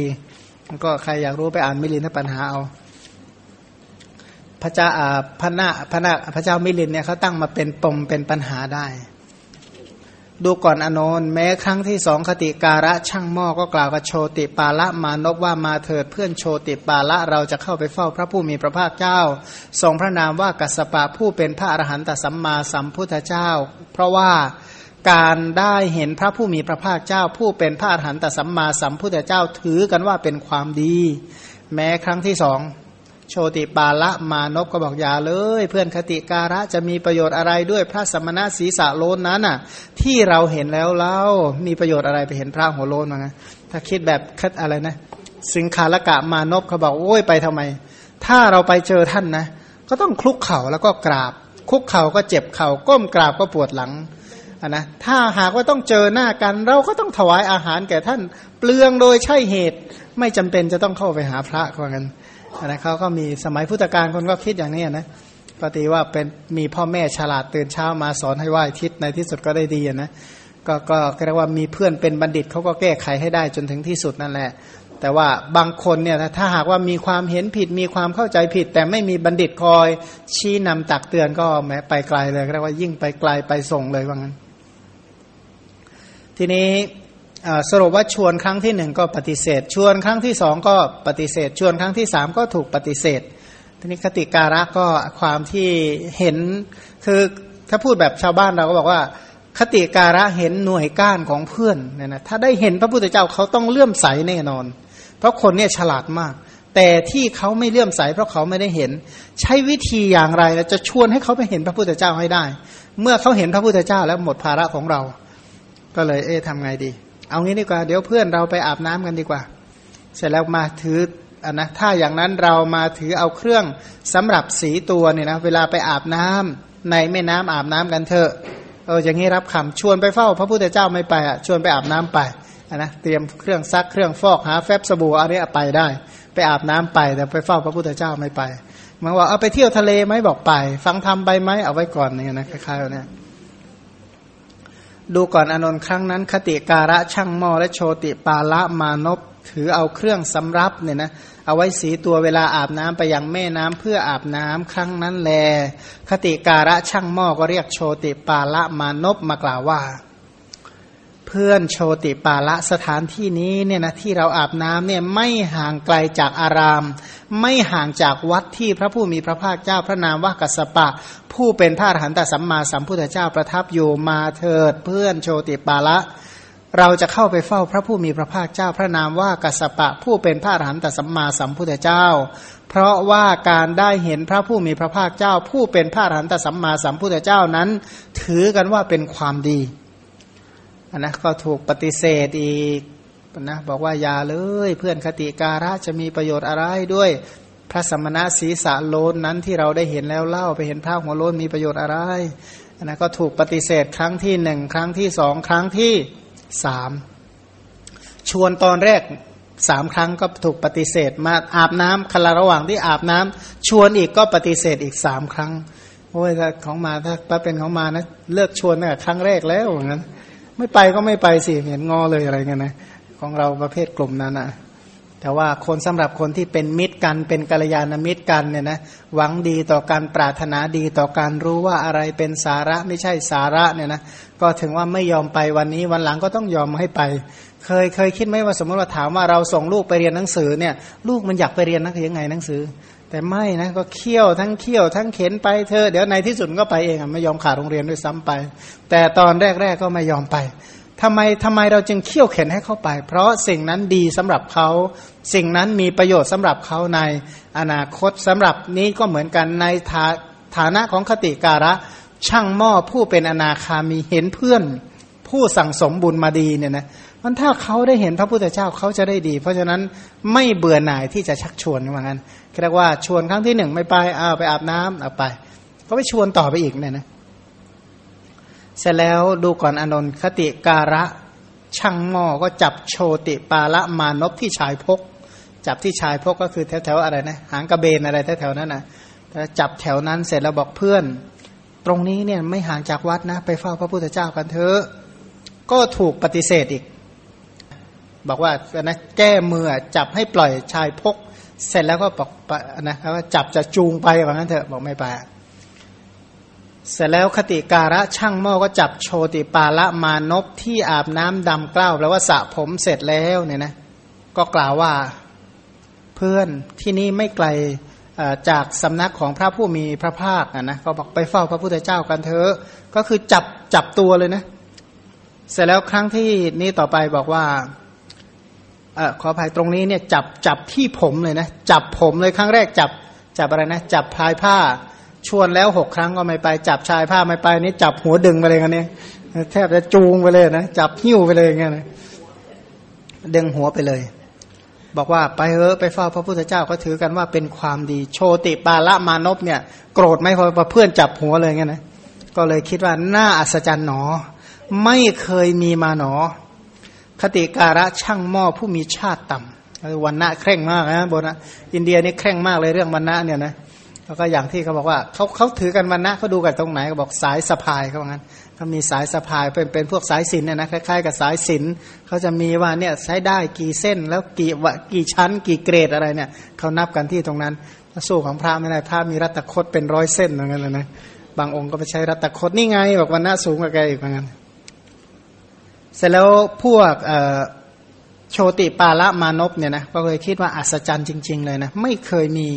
ก็ใครอยากรู้ไปอ่านมิลินทปัญหาเอาพระเจ้าพระนาพระนาพระเจ้ามิลินเนี่ยเขาตั้งมาเป็นปมเป็นปัญหาได้ ดูก่อนอนนแม้ครั้งที่สองคติการะช่างหม้อก็กล่าวกับโชติปาละมานพว่ามาเถิดเพื่อนโชติปาละเราจะเข้าไปเฝ้าพระผู้มีพระภาคเจ้า ทรงพระนามว่ากัสปะผู้เป็นพระอรหันตสัมมาสัมพุทธเจ้า เพราะว่า การได้เห็นพระผู้มีพระภาคเจ้าผู้เป็นพระอรหันตสัมมาสัมพุทธเจ้าถือกันว่าเป็นความดี แม้ครั้งที่สองโชติปาละมานพก็บอกอย่าเลย เพื่อนคติการะจะมีประโยชน์อะไรด้วยพระสมณะศีสะโลนนั้นน่ะ ที่เราเห็นแล้วเล่ามีประโยชน์อะไรไปเห็นพระหัวโลนมาไงถ้าคิดแบบคัดอะไรนะ สิงคาลกะมานพเขาบอกโอ้ยไปทำไม ถ้าเราไปเจอท่านนะ ก็ต้องคลุกเข่าแล้วก็กราบ คุกเข่าก็เจ็บเข่าก้มกราบก็ปวดหลัง นนะถ้าหากว่าต้องเจอหน้ากัน เราก็ต้องถวายอาหารแก่ท่าน เปลืองโดยใช่เหตุ ไม่จำเป็นจะต้องเข้าไปหาพระว่ากันนะเขาก็มีสมัยพุทธกาลคนก็คิดอย่างนี้นะปฏิว่าเป็นมีพ่อแม่ฉลาดตื่นเช้ามาสอนให้ไหว้ทิศในที่สุดก็ได้ดีนะก็ก็เรียกว่ามีเพื่อนเป็นบัณฑิตเขาก็แก้ไขให้ได้จนถึงที่สุดนั่นแหละ แต่ว่าบางคนเนี่ยถ้าหากว่ามีความเห็นผิดมีความเข้าใจผิด แต่ไม่มีบัณฑิตคอยชี้นำตักเตือนก็แม้ไปไกลเลยเรียกว่ายิ่งไปไกลไปส่งเลยว่างั้น ทีนี้สรุปว่าชวนครั้งที่หนึ่งก็ปฏิเสธ ชวนครั้งที่สองก็ปฏิเสธ ชวนครั้งที่สามก็ถูกปฏิเสธ ทีนี้คติการะก็ความที่เห็นคือถ้าพูดแบบชาวบ้านเราก็บอกว่า คติการะเห็นหน่วยก้านของเพื่อนเนี่ยนะถ้าได้เห็นพระพุทธเจ้าเขาต้องเลื่อมใสแน่นอน เพราะคนเนี่ยฉลาดมาก แต่ที่เขาไม่เลื่อมใส เพราะเขาไม่ได้เห็น ใช้วิธีอย่างไรจะชวนให้เขาไปเห็นพระพุทธเจ้าให้ได้ เมื่อเขาเห็นพระพุทธเจ้าแล้วหมดภาระของเรา ก็เลยเอ๊ะทำไงดี เอางี้ดีกว่า เดี๋ยวเพื่อนเราไปอาบน้ำกันดีกว่า เสร็จแล้วมาถืออนนะถ้าอย่างนั้นเรามาถือเอาเครื่องสำหรับสีตัวเนี่ยนะเวลาไปอาบน้ำในแม่น้ำอาบน้ำกันเถอะเอออย่างนี้รับคำชวนไปเฝ้า พระพุทธเจ้าไม่ไปอะชวนไปอาบน้ำไปนะเตรียมเครื่องซักเครื่องฟอกหาแฟบสบู่อะไรไปได้ ไปอาบน้ำไปแต่ไปเฝ้าพระพุทธเจ้าไม่ไปมันว่าเอาไปเที่ยวทะเลไหมบอกไป ฟังธรรมไปไหมเอาไว้ก่อนเนี่ยนะคล้ายๆเนี่ย ดูก่อนอนนท์ครั้งนั้น คติการะช่างหม้อและโชติปาละมานพถือเอาเครื่องสำรับเนี่ยนะเอาไว้สีตัวเวลาอาบน้ำไปยังแม่น้ำเพื่ออาบน้ำครั้งนั้นแล คติการะช่างหม้อก็เรียกโชติปาละมานพมากล่าวว่า เพื่อนโชติปาละสถานที่นี้เนี่ยนะที่เราอาบน้ำเนี่ยไม่ห่างไกลจากอาราม ไม่ห่างจากวัดที่พระผู้มีพระภาคเจ้าพระนามว่ากัสปะ ผู้เป็นพระอรหันตสัมมาสัมพุทธเจ้าประทับอยู่มาเถิด เพื่อนโชติปาละ เราจะเข้าไปเฝ้าพระผู้มีพระภาคเจ้าพระนามว่ากัสปะ ผู้เป็นพระอรหันตสัมมาสัมพุทธเจ้า เพราะว่าการได้เห็นพระผู้มีพระภาคเจ้า ผู้เป็นพระอรหันตสัมมาสัมพุทธเจ้านั้น ถือกันว่าเป็นความดี นนะก็ถูกปฏิเสธอีกนะบอกว่าอย่าเลยเพื่อนคติการะจะมีประโยชน์อะไรด้วยพระสมณะศีสะโลนนั้นที่เราได้เห็นแล้วเล่าไปเห็นพระหัวโลนมีประโยชน์อะไรอันนะก็ถูกปฏิเสธครั้งที่หนึ่งครั้งที่สองครั้งที่สามชวนตอนแรกสามครั้งก็ถูกปฏิเสธ มาอาบน้ำคลาระหว่างที่อาบน้ำชวนอีกก็ปฏิเสธอีกสามครั้งโอ้ยถ้าของมาถ้าเป็นของมานะเลิกชวนตั้งแต่ครั้งแรกแล้วอย่างนั้น ไม่ไปก็ไม่ไปสิเห็นงอเลยอะไรเงี้ยนะของเราประเภทกลุ่มนั้นนะแต่ว่าคนสำหรับคนที่เป็นมิตรกันเป็นกัลยาณมิตรกันเนี่ยนะหวังดีต่อการปรารถนาดีต่อการรู้ว่าอะไรเป็นสาระไม่ใช่สาระเนี่ยนะก็ถึงว่าไม่ยอมไปวันนี้วันหลังก็ต้องยอมให้ไป เคยเคยคิดไหมว่าสมมติว่าถามว่าเราส่งลูกไปเรียนหนังสือเนี่ย ลูกมันอยากไปเรียนนักยังไงหนังสือ แต่ไม่นะก็เคี่ยวทั้งเคี่ยวทั้งเข็นไปเธอเดี๋ยวในที่สุดก็ไปเองอะไม่ยอมขาดโรงเรียนด้วยซ้ำไป แต่ตอนแรกๆก็ไม่ยอมไปทำไมทำไมเราจึงเขี่ยวเข็นให้เข้าไป เพราะสิ่งนั้นดีสำหรับเขา สิ่งนั้นมีประโยชน์สำหรับเขาในอนาคตสำหรับนี้ก็เหมือนกันในฐาฐานะของคติการะ ช่างหม้อผู้เป็นอนาคามีเห็นเพื่อน ผู้สั่งสมบุญมาดีเนี่ยนะมันถ้าเขาได้เห็นพระพุทธเจ้าเขาจะได้ดี เพราะฉะนั้นไม่เบื่อหน่ายที่จะชักชวนเหมือนกัน เรียกว่าชวนครั้งที่หนึ่งไม่ไปอ้าวไปอาบน้ำเอาไป ก็ไปชวนต่อไปอีกเนี่ยนะเสร็จแล้วดูก่อนอนนท์คติการะช่างหม้อก็จับโชติปาละมานพที่ชายพก จับที่ชายพกก็คือแถวๆอะไรนะหางกระเบนอะไรแถวๆนั้นนะแต่จับแถวนั้นเสร็จแล้วบอกเพื่อน ตรงนี้เนี่ยไม่ห่างจากวัดนะ ไปเฝ้าพระพุทธเจ้ากันเถอะก็ถูกปฏิเสธอีก บอกว่านะแก้มือจับให้ปล่อยชายพก เสร็จแล้วก็บอกนะว่าจับจะจูงไปว่างั้นเถอะบอกไม่ไป เสร็จแล้วคติการะช่างหม้อก็จับโชติปาละมานพที่อาบน้ำดำกล้าวแปลว่าสระผมเสร็จแล้วเนี่ยนะก็กล่าวว่าเพื่อนที่นี่ไม่ไกลจากสำนักของพระผู้มีพระภาคนะก็บอกไปเฝ้าพระพุทธเจ้ากันเถอะ ก็คือจับจับตัวเลยนะ เสร็จแล้วครั้งที่นี่ต่อไปบอกว่า อขออภัยตรงนี้เนี่ยจับจับที่ผมเลยนะ จับผมเลยครั้งแรกจับจับอะไรนะ จับพายผ้าชวนแล้วหกครั้งก็ไม่ไป จับชายผ้าไม่ไปนี่จับหัวดึงไปเลยกันเนี่ยแทบจะจูงไปเลยนะจับหิ้วไปเลยอย่างเงี้ยนะดึงหัวไปเลย บอกว่าไปเออไปเฝ้าพระพุทธเจ้าก็ถือกันว่าเป็นความดีโชติปาละมานพเนี่ย โกรธไหมพอเพื่อนจับหัวเลยเงี้ยนะก็เลยคิดว่าน่าอัศจรรย์หนอ ไม่เคยมีมาหนอ คติการะช่างหม้อผู้มีชาติต่ำวันณะเคร่งมากนะบนะอินเดียนี่เคร่งมากเลยเรื่องวันณะเนี่ยนะแล้วก็อย่างที่เขาบอกว่าเขาเขาถือกันวันนะเขาดูกันตรงไหนเขาบอกสายสะพายเขาบอกงั้นเขามีสายสะพายเป็นเป็นพวกสายสินเนี่ยนะคล้ายๆกับสายสินเขาจะมีว่าเนี่ยใช้ได้กี่เส้นแล้วกี่วกี่ชั้น กี่เกรดอะไรเนี่ยเขานับกันที่ตรงนั้นสู้ของพระไม่ได้พระมีรัตคดเป็นร้อยเส้นอย่างนั้นเลยนะบางองค์ก็ไปใช้รัตคดนี่ไงบอกวันนะสูงกว่าแกอีกเหมือนกัน เสร็จแล้วพวกโชติปาละมานพเนี่ยนะก็เลยคิดว่าอัศจรรย์จริง ๆ เลยนะไม่เคยมี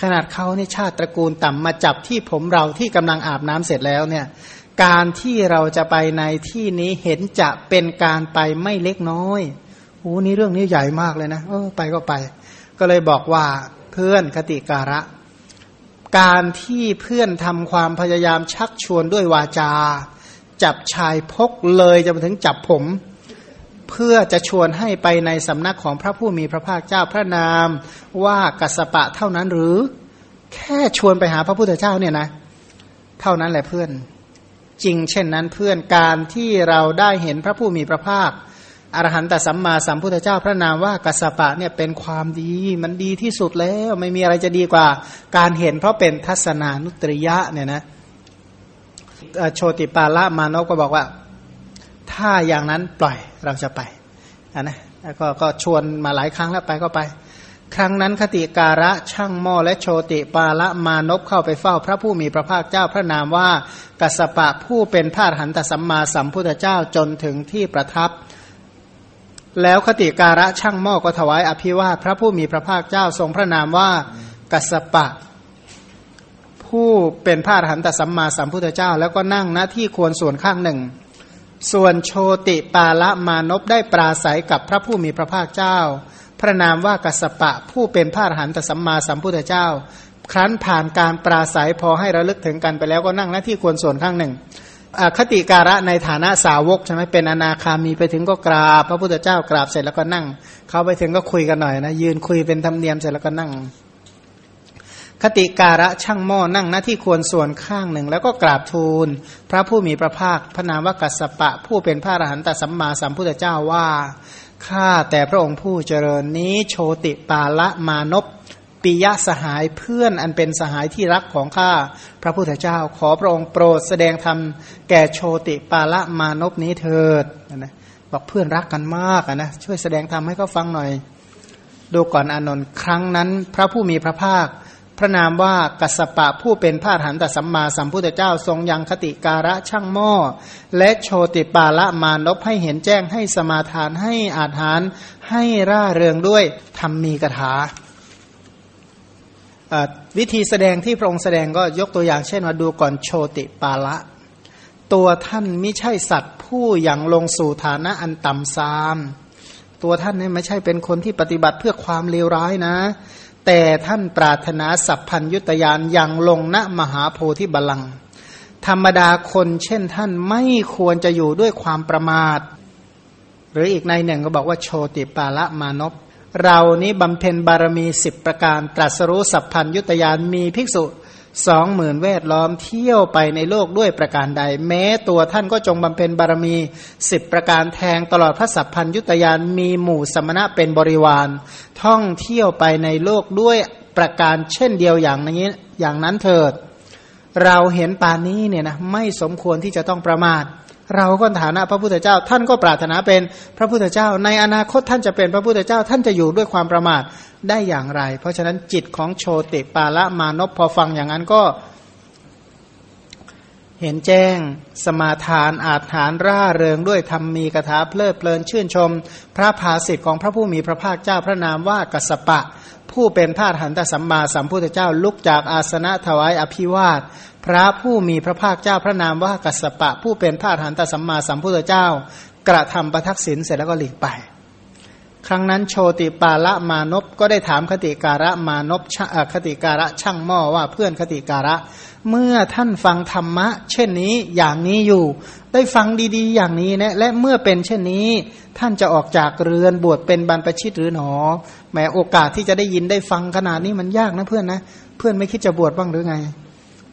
ขนาดเขาในชาติตระกูลต่ำมาจับที่ผมเราที่กำลังอาบน้ำเสร็จแล้วเนี่ยการที่เราจะไปในที่นี้เห็นจะเป็นการไปไม่เล็กน้อยโอ้นี่เรื่องนี้ใหญ่มากเลยนะเออไปก็ไป ก็เลยบอกว่าเพื่อนคติการะ การที่เพื่อนทำความพยายามชักชวนด้วยวาจา จับชายพกเลยจะมาถึงจับผม เพื่อจะชวนให้ไปในสำนักของพระผู้มีพระภาคเจ้าพระนามว่ากัสปะเท่านั้นหรือ แค่ชวนไปหาพระพุทธเจ้าเนี่ยนะ เท่านั้นแหละเพื่อน จริงเช่นนั้นเพื่อนการที่เราได้เห็นพระผู้มีพระภาคอรหันตสัมมาสัมพุทธเจ้าพระนามว่ากัสปะเนี่ยเป็นความดีมันดีที่สุดแล้ว ไม่มีอะไรจะดีกว่า การเห็นเพราะเป็นทัศนานุตริยะเนี่ยนะ โชติปาละมานพก็บอกว่า ถ้าอย่างนั้นปล่อยเราจะไปนะแล้วก็ก็ชวนมาหลายครั้งแล้วไปก็ไป ครั้งนั้นคติการะช่างหม้อและโชติปาละมานพเข้าไปเฝ้า พระผู้มีพระภาคเจ้าพระนามว่ากัสปะผู้เป็นพาหันตสัมมาสัมพุทธเจ้าจนถึงที่ประทับ แล้วคติการะช่างหม้อก็ถวายอภิวาทพระผู้มีพระภาคเจ้าทรงพระนามว่ากัสปะ ผู้เป็นพาหันตสัมมาสัมพุทธเจ้า แล้วก็นั่งหน้าที่ควรส่วนข้างหนึ่ง ส่วนโชติปาละมานพได้ปราศัยกับพระผู้มีพระภาคเจ้า พระนามว่ากัสปะผู้เป็นพระอรหันตสัมมาสัมพุทธเจ้า ครั้นผ่านการปราศัยพอให้ระลึกถึงกันไปแล้วก็นั่งหน้าที่ควรส่วนข้างหนึ่งคติการะในฐานะสาวกใช่ไหมเป็นอนาคามีไปถึงก็กราบ พระพุทธเจ้ากราบเสร็จแล้วก็นั่ง เขาไปถึงก็คุยกันหน่อยนะยืนคุยเป็นธรรมเนียมเสร็จแล้วก็นั่ง คติการะช่างหม้อนั่งหน้าที่ควรส่วนข้างหนึ่ง แล้วก็กราบทูล พระผู้มีพระภาคพระนามวกัสสปะ ผู้เป็นพระอรหันตสัมมาสัมพุทธเจ้าว่าข้าแต่พระองค์ผู้เจริญนี้โชติปาละมานพปิยสหายเพื่อนอันเป็นสหายที่รักของข้าพระพุทธเจ้า ขอพระองค์โปรดแสดงธรรมแก่โชติปาละมานพนี้เถิดนะบอกเพื่อนรักกันมากนะช่วยแสดงธรรมให้เขาฟังหน่อย ดูก่อนอนนท์ครั้งนั้น พระผู้มีพระภาค พระนามว่ากัสปะผู้เป็นพาหันตสัมมาสัมพุทธเจ้าทรงยังคติการะช่างหม้อ และโชติปาละมานพให้เห็นแจ้งให้สมาทานให้อาหารให้ร่าเริงด้วยธรรมมีกถาวิธีแสดงที่พระองค์แสดงก็ยกตัวอย่างเช่นว่าดูก่อนโชติปาละ ตัวท่านไม่ใช่สัตว์ผู้อย่างลงสู่ฐานะอันต่ำซาม ตัวท่านเนี่ยไม่ใช่เป็นคนที่ปฏิบัติเพื่อความเลวร้ายนะ แต่ท่านปรารถนาสัพพัญยุตยานยังลงณมหาโพธิบาลัง ธรรมดาคนเช่นท่านไม่ควรจะอยู่ด้วยความประมาท หรืออีกในหนึ่งก็บอกว่าโชติปาละมานพเรานี้บำเพ็ญบารมีสิบประการตรัสรู้สัพพัญยุตยานมีภิกษุ สองหมื่นเวทล้อมเที่ยวไปในโลกด้วยประการใด แม้ตัวท่านก็จงบำเพ็ญบารมีสิบประการแทงตลอดพระสัพพัญยุตยานมีหมู่สมณะเป็นบริวาร ท่องเที่ยวไปในโลกด้วยประการเช่นเดียวอย่างนี้อย่างนั้นเถิด เราเห็นปานนี้เนี่ยนะไม่สมควรที่จะต้องประมาท เราก็ฐานะพระพุทธเจ้า ท่านก็ปรารถนาเป็นพระพุทธเจ้า ในอนาคตท่านจะเป็นพระพุทธเจ้า ท่านจะอยู่ด้วยความประมาทได้อย่างไร เพราะฉะนั้นจิตของโชติปาละมานพพอฟังอย่างนั้นก็เห็นแจ้งสมาทานอาจฐานร่าเริงด้วยธรรมมีกถาเพลิดเพลินชื่นชม พระภาสิทธิ์ของพระผู้มีพระภาคเจ้าพระนามว่ากัสปะ ผู้เป็นพาหันตสัมมาสัมพุทธเจ้าลุกจากอาสนะถวายอภิวาท พระผู้มีพระภาคเจ้าพระนามว่ากัสปะ ผู้เป็นพาหันตสัมมาสัมพุทธเจ้า กระทำประทักษิณเสร็จแล้วก็หลีกไป ครั้งนั้นโชติปาละมานพก็ได้ถามคติการะมานพคติการะช่างหม้อว่าเพื่อนคติการะ เมื่อท่านฟังธรรมะ เช่นนี้อย่างนี้อยู่ ได้ฟังดีๆ อย่างนี้นะและเมื่อเป็นเช่นนี้ ท่านจะออกจากเรือนบวชเป็นบรรพชิตหรือหนอแม้โอกาสที่จะได้ยินได้ฟังขนาดนี้มันยากนะเพื่อนนะ เพื่อนไม่คิดจะบวชบ้างหรือไง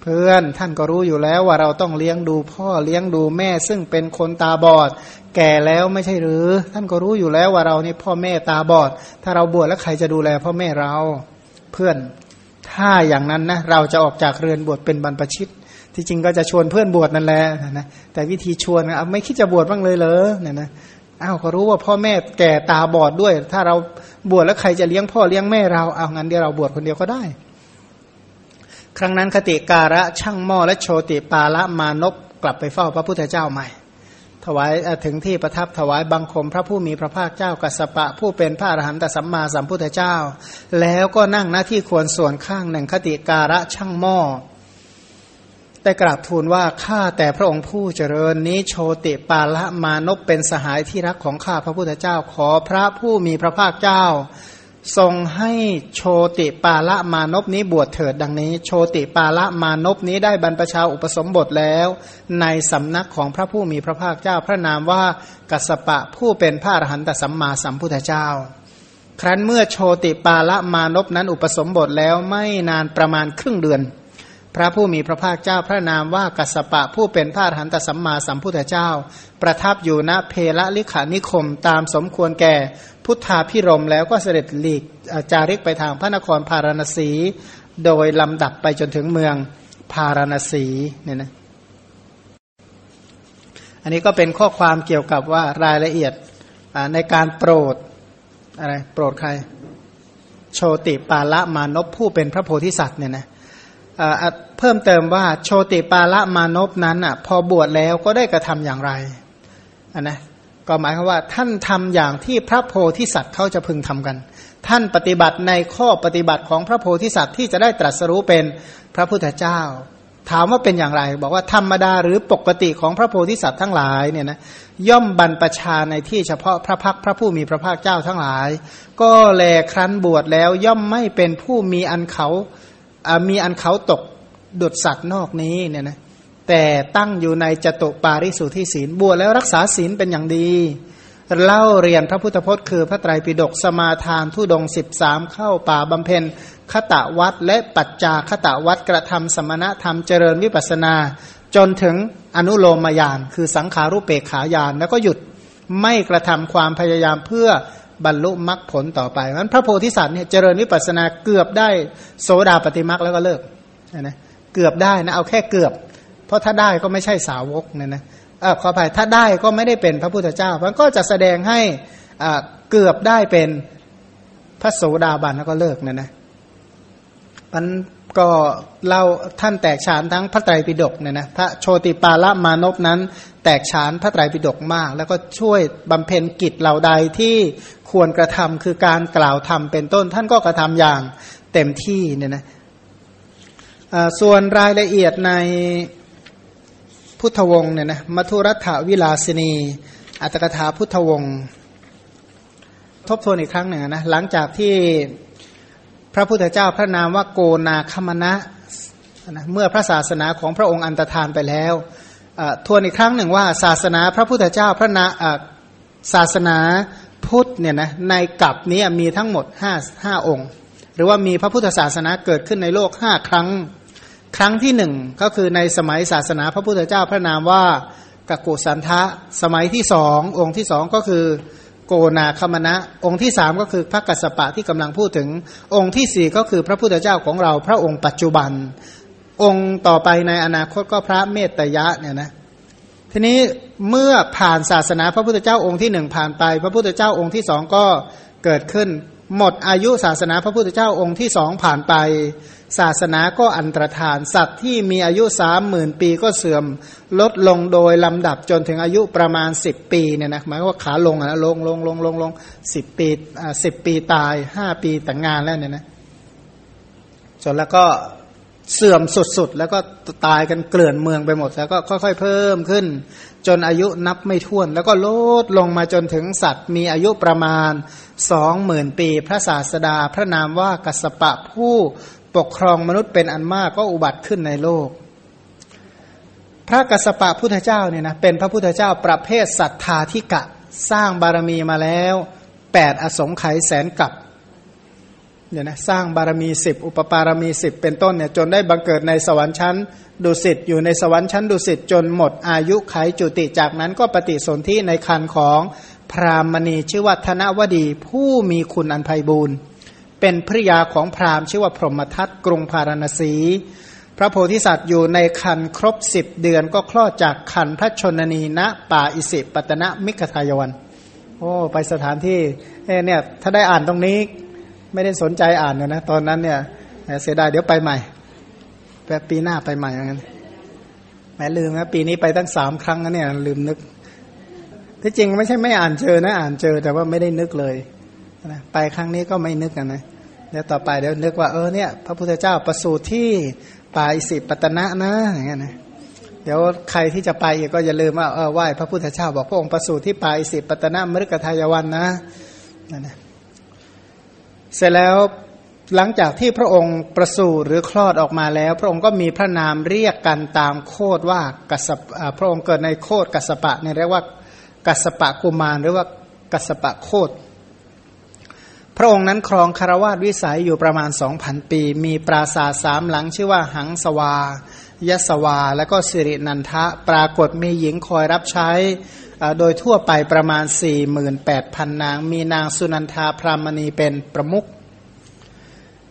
พื่อนท่านก็รู้อยู่แล้วว่าเราต้องเลี้ยงดูพ่อเลี้ยงดูแม่ ซึ่งเป็นคนตาบอด แก่แล้วไม่ใช่หรือ ท่านก็รู้อยู่แล้วว่าเรานี่พ่อแม่ตาบอด ถ้าเราบวชแล้วใครจะดูแลพ่อแม่เราเพื่อน ถ้าอย่างนั้นนะเราจะออกจากเรือนบวชเป็นบรรพชิต ที่จริงก็จะชวนเพื่อนบวชนั่นแหละนะแต่วิธีชวนเอาไม่คิดจะบวชบ้างเลยเหรอเนี่ยนะอ้าวก็รู้ว่าพ่อแม่แก่ตาบอดด้วย ถ้าเราบวชแล้วใครจะเลี้ยงพ่อเลี้ยงแม่เราเอางั้นเดี๋ยวเราบวชคนเดียวก็ได้ ครั้งนั้นคติการะช่างหม้อและโชติปาละมานพกลับไปเฝ้าพระพุทธเจ้าใหม่ ถวายถึงที่ประทับถวายบังคมพระผู้มีพระภาคเจ้ากัสปะ ผู้เป็นพระอรหันตสัมมาสัมพุทธเจ้า แล้วก็นั่งหน้าที่ควรส่วนข้างหนึ่งคติการะช่างหม้อได้กราบทูลว่าข้าแต่พระองค์ผู้เจริญนี้โชติปาละมานพเป็นสหายที่รักของข้าพระพุทธเจ้าขอพระผู้มีพระภาคเจ้า ทรงให้โชติปาละมานพนี้บวชเถิดดังนี้ โชติปาละมานพนี้ได้บรรพชาอุปสมบทแล้ว ในสำนักของพระผู้มีพระภาคเจ้า พระนามว่ากัสปะผู้เป็นพระอรหันตสัมมาสัมพุทธเจ้า ครั้นเมื่อโชติปาละมานพนั้นอุปสมบทแล้วไม่นานประมาณครึ่งเดือน พระผู้มีพระภาคเจ้าพระนามว่ากัสปะผู้เป็นพระหันตสัมมาสัมพุทธเจ้า ประทับอยู่ณเพละลิขานิคมตามสมควรแก่ พุทธาพิรมแล้วก็เสด็จหลีกจาริกไปทางพระนครพาราณสี โดยลำดับไปจนถึงเมืองพาราณสีเนี่ยนะอันนี้ก็เป็นข้อความเกี่ยวกับว่ารายละเอียดในการโปรดอะไรโปรดใคร โชติปาละมานพผู้เป็นพระโพธิสัตว์เนี่ยนะเพิ่มเติมว่าโชติปาละมานพนั้นอะพอบวชแล้วก็ได้กระทำอย่างไรนนะ ก็หมายความว่าท่านทำอย่างที่พระโพธิสัตว์เขาจะพึงทำกัน ท่านปฏิบัติในข้อปฏิบัติของพระโพธิสัตว์ที่จะได้ตรัสรู้เป็นพระพุทธเจ้า ถามว่าเป็นอย่างไร บอกว่าธรรมดาหรือปกติของพระโพธิสัตว์ทั้งหลายเนี่ยนะย่อมบรรปชาในที่เฉพาะพระพักพระผู้มีพระภาคเจ้าทั้งหลาย ก็แลครั้นบวชแล้วย่อมไม่เป็นผู้มีอันเขามีอันเขาตกดุดสัตว์นอกนี้เนี่ยนะ แต่ตั้งอยู่ในจตุปาริสุทธิศีลบวชแล้วรักษาศีลเป็นอย่างดี เล่าเรียนพระพุทธพจน์คือพระไตรปิฎกสมาทานทุดงสิบสามเข้าป่าบำเพ็ญขตะวัดและปัจจาขตะวัดกระทำสมณธรรมเจริญวิปัสนา จนถึงอนุโลมมายาน คือสังขารุเปกขายาน แล้วก็หยุดไม่กระทำความพยายามเพื่อบรรลุมรรคผลต่อไปนั้นพระโพธิสัตว์เนี่ยเจริญวิปัสนาเกือบได้โสดาปฏิมรรคแล้วก็เลิกนะเกือบได้นะเอาแค่เกือบ เพราะถ้าได้ก็ไม่ใช่สาวกเนี่ยนะเออขออภัยถ้าได้ก็ไม่ได้เป็นพระพุทธเจ้ามันก็จะแสดงให้อ่าเกือบได้เป็นพระโสดาบันแล้วก็เลิกนะนะมันก็เล่าท่านแตกฉานทั้งพระไตรปิฎกเนี่ยนะพระโชติปาละมานพนั้น แตกฉานพระไตรปิฎกมาก แล้วก็ช่วยบำเพ็ญกิจเหล่าใดที่ควรกระทำคือการกล่าวธรรมเป็นต้น ท่านก็กระทำอย่างเต็มที่เนี่ยนะส่วนรายละเอียดใน พุทธวงศ์เนี่ยนะมัทุรัฐวิลาสินี อัตกถาพุทธวงศ์ทบทวนอีกครั้งหนึ่งนะหลังจากที่พระพุทธเจ้าพระนามว่าโกนาคมณะนะเมื่อพระศาสนาของพระองค์อันตรธานไปแล้วทวนอีกครั้งหนึ่งว่าศาสนาพระพุทธเจ้าพระนาศาสนาพุทธเนี่ยนะในกับนี้มีทั้งหมดห้าห้าองค์ หรือว่ามีพระพุทธศาสนาเกิดขึ้นในโลกห้าครั้ง ครั้งที่หนึ่งก็คือในสมัยศาสนาพระพุทธเจ้าพระนามว่ากกุสันทะ สมัยที่สององค์ที่สองก็คือโกนาคมณะ องค์ที่สามก็คือพระกัสสปะที่กำลังพูดถึง องค์ที่สี่ก็คือพระพุทธเจ้าของเราพระองค์ปัจจุบัน องค์ต่อไปในอนาคตก็พระเมตตยะเนี่ยนะทีนี้เมื่อผ่านศาสนาพระพุทธเจ้าองค์ที่หนึ่งผ่านไป พระพุทธเจ้าองค์ที่สองก็เกิดขึ้น หมดอายุศาสนาพระพุทธเจ้าองค์ที่สองผ่านไป ศาสนาก็อันตรธาน สัตว์ที่มีอายุสามหมื่นปีก็เสื่อม ลดลงโดยลำดับจนถึงอายุประมาณสิบปีเนี่ยนะหมายว่าขาลงนะลงลงลงลงลงสิบปีอ่าสิบปีตายห้าปีแต่งงานแล้วเนี่ยนะจนแล้วก็เสื่อมสุดๆ แล้วก็ตายกันเกลื่อนเมืองไปหมด แล้วก็ค่อยๆ เพิ่มขึ้น จนอายุนับไม่ถ้วน แล้วก็ลดลงมาจนถึงสัตว์ มีอายุประมาณสองหมื่นปี พระศาสดา พระนามว่ากัสปะผู้ ปกครองมนุษย์เป็นอันมากก็อุบัติขึ้นในโลก พระกัสปะพุทธเจ้าเนี่ยนะเป็นพระพุทธเจ้าประเภทศรัทธาธิกะสร้างบารมีมาแล้วแปดอสงไขยแสนกับเนี่ยนะสร้างบารมีสิบอุปปารมีสิบเป็นต้นเนี่ยจนได้บังเกิดในสวรรค์ชั้น ดุสิตอยู่ในสวรรค์ชั้นดุสิตจนหมดอายุไขจุติจากนั้นก็ปฏิสนธิในคันของพรามณีชื่อว่าธนวดีผู้มีคุณอันไพบูรณ์ เป็นภริยาของพราหมณ์ชื่อว่าพรหมทัตกรุงพาราณสี พระโพธิสัตว์อยู่ในคันครบสิบเดือนก็คลอดจากคันพระชนนีณป่าอิสิปตนะมิกทายวันโอ้ไปสถานที่เนี่ยถ้าได้อ่านตรงนี้ไม่ได้สนใจอ่านเลยนะตอนนั้นเนี่ยเสียดายเดี๋ยวไปใหม่แปปีหน้าไปใหม่ย่างนั้นแหมลืมนะปีนี้ไปตั้งสามครั้งนะเนี่ยลืมนึกที่จริงไม่ใช่ไม่อ่านเจอนะอ่านเจอแต่ว่าไม่ได้นึกเลย นะไปครั้งนี้ก็ไม่นึกนะเดี๋ยวต่อไปเดี๋ยวนึกว่าเออเนี่ยพระพุทธเจ้าประสูติที่ป่าอิสิปตนะนะอย่างเงี้ยนะเดี๋ยวใครที่จะไปอีกก็อย่าลืมว่าเออไหว้พระพุทธเจ้าบอกพระองค์ประสูติที่ป่าอิสิปตนะมฤกทายวันนะนั่นนะเสร็จแล้วหลังจากที่พระองค์ประสูติหรือคลอดออกมาแล้ว พระองค์ก็มีพระนามเรียกกันตามโคดว่ากัสปพระองค์เกิดในโคดกัสปะเนี่ยเรียกว่ากัสปะกุมารหรือว่ากัสปะโคด พระองค์นั้นครองคารวาสวิสัยอยู่ประมาณสองพันปี มีปราสาทสามหลังชื่อว่าหังสวายสวา และก็สิรินันทะ ปรากฏมีหญิงคอยรับใช้ โดยทั่วไปประมาณ 48,000 นาง มีนางสุนันทาพรามณีเป็นประมุข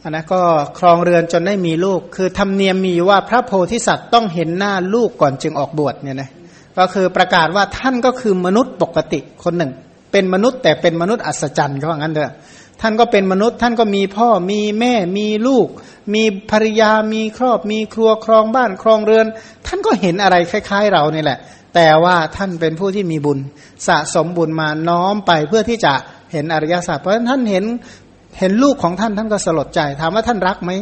อันนะก็ครองเรือนจนได้มีลูก คือธรรมเนียมมีว่าพระโพธิสัตว์ต้องเห็นหน้าลูกก่อนจึงออกบวชเนี่ยนะก็คือประกาศว่าท่านก็คือมนุษย์ปกติคนหนึ่ง เป็นมนุษย์แต่เป็นมนุษย์อัศจรรย์เขาว่างั้นเถอะ ท่านก็เป็นมนุษย์ท่านก็มีพ่อมีแม่มีลูก มีภรรยามีครอบ มีครัวครองบ้านครองเรือน ท่านก็เห็นอะไรคล้าย ๆ เรานี่แหละ แต่ว่าท่านเป็นผู้ที่มีบุญ สะสมบุญมาน้อมไปเพื่อที่จะเห็นอริยสัจเพราะฉะนั้นท่านเห็นเห็นลูกของท่านท่านก็สลดใจ ถามว่าท่านรักไหม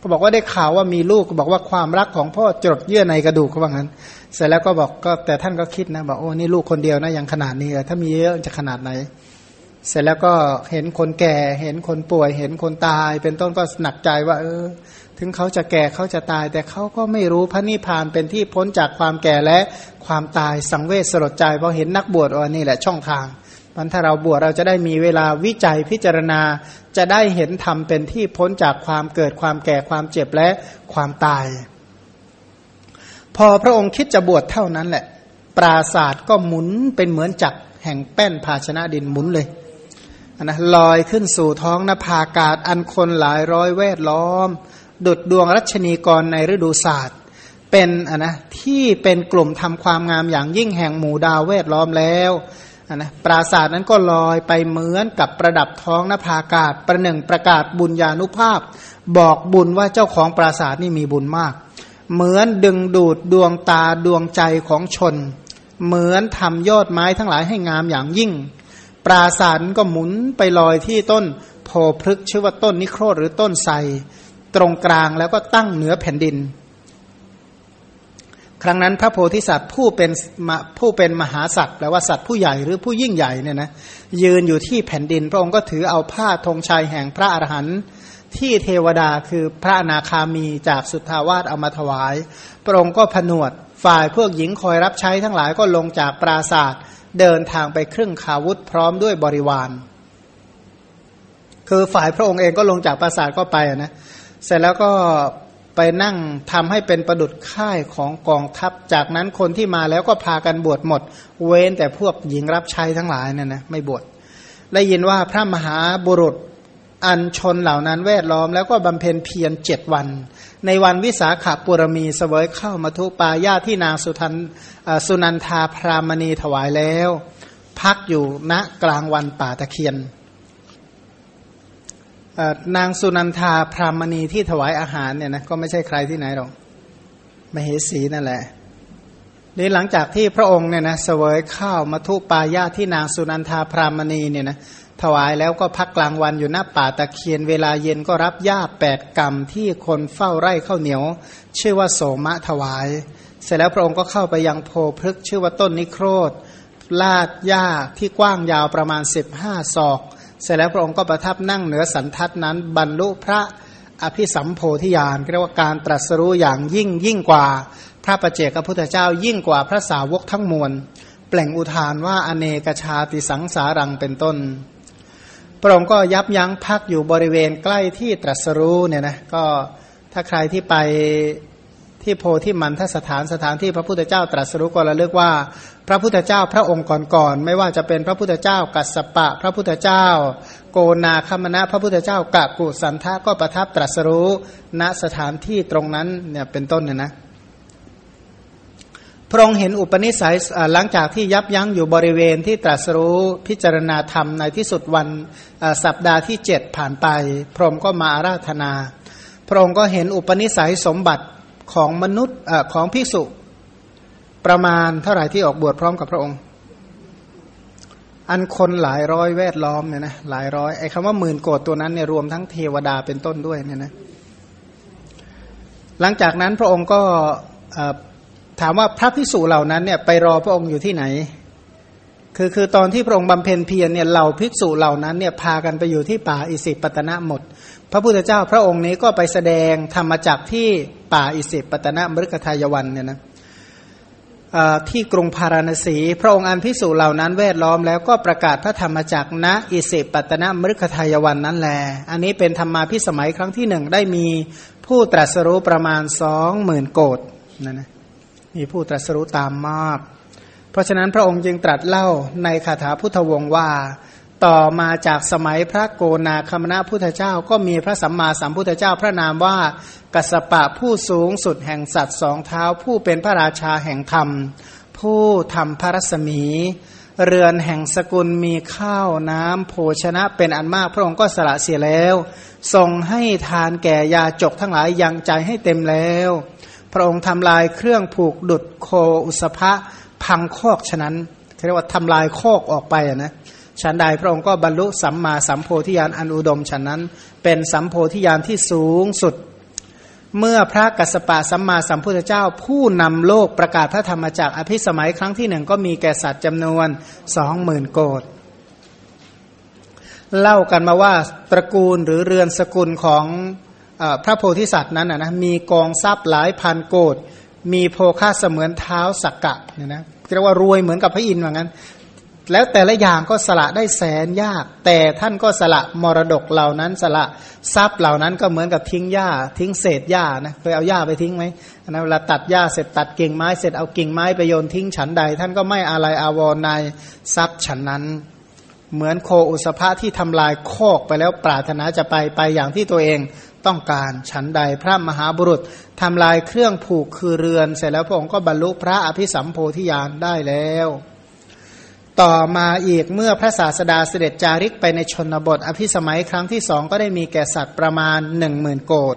ก็บอกว่าได้ข่าวว่ามีลูกก็บอกว่าความรักของพ่อจดเยื่อในกระดูกเขาว่างั้น เสร็จแล้วก็บอกก็แต่ท่านก็คิดนะบอกโอ้นี่ลูกคนเดียวนะยังขนาดนี้ถ้ามีเยอะจะขนาดไหน เสร็จแล้วก็เห็นคนแก่ เห็นคนป่วย เห็นคนตาย เป็นต้นก็หนักใจว่า เออ ถึงเขาจะแก่เขาจะตาย แต่เขาก็ไม่รู้พระนิพพานเป็นที่พ้นจากความแก่และความตายสังเวชสลดใจเพราะเห็นนักบวชว่านี่แหละช่องทางมันถ้าเราบวชเราจะได้มีเวลาวิจัยพิจารณา จะได้เห็นธรรมเป็นที่พ้นจากความเกิดความแก่ความเจ็บและความตาย พอพระองค์คิดจะบวชเท่านั้นแหละ ปราศาสตร์ก็หมุนเป็นเหมือนจักแห่งแป้นภาชนะดินหมุนเลย นะลอยขึ้นสู่ท้องนภาอากาศ อันคนหลายร้อยแวดล้อม ดุดดวงรัชนีกรในฤดูศาสตร์ เป็นอะนะที่เป็นกลุ่มทำความงามอย่างยิ่งแห่งหมู่ดาวแวดล้อมแล้วอะนะปราศาสาทนั้นก็ลอยไปเหมือนกับประดับท้องนภาอากาศ ประหนึ่งประกาศบุญญาณุภาพ บอกบุญว่าเจ้าของปราศาสาทนี่มีบุญมาก เหมือนดึงดูดดวงตาดวงใจของชน เหมือนทำยอดไม้ทั้งหลายให้งามอย่างยิ่ง ปราสาทก็หมุนไปลอยที่ต้นโพพฤกชื่อว่าต้นนิโครธหรือต้นไทรตรงกลางแล้วก็ตั้งเหนือแผ่นดิน ครั้งนั้นพระโพธิสัตว์ผู้เป็นผู้เป็นมหาสัตว์แปลว่าสัตว์ผู้ใหญ่หรือผู้ยิ่งใหญ่เนี่ยนะยืนอยู่ที่แผ่นดิน พระองค์ก็ถือเอาผ้าธงชัยแห่งพระอรหันต์ที่เทวดาคือพระนาคามีจากสุทธาวาสเอามาถวาย พระองค์ก็ผนวดฝ่ายพวกหญิงคอยรับใช้ทั้งหลายก็ลงจากปราศาสตร์ เดินทางไปครึ่งขาวุธพร้อมด้วยบริวาร คือฝ่ายพระองค์เองก็ลงจากปราสาทก็ไปนะเสร็จแล้วก็ไปนั่งทำให้เป็นประดุดค่ายของกองทัพ จากนั้นคนที่มาแล้วก็พากันบวชหมด เว้นแต่พวกหญิงรับใช้ทั้งหลายเนี่ยนะไม่บวชได้ยินว่าพระมหาบุรุษอันชนเหล่านั้นแวดล้อมแล้วก็บำเพ็ญเพียรเจ็ดวัน ในวันวิสาขาปุรมีเสวยเข้ามาทุปายาที่นางสุทัน สุนันทาพรามณีถวายแล้ว พักอยู่ณกลางวันป่าตะเคียนนางสุนันทาพรามณีที่ถวายอาหารเนี่ยนะก็ไม่ใช่ใครที่ไหนหรอกมเหสีนั่นแหละนี่หลังจากที่พระองค์เนี่ยนะเสวยข้าวมาทุปายาที่นางสุนันทาพรามณีเนี่ยนะถวายแล้วก็พักกลางวันอยู่หน้าป่าตะเคียนเวลาเย็นก็รับหญ้าแปดกรรมที่คนเฝ้าไร่ข้าวเหนียว ชื่อว่าโสมะถวาย เสร็จแล้วพระองค์ก็เข้าไปยังโพพฤกชื่อว่าต้นนิโครธลาดหญ้าที่กว้างยาวประมาณสิบห้าศอก เสร็จแล้วพระองค์ก็ประทับนั่งเหนือสันทัดนั้น บรรลุพระอภิสัมโพธิญาณเรียกว่าการตรัสรู้อย่างยิ่งยิ่งกว่า พระประเจกพระพุทธเจ้ายิ่งกว่าพระสาวกทั้งมวลเปล่งอุทานว่าอเนกชาติสังสารังเป็นต้น พระองค์ก็ยับยั้งพักอยู่บริเวณใกล้ที่ตรัสรู้เนี่ยนะก็ถ้าใครที่ไป ที่โพธิมันทสถานสถานที่พระพุทธเจ้าตรัสรู้ก็ระลึกว่า พระพุทธเจ้าพระองค์ก่อนๆไม่ว่าจะเป็นพระพุทธเจ้ากัสสปะ พระพุทธเจ้า โกนาคมณะพระพุทธเจ้ากะกุสันทะก็ประทับตรัสรู้ณสถานที่ตรงนั้นเนี่ยเป็นต้นเนี่ยนะพระองค์เห็นอุปนิสัยหลังจากที่ยับยั้งอยู่บริเวณที่ตรัสรู้พิจารณาธรรมในที่สุดวันสัปดาห์ที่เจ็ดผ่านไป พระองค์ก็มาอาราธนา พระองค์ก็เห็นอุปนิสัยสมบัติ ของมนุษย์อของภิกษุ ประมาณเท่าไหร่ที่ออกบวชพร้อมกับพระองค์ อันคนหลายร้อยแวดล้อมเนี่ยนะหลายร้อยไอ้คำว่าหมื่นโกดตัวนั้นเนี่ยรวมทั้งเทวดาเป็นต้นด้วยเนี่ยนะหลังจากนั้นพระองค์ก็ถามว่าพระพิสุเหล่านั้นเนี่ยไปรอพระองค์อยู่ที่ไหน คือคือตอนที่พระองค์บำเพ็ญเพียรเนี่ยเหล่าภิกษุเหล่านั้นเนี่ยพากันไปอยู่ที่ป่าอิสิปตนะหมด พระพุทธเจ้าพระองค์นี้ก็ไปแสดงธรรมจักที่ป่าอิสิปตนะมฤคทายวันเนี่ยนะที่กรุงพาราณสี พระองค์อันพิสูจเหล่านั้นแวดล้อมแล้วก็ประกาศพระธรรมจักณอิสิปตนะมฤคทายวันนั้นแล อันนี้เป็นธรรมาพิสมัยครั้งที่หนึ่งได้มีผู้ตรัสรู้ประมาณสองหมื่นโกดนั่นนะมีผู้ตรัสรู้ตามมาก เพราะฉะนั้นพระองค์จึงตรัสเล่าในคาถาพุทธวงศ์ว่า ต่อมาจากสมัยพระโกนาคมณะพุทธเจ้าก็มีพระสัมมาสัมพุทธเจ้าพระนามว่ากัสปะผู้สูงสุดแห่งสัตว์สองเท้าผู้เป็นพระราชาแห่งธรรม ผู้ทำพระรัศมี เรือนแห่งสกุลมีข้าวน้ำโภชนะเป็นอันมากพระองค์ก็สละเสียแล้วทรงให้ทานแก่ยาจกทั้งหลายยังใจให้เต็มแล้ว พระองค์ทำลายเครื่องผูกดุดโคอุสภะ พังคอกฉะนั้นเรียกว่าทำลายคอกออกไปนะฉันใดพระองค์ก็บรรลุสัมมาสัมโพธิญาณอันอุดมฉะนั้น เป็นสัมโพธิญาณที่สูงสุด เมื่อพระกัสสปะสัมมาสัมพุทธเจ้า ผู้นำโลกประกาศพระธรรมจักอภิสมัยครั้งที่หนึ่งก็มีแก่สัตว์จำนวนสองหมื่นโกดเล่ากันมาว่าตระกูลหรือเรือนสกุลของพระโพธิสัตว์นั้นนะมีกองทรัพย์หลายพันโกดมีโภคาเสมือนเท้าสักกะเนี่ยนะ เรียกว่ารวยเหมือนกับพระอินทร์เหมือนกันแล้วแต่ละอย่างก็สละได้แสนยาก แต่ท่านก็สละมรดกเหล่านั้นสละทรัพย์เหล่านั้นก็เหมือนกับทิ้งหญ้า ทิ้งเศษหญ้านะเคยเอาหญ้าไปทิ้งไหมนะเวลาตัดหญ้าเสร็จตัดกิ่งไม้เสร็จเอากิ่งไม้ไปโยนทิ้งฉันใด ท่านก็ไม่อะไรอาวรในทรัพย์ฉันนั้น เหมือนโคอุสภะที่ทำลายโคกไปแล้วปรารถนาจะไปไปอย่างที่ตัวเองต้องการฉันใดพระมหาบุรุษทำลายเครื่องผูกคือเรือน เสร็จแล้วพระองค์ก็บรรลุพระอภิสัมโพธิญาณได้แล้ว ต่อมาอีกเมื่อพระศาสดาเสด็จจาริกไปในชนบท อภิสมัยครั้งที่สองก็ได้มีแก่สัตว์ประมาณหนึ่งหมื่นโกด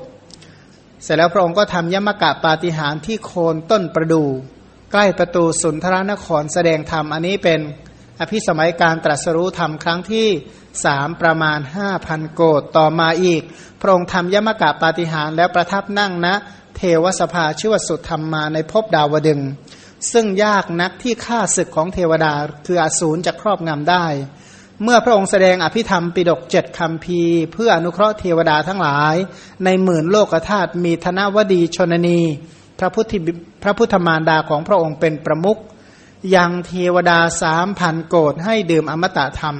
เสร็จแล้วพระองค์ก็ทำยมกะปาฏิหารที่โคนต้นประดูใกล้ประตูสุนทรนครแสดงธรรมอันนี้เป็น อภิสมัยการตรัสรู้ธรรมครั้งที่สามประมาณห้าพันโกดต่อมาอีก พระองค์ทำยมกะปาฏิหารแล้วประทับนั่งนะ เทวสภาชื่อวสุธรรมมาในภพดาวดึง ซึ่งยากนักที่ฆ่าศึกของเทวดาคืออสูรจะครอบงำได้ เมื่อพระองค์แสดงอภิธรรมปิดกเจ็ดคำพีเพื่ออนุเคราะห์เทวดาทั้งหลาย ในหมื่นโลกธาตุมีธนวดีชนนี พระพุทธพระพุทธมารดาของพระองค์เป็นประมุข ยังเทวดาสามพันโกดให้ดื่มอมตะธรรม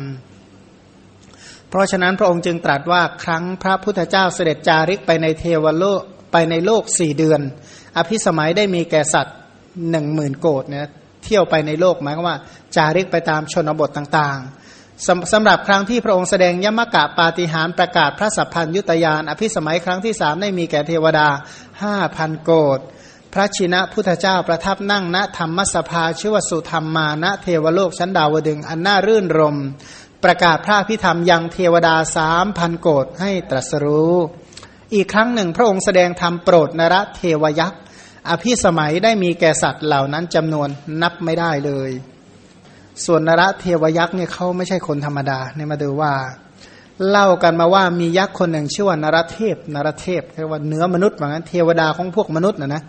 เพราะฉะนั้นพระองค์จึงตรัสว่าครั้งพระพุทธเจ้าเสด็จจาริกไปในเทวโลกไปในโลกสี่เดือน อภิสมัยได้มีแก่สัตว์หนึ่งหมื่นโกดเนี่ยเที่ยวไปในโลกหมายความว่า จาริกไปตามชนบทต่างๆสำสำหรับครั้งที่พระองค์แสดงยมกะปาฏิหารประกาศพระสัพพัญยุตยานอภิสมัยครั้งที่สามได้มีแก่เทวดาห้าพันโกด ระชินะพุทธเจ้าประทับนั่งณธรรมสภาชื่อวสุธรรมมาณเทวโลกชั้นดาวดึงอันน่ารื่นรม ประกาศพระพิธรรมยังเทวดาสามพันโกดให้ตรัสรู้ อีกครั้งหนึ่งพระองค์แสดงธรรมโปรดนรเทวยักษ์อภิสมัยได้มีแก่สัตว์เหล่านั้นจำนวนนับไม่ได้เลย ส่วนนรเทวยักษ์เนี่ยเขาไม่ใช่คนธรรมดาเนี่ยมาดูว่า เล่ากันมาว่ามียักษ์คนหนึ่งชื่อว่านรเทพนรเทพเรียกว่าเนื้อมนุษย์เหมือนกันเทวดาของพวกมนุษย์นะนะ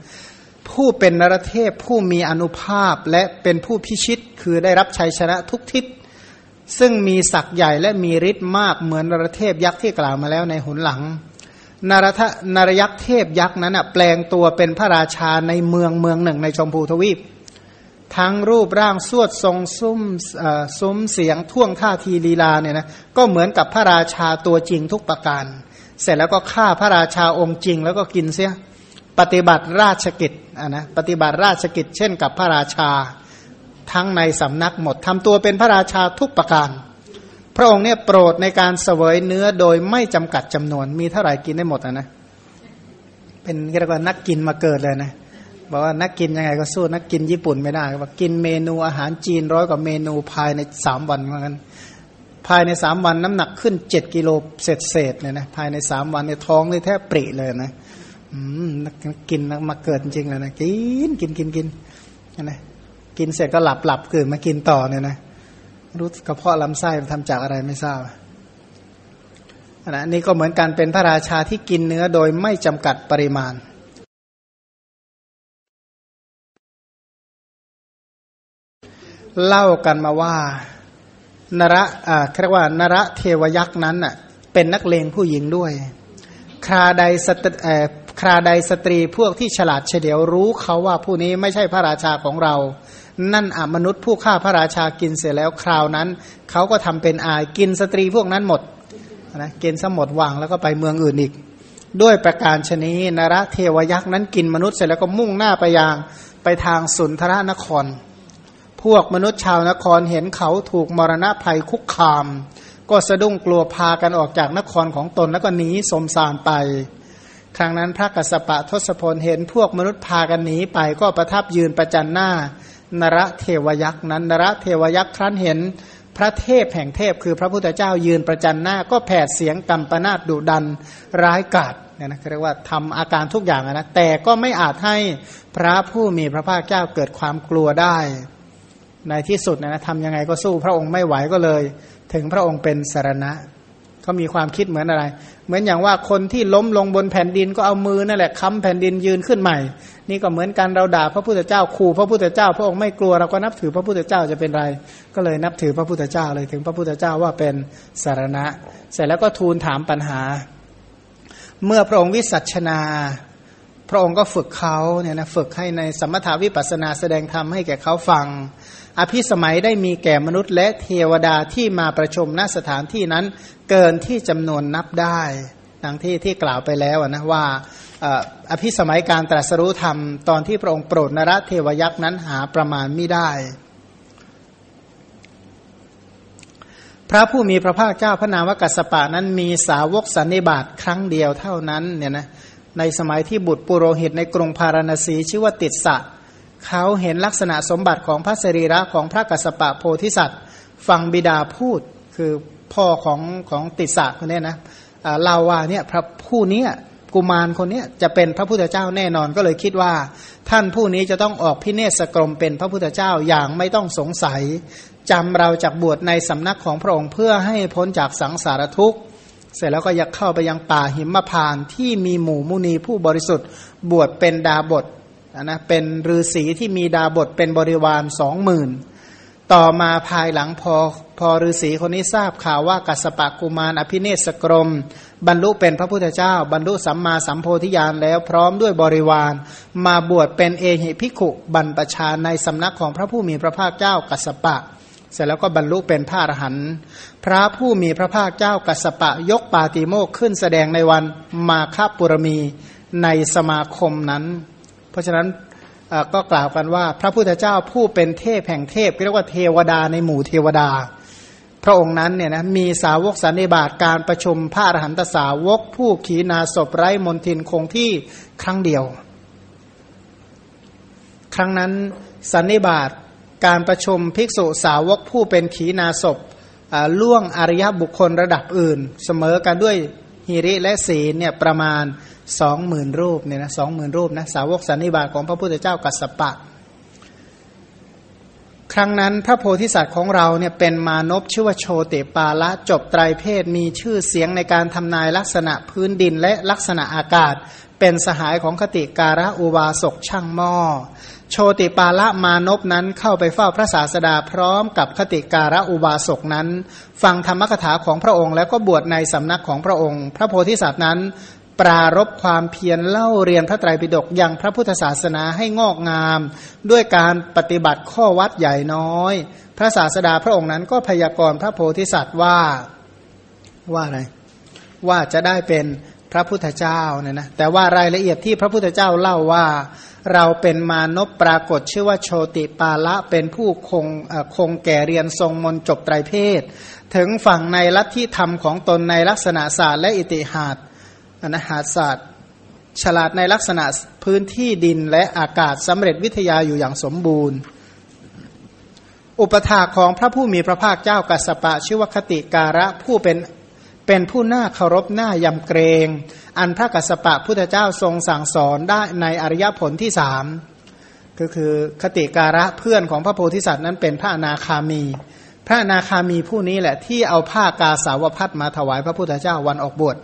ผู้เป็นนรเทพผู้มีอนุภาพและเป็นผู้พิชิตคือได้รับชัยชนะทุกทิศ ซึ่งมีศักย์ใหญ่และมีฤทธิ์มากเหมือนนรเทพยักษ์ที่กล่าวมาแล้วในหนหลังนารทนรยักษ์เทพยักษ์นั้นแปลงตัวเป็นพระราชาในเมืองเมืองหนึ่งในชมพูทวีป ทั้งรูปร่างสวดทรงซุ้มซุ้มเสียงท่วงท่าทีลีลาเนี่ยนะก็เหมือนกับพระราชาตัวจริงทุกประการ เสร็จแล้วก็ฆ่าพระราชาองค์จริงแล้วก็กินเสีย ปฏิบัติราชกิจอะนะปฏิบัติราชกิจ เช่นกับพระราชาทั้งในสำนักหมดทำตัวเป็นพระราชาทุกประการ พระองค์เนี่ยโปรดในการเสวยเนื้อโดยไม่จำกัดจำนวนมีเท่าไหร่กินได้หมดอะนะเป็นเรียกว่านักกินมาเกิดเลยนะบอกว่านักกินยังไงก็สู้นักกินญี่ปุ่นไม่ได้บอกกินเมนูอาหารจีนร้อยกว่าเมนูภายในสามวันเหมือนกันภายในสามวันน้ำหนักขึ้นเจ็ดกิโลเศษเศษเนี่ยนะภายในสามวันในท้องนี่แทบปริเลยนะ กินมาเกิดจริงเลยนะกินกินกินกินนะกินเสร็จก็หลับหลับเกิดมากินต่อเนี่ยนะรู้กระเพาะลำไส้ทำจากอะไรไม่ทราบนะนี่ก็เหมือนกันเป็นพระราชาที่กินเนื้อโดยไม่จำกัดปริมาณเล่ากันมาว่านระอ่าเรียกว่านระเทวยักษ์นั้นอะ เป็นนักเลงผู้หญิงด้วย คราใดสต คราใดสตรีพวกที่ฉลาดเฉลียวรู้เขาว่าผู้นี้ไม่ใช่พระราชาของเรา นั่นอมนุษย์ผู้ฆ่าพระราชากินเสร็จแล้วคราวนั้น เขาก็ทำเป็นอุบายกินสตรีพวกนั้นหมดนะกินหมดวังแล้วก็ไปเมืองอื่นอีก ด้วยประการฉะนี้นรเทวยักษ์นั้นกินมนุษย์เสร็จแล้วก็มุ่งหน้าไปยังไปทางสุนทรนคร พวกมนุษย์ชาวนครเห็นเขาถูกมรณะภัยคุกคาม ก็สะดุ้งกลัวพากันออกจากนครของตนแล้วก็หนีซมซานไป ครั้งนั้นพระกัสสปะทศพลเห็นพวกมนุษย์พากันหนีไปก็ประทับยืนประจันหน้า นรเทวยักษ์นั้น นรเทวยักษ์ครั้นเห็นพระเทพแห่งเทพคือพระพุทธเจ้ายืนประจันหน้า ก็แผดเสียงกำปนาดดุดันร้ายกาจเนี่ยนะเรียกว่าทำอาการทุกอย่างนะแต่ก็ไม่อาจให้พระผู้มีพระภาคเจ้าเกิดความกลัวได้ ในที่สุดนะทำยังไงก็สู้พระองค์ไม่ไหวก็เลย ถึงพระองค์เป็นสารณะ เขามีความคิดเหมือนอะไร เหมือนอย่างว่าคนที่ล้มลงบนแผ่นดินก็เอามือนั่นแหละค้ำแผ่นดินยืนขึ้นใหม่ นี่ก็เหมือนกันเราด่าพระพุทธเจ้าขู่พระพุทธเจ้า พระองค์ไม่กลัวเราก็นับถือพระพุทธเจ้าจะเป็นไร ก็เลยนับถือพระพุทธเจ้าเลยถึงพระพุทธเจ้าว่าเป็นสารณะ เสร็จแล้วก็ทูลถามปัญหา เมื่อพระองค์วิสัชนา พระองค์ก็ฝึกเขาเนี่ยนะฝึกให้ในสมถาวิปัสนาแสดงธรรมให้แก่เขาฟัง อภิสมัยได้มีแก่มนุษย์และเทวดาที่มาประชุมณสถานที่นั้น เกินที่จำนวนนับได้ดังที่ที่กล่าวไปแล้วนะว่าอภิสมัยการตรัสรู้ธรรมตอนที่พระองค์โปรดนรเทวยักษ์นั้นหาประมาณไม่ได้ พระผู้มีพระภาคเจ้าพระนามวกัสปะนั้นมีสาวกสันนิบาตครั้งเดียวเท่านั้นเนี่ยนะในสมัยที่บุตรปุโรหิตในกรุงพาราณสีชื่อว่าติดสะเเขาเห็นลักษณะสมบัติของพระสรีระของพระกัสสปะโพธิสัตว์ ฟังบิดาพูดคือพ่อของของติสสะคนนี้นะเล่าว่าเนี่ยพระผู้นี้กุมารคนนี้จะเป็นพระพุทธเจ้าแน่นอนก็เลยคิดว่า ท่านผู้นี้จะต้องออกพิเนศกรมเป็นพระพุทธเจ้าอย่างไม่ต้องสงสัยจำเราจากบวชในสำนักของพระองค์เพื่อให้พ้นจากสังสารทุกข์เสร็จแล้วก็อยากเข้าไปยังป่าหิมพานที่มีหมู่มุนีผู้บริสุทธิ์บวชเป็นดาบท นะเป็นฤาษีที่มีดาบทเป็นบริวารสองหมื่นต่อมาภายหลังพอพอฤาษีคนนี้ทราบข่าวว่ากัสปะกุมารอภิเนศกรม บรรลุเป็นพระพุทธเจ้า บรรลุสัมมาสัมโพธิญาณแล้วพร้อมด้วยบริวาร มาบวชเป็นเอหิพิขุบรรปชาในสำนักของพระผู้มีพระภาคเจ้ากัสปะ เสร็จแล้วก็บรรลุเป็นพระอรหันต์พระผู้มีพระภาคเจ้ากัสปะยกปาติโมกขึ้นแสดงในวันมาคาปุรมีในสมาคมนั้น เพราะฉะนั้นก็กล่าวกันว่า พระพุทธเจ้าผู้เป็นเทพแห่งเทพเรียกว่าเทวดาในหมู่เทวดา พระองค์นั้นเนี่ยนะมีสาวกสันนิบาตการประชุมพระอรหันตสาวก ผู้ขีนาศพไร้มนทินคงที่ครั้งเดียว ครั้งนั้นสันนิบาตการประชุมภิกษุสาวกผู้เป็นขีนาศพล่วงอริยบุคคลระดับอื่น เสมอกันด้วย ฮิริและศีลเนี่ยประมาณสองหมื่นรูปเนี่ยนะสองหมื่นรูปนะสาวกสันนิบาตของพระพุทธเจ้ากัสสปะ ครั้งนั้นพระโพธิสัตว์ของเราเนี่ยเป็นมานพชื่อว่าโชติปาละจบไตรเพศมีชื่อเสียงในการทำนายลักษณะพื้นดินและลักษณะอากาศ เป็นสหายของคติการะอุบาสกช่างหม้อ โชติปาละมานพนั้นเข้าไปเฝ้าพระศาสดาพร้อมกับคติการะอุบาสกนั้น ฟังธรรมกถาของพระองค์ แล้วก็บวชในสำนักของพระองค์ พระโพธิสัตว์นั้น ปรารบความเพียรเล่าเรียนพระไตรปิฎกยังพระพุทธศาสนาให้งอกงาม ด้วยการปฏิบัติข้อวัดใหญ่น้อย พระศาสดาพระองค์นั้นก็พยากรณ์พระโพธิสัตว์ว่าว่าอะไรว่าจะได้เป็นพระพุทธเจ้าเนี่ยนะแต่ว่ารายละเอียดที่พระพุทธเจ้าเล่าว่าเราเป็นมานพปรากฏชื่อว่าโชติปาละเป็นผู้คงคงแก่เรียนทรงมนจบไตรเพศ ถึงฝั่งในลัทธิธรรมของตนในลักษณะศาสตร์และอิติหาดอนาหาศาสตร์ ฉลาดในลักษณะพื้นที่ดินและอากาศสำเร็จวิทยาอยู่อย่างสมบูรณ์ อุปถาของพระผู้มีพระภาคเจ้ากัสปะชื่อว่าคติการะผู้เป็นเป็นผู้น่าเคารพน่ายำเกรง อันพระกัสสปะพุทธเจ้าทรงสั่งสอนได้ในอริยผลที่สามก็คือคติการะเพื่อนของพระโพธิสัตว์นั้นเป็นพระอนาคามี พระอนาคามีผู้นี้แหละที่เอาผ้ากาสาวพัดมาถวายพระพุทธเจ้าวันออกบวช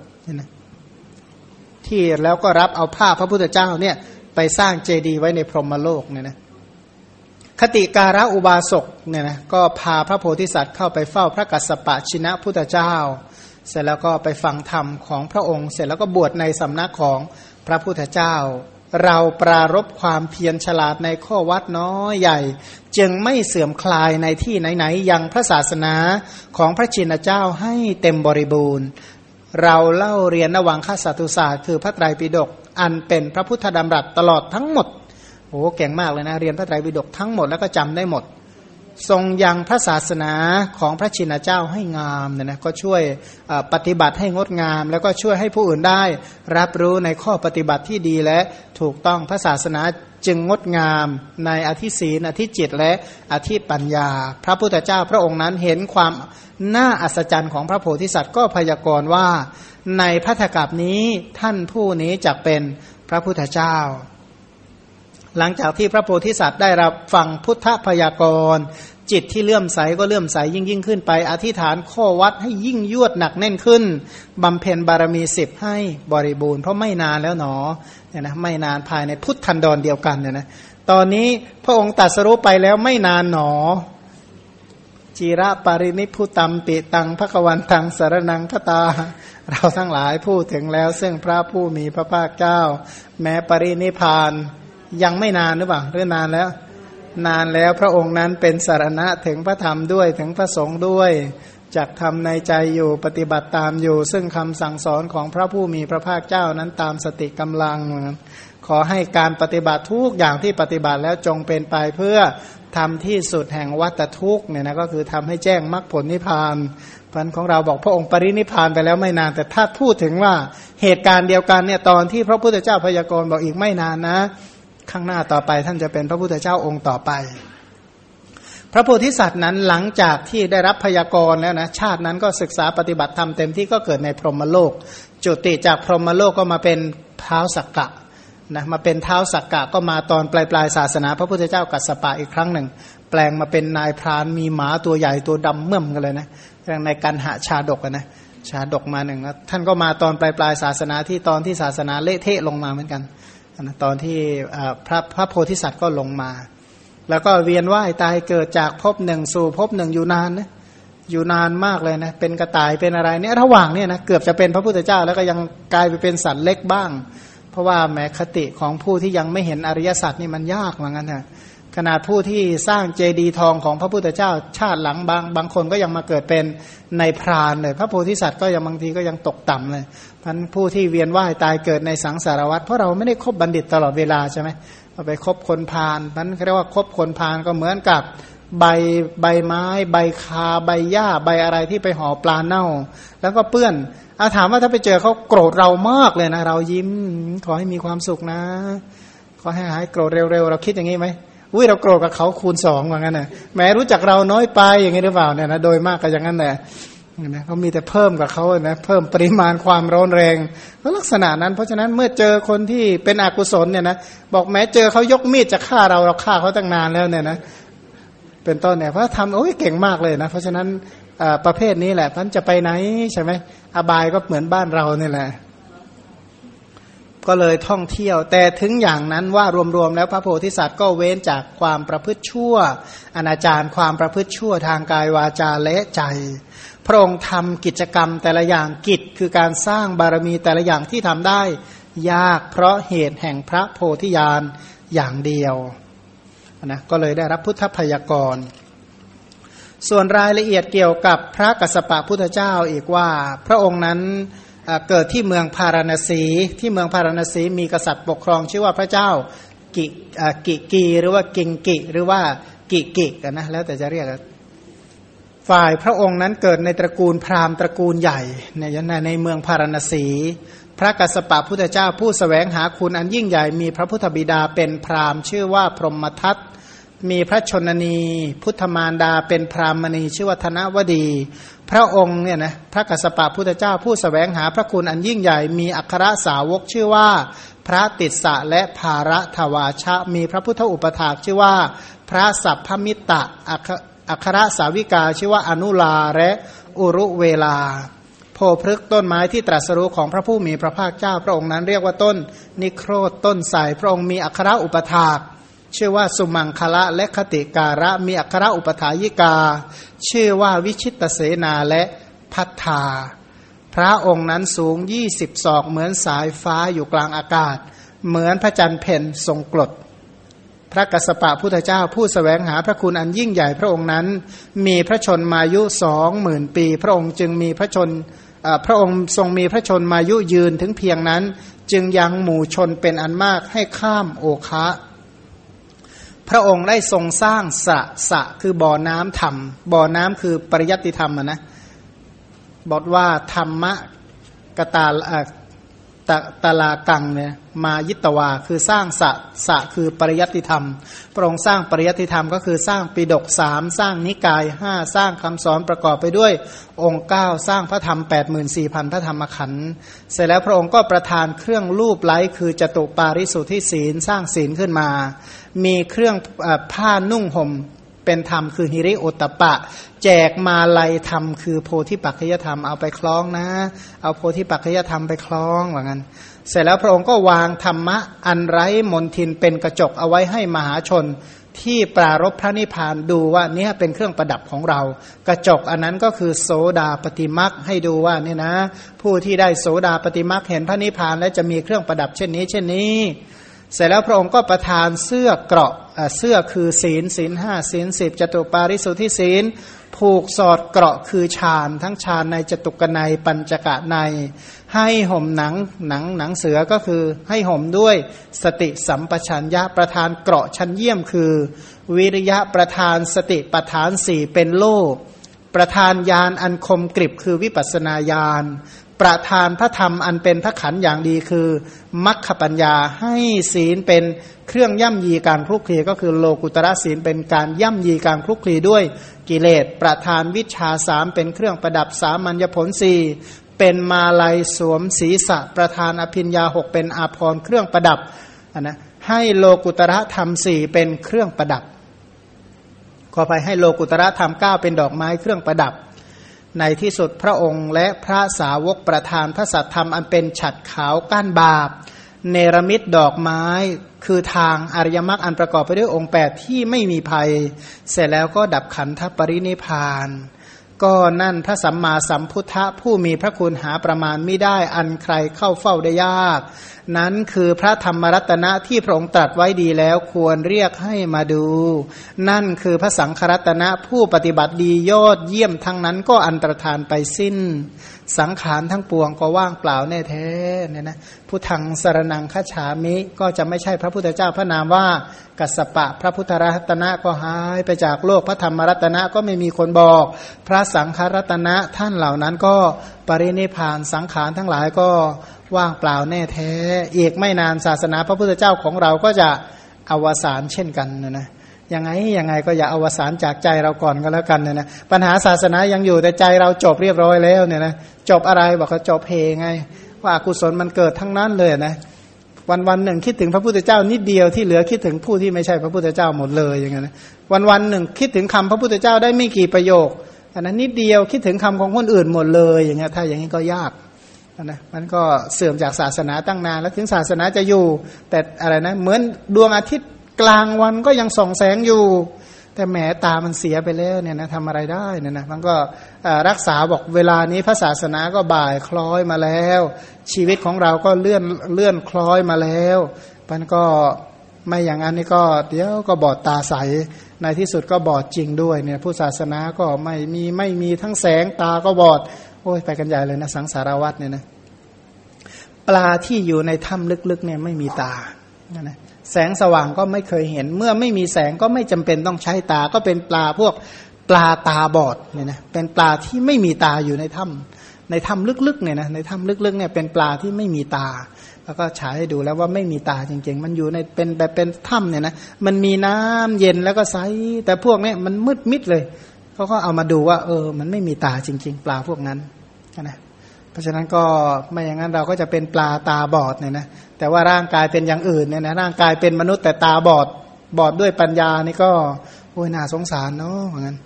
ที่แล้วก็รับเอาผ้าพระพุทธเจ้าเนี่ยไปสร้างเจดีย์ไว้ในพรหมโลกเนี่ยนะคติการะอุบาสกเนี่ยนะก็พาพระโพธิสัตว์เข้าไปเฝ้าพระกัสสปะชินะพุทธเจ้า เสร็จแล้วก็ไปฟังธรรมของพระองค์ เสร็จแล้วก็บวชในสำนักของพระพุทธเจ้า เราปรารบความเพียรฉลาดในข้อวัดน้อยใหญ่ จึงไม่เสื่อมคลายในที่ไหนๆยังพระศาสนาของพระชินเจ้าให้เต็มบริบูรณ์ เราเล่าเรียนระหว่างข้าสัตุศาสตร์คือพระไตรปิฎกอันเป็นพระพุทธดำรัสตลอดทั้งหมดโอ้เก่งมากเลยนะ เรียนพระไตรปิฎกทั้งหมดแล้วก็จำได้หมด ทรงยังพระศาสนาของพระชินเจ้าให้งามเนี่ยนะก็ช่วยปฏิบัติให้งดงาม แล้วก็ช่วยให้ผู้อื่นได้ รับรู้ในข้อปฏิบัติที่ดีและถูกต้องพระศาสนาจึงงดงามในอธิศีนอธิจิตและอธิปัญญา พระพุทธเจ้าพระองค์นั้นเห็นความน่าอัศจรรย์ของพระโพธิสัตว์ก็พยากรณ์ว่า ในพัทธกับนี้ท่านผู้นี้จะเป็นพระพุทธเจ้า หลังจากที่พระโพธิสัตว์ได้รับฟังพุทธพยากรณ์จิตที่เลื่อมใสก็เลื่อมใสยิ่งยิ่งขึ้นไป อธิษฐานข้อวัดให้ยิ่งยวดหนักแน่นขึ้นบำเพ็ญบารมีสิบให้บริบูรณ์เพราะไม่นานแล้วหนอเนี่ยนะไม่นานภายในพุทธันดรเดียวกันเนี่ยนะตอนนี้พระองค์ตัดสรุปไปแล้วไม่นานหนอ จีระปรินิพุตัมปิตังพระกวันตังสารนังพตา เราทั้งหลายพูดถึงแล้วซึ่งพระผู้มีพระภาคเจ้า แม้ปรินิพาน ยังไม่นานหรือเปล่าหรือนานแล้ว นานแล้วพระองค์นั้นเป็นสารณะถึงพระธรรมด้วยถึงพระสงฆ์ด้วยจักทำในใจอยู่ปฏิบัติตามอยู่ ซึ่งคำสั่งสอนของพระผู้มีพระภาคเจ้านั้นตามสติกำลัง ขอให้การปฏิบัติทุกอย่างที่ปฏิบัติแล้วจงเป็นไปเพื่อทำที่สุดแห่งวัตทุกเนี่ยนะก็คือทำให้แจ้งมรรคผลนิพพานพันของเราบอกพระองค์ปรินิพพานไปแล้วไม่นาน แต่ถ้าพูดถึงว่าเหตุการณ์เดียวกันเนี่ยตอนที่พระพุทธเจ้าพยากรณ์บอกอีกไม่นานนะ ข้างหน้าต่อไปท่านจะเป็นพระพุทธเจ้าองค์ต่อไป พระโพธิสัตว์นั้นหลังจากที่ได้รับพยากรณ์แล้วนะชาตินั้นก็ศึกษาปฏิบัติธรรมเต็มที่ก็เกิดในพรหมโลก จุติจากพรหมโลกก็มาเป็นเท้าสักกะนะมาเป็นเท้าสักกะก็มาตอนปลายปลายศาสนา พระพุทธเจ้ากัสสปะอีกครั้งหนึ่ง แปลงมาเป็นนายพรานมีหมาตัวใหญ่ตัวดำเมื่อมกันเลยนะในการหาชาดกนะชาดกมาหนึ่งท่านก็มาตอนปลายปลายศาสนาที่ตอนที่ศาสนาเละเทะลงมาเหมือนกัน นะตอนที่พระพระโพธิสัตว์ก็ลงมา แล้วก็เวียนว่ายตายเกิดจากภพหนึ่งสู่ภพหนึ่งอยู่นานนะอยู่นานมากเลยนะเป็นกระต่ายเป็นอะไรเนี่ยระหว่างเนี่ยนะเกือบจะเป็นพระพุทธเจ้าแล้วก็ยังกลายไปเป็นสัตว์เล็กบ้าง เพราะว่าแม้คติของผู้ที่ยังไม่เห็นอริยสัจนี่มันยากเหมือนกันนะขนาดผู้ที่สร้างเจดีย์ทองของพระพุทธเจ้า ชาติหลังบางบางคนก็ยังมาเกิดเป็นในพรานเลย พระโพธิสัตว์ก็ยังบางทีก็ยังตกต่ำเลย พันผู้ที่เวียนว่ายตายเกิดในสังสารวัฏเพราะเราไม่ได้คบบัณฑิตตลอดเวลาใช่ไหมเราไปคบคนพาลพันเรียกว่าคบคนพาลก็เหมือนกับใบใบไม้ ใบคาใบหญ้าใบอะไรที่ไปห่อปลาเน่า แล้วก็เปื้อนอาถามว่าถ้าไปเจอเขาโกรธเรามากเลยนะ เรายิ้มขอให้มีความสุขนะ ขอให้หายโกรธเร็วๆ เราคิดอย่างนี้ไหมอุ้ยเราโกรธกับเขาคูณสองว่างั้นนะแม้รู้จักเราน้อยไปอย่างนี้หรือเปล่าเนี่ยนะโดยมากก็อย่างนั้นแหละ นะเขามีแต่เพิ่มกับเขานะเพิ่มปริมาณความร้อนแรงก็ลักษณะนั้น เพราะฉะนั้นเมื่อเจอคนที่เป็นอกุศลเนี่ยนะบอกแม้เจอเขายกมีดจะฆ่าเราเราฆ่าเขาตั้งนานแล้วเนี่ยนะเป็นต้นเนี่ยเพราะทำโอ้ยเก่งมากเลยนะ เพราะฉะนั้นประเภทนี้แหละท่านจะไปไหนใช่ไหมอบายก็เหมือนบ้านเราเนี่ยแหละ ก็เลยท่องเที่ยว แต่ถึงอย่างนั้นว่ารวมๆแล้วพระโพธิสัตว์ก็เว้นจากความประพฤติชั่วอนาจารความประพฤติชั่วทางกายวาจาและใจ พระองค์ทำกิจกรรมแต่ละอย่างกิจคือการสร้างบารมีแต่ละอย่างที่ทำได้ ยากเพราะเหตุแห่งพระโพธิญาณอย่างเดียวนะก็เลยได้รับพุทธพยากรส่วนรายละเอียดเกี่ยวกับพระกัสสปะพุทธเจ้าอีกว่า พระองค์นั้นเกิดที่เมืองพาราณสีที่เมืองพาราณสีมีกษัตริย์ปกครองชื่อว่าพระเจ้ากิกิกีหรือว่ากิงกิหรือว่ากิกิกนะแล้วแต่จะเรียก ฝ่ายพระองค์นั้นเกิดในตระกูลพราหมณ์ตระกูลใหญ่ในในเมืองพารณสี พระกัสสปะพุทธเจ้าผู้สแสวงหาคุณอันยิ่งใหญ่มีพระพุทธบิดาเป็นพราหมณ์ ชื่อว่าพรหมทัตมีพระชนนี พุทธมารดาเป็นพราหมณีชื่อวัฒนวดี พระองค์เนี่ยนะพระกัสสปะพุทธเจ้าผู้สแสวงหาพระคุณอันยิ่งใหญ่มีอัครสาวกชื่อว่า พระติสสะและภาระทวาชะ มีพระพุทธอุปถากชื่อว่า พระสัพพมิตะอัค รสาวิกาชื่อว่าอนุลาและอุรุเวลา โพพฤกต้นไม้ที่ตรัสรู้ของพระผู้มีพระภาคเจ้า พระองค์นั้นเรียกว่าต้น นิโครธต้นใสพระองค์มีอัครอุปถากชื่อว่าสุมังคละและคติการะมีอัครอุปถายิกา ชื่อว่าวิชิตเสนาและพัฒธาพระองค์นั้นสูงยี่สิบศอกเหมือนสายฟ้าอยู่กลางอากาศ เหมือนพระจันทร์เพ่นทรงกรด พระกัสสปะพุทธเจ้าผู้สแสวงหาพระคุณอันยิ่งใหญ่พระองค์นั้น มีพระชนมายุสองหมื่นปี พระองค์จึงมีพระชนพระองค์ทรงมีพระชนมายุยืนถึงเพียงนั้น จึงยังหมู่ชนเป็นอันมากให้ข้ามโอคะพระองค์ได้ทรงสร้างสระสะคือบ่อน้ำธรรม บ่อน้ำคือปริยัติธรรมนะบอกว่าธรรมะกตา ตตาลากังเนี่ยมายิตวาคือสร้างสะสะคือปริยัติธรรมพระองค์สร้างปริยัติธรรมก็คือสร้างปิดกสามสร้างนิกายห้าสร้างคำสอนประกอบไปด้วยองค์เก้าสร้างพระธรรมแปดหมื่นสี่พันพระธรรมขันธ์เสร็จแล้วพระองค์ก็ประทานเครื่องรูปไล้คือจตุปาริสุทธิศีลสร้างศีลขึ้นมา มีเครื่องผ้านุ่งห่ม เป็นธรรมคือฮิริโอตปะ แจกมาลัยธรรมคือโพธิปัจจยธรรมเอาไปคล้องนะ เอาโพธิปัจจยธรรมไปคล้องว่างั้น เสร็จแล้วพระองค์ก็วางธรรมะอันไร้มนทินเป็นกระจกเอาไว้ให้มหาชน ที่ปรารบพระนิพพานดูว่าเนี่ยเป็นเครื่องประดับของเรา กระจกอันนั้นก็คือโสดาปฏิมักให้ดูว่าเนี่ยนะ ผู้ที่ได้โสดาปฏิมักเห็นพระนิพพานและจะมีเครื่องประดับเช่นนี้ เช่นนี้ เสร็จแล้วพระองค์ก็ประทานเสื้อเกราะเสื้อคือศีลศีลห้าศีลสิบจตุปาริสุทธิศีล ผูกสอดเกราะคือฌานทั้งฌานในจตุกนัยปัญจกะในให้ห่มหนังหนังหนังเสือก็คือให้ห่มด้วยสติสัมปชัญญะประธานเกราะชั้นเยี่ยมคือ วิริยะประธานสติประธานสี่เป็นโลกประธานยานอันคมกริบคือวิปัสนาญาณ ประธานพระธรรมอันเป็นพระขันอย่างดีคือมัคคปัญญาให้ศีลเป็นเครื่องย่ำยีการคลุกคลีก็คือโลกุตระศีลเป็นการย่ำยีการคลุกคลีด้วยกิเลส ประธานวิชาสามเป็นเครื่องประดับสามัญญผลสี่เป็นมาลัยสวมศีรษะ ประธานอภิญญาหกเป็นอาภรณ์เครื่องประดับนะให้โลกุตระธรรมสี่เป็นเครื่องประดับขอไปให้โลกุตระธรรมเก้าเป็นดอกไม้เครื่องประดับ ในที่สุดพระองค์และพระสาวกประธานพระสัทธรรมอันเป็นฉัดขาวก้านบาปเนรมิตดอกไม้ คือทางอริยมรรคอันประกอบไปด้วยองค์แปดที่ไม่มีภัย เสร็จแล้วก็ดับขันธปรินิพาน ก็นั่นพระสัมมาสัมพุทธะผู้มีพระคุณหาประมาณไม่ได้อันใครเข้าเฝ้าได้ยาก นั้นคือพระธรรมรัตนะที่พระองค์ตรัสไว้ดีแล้วควรเรียกให้มาดู นั่นคือพระสังฆรัตนะผู้ปฏิบัติดียอดเยี่ยมทั้งนั้นก็อันตรธานไปสิ้นสังขารทั้งปวงก็ว่างเปล่าแน่แท้เนี่ยนะผู้ทางสรนังคฉามิก็จะไม่ใช่พระพุทธเจ้าพระนามว่ากัสปะ พระพุทธรัตนะก็หายไปจากโลกพระธรรมรัตนะก็ไม่มีคนบอก พระสังฆรัตนะท่านเหล่านั้นก็ปรินิพานสังขารทั้งหลายก็ว่างเปล่าแน่แท้ เอกไม่นานศาสนาพระพุทธเจ้าของเราก็จะอวสานเช่นกันนะนะ ยังไงยังไงก็อย่าอวสานจากใจเราก่อนก็แล้วกันเนี่ยนะปัญหาศาสนายังอยู่แต่ใจเราจบเรียบร้อยแล้วเนี่ยนะจบอะไรบอกว่าจบเพไง ว่ากุศลมันเกิดทั้งนั้นเลยนะวันวันหนึ่งคิดถึงพระพุทธเจ้านิดเดียวที่เหลือคิดถึงผู้ที่ไม่ใช่พระพุทธเจ้าหมดเลยอย่างเงี้ยนะวันวันหนึ่งคิดถึงคำพระพุทธเจ้าได้ไม่กี่ประโยคอันนั้นนิดเดียวคิดถึงคำของคนอื่นหมดเลยอย่างเงี้ยถ้าอย่างนี้ก็ยากนะมันก็เสื่อมจากศาสนาตั้งนานแล้วถึงศาสนาจะอยู่ แต่อะไรนะเหมือนดวงอาทิตย์ กลางวันก็ยังส่องแสงอยู่ แต่แหมตามันเสียไปแล้วเนี่ยนะทำอะไรได้เนี่ยนะมันก็รักษาบอกเวลานี้พระศาสนาก็บ่ายคล้อยมาแล้ว ชีวิตของเราก็เลื่อนเลื่อนคล้อยมาแล้วมันก็ไม่อย่างนั้นนี่ก็เดี๋ยวก็บอดตาใสในที่สุดก็บอดจริงด้วยเนี่ยผู้ศาสนาก็ไม่มีไม่มีทั้งแสงตาก็บอด โอ้ยไปกันใหญ่เลยนะสังสารวัตเนี่ยนะปลาที่อยู่ในถ้ำลึกๆเนี่ยไม่มีตานะ แสงสว่างก็ไม่เคยเห็น เมื่อไม่มีแสงก็ไม่จำเป็นต้องใช้ตา ก็เป็นปลาพวกปลาตาบอดเนี่ยนะเป็นปลาที่ไม่มีตาอยู่ในถ้ำในถ้ำลึกๆเนี่ยนะในถ้ำลึกๆเนี่ยเป็นปลาที่ไม่มีตา แล้วก็ฉายให้ดูแล้วว่าไม่มีตาจริง ๆ มันอยู่ในเป็นแบบเป็นถ้ำเนี่ยนะมันมีน้ำเย็นแล้วก็ใสแต่พวกเนี้มันมืดมิดเลยเขาก็เอามาดูว่า เออ มันไม่มีตาจริง ๆ ปลาพวกนั้นนะ เพราะฉะนั้นก็ไม่อย่างนั้นเราก็จะเป็นปลาตาบอดเนี่ยนะแต่ว่าร่างกายเป็นอย่างอื่นเนี่ยนะร่างกายเป็นมนุษย์แต่ตาบอดบอดด้วยปัญญานี่ก็โอ้ยน่าสงสารเนาะเหมือนกัน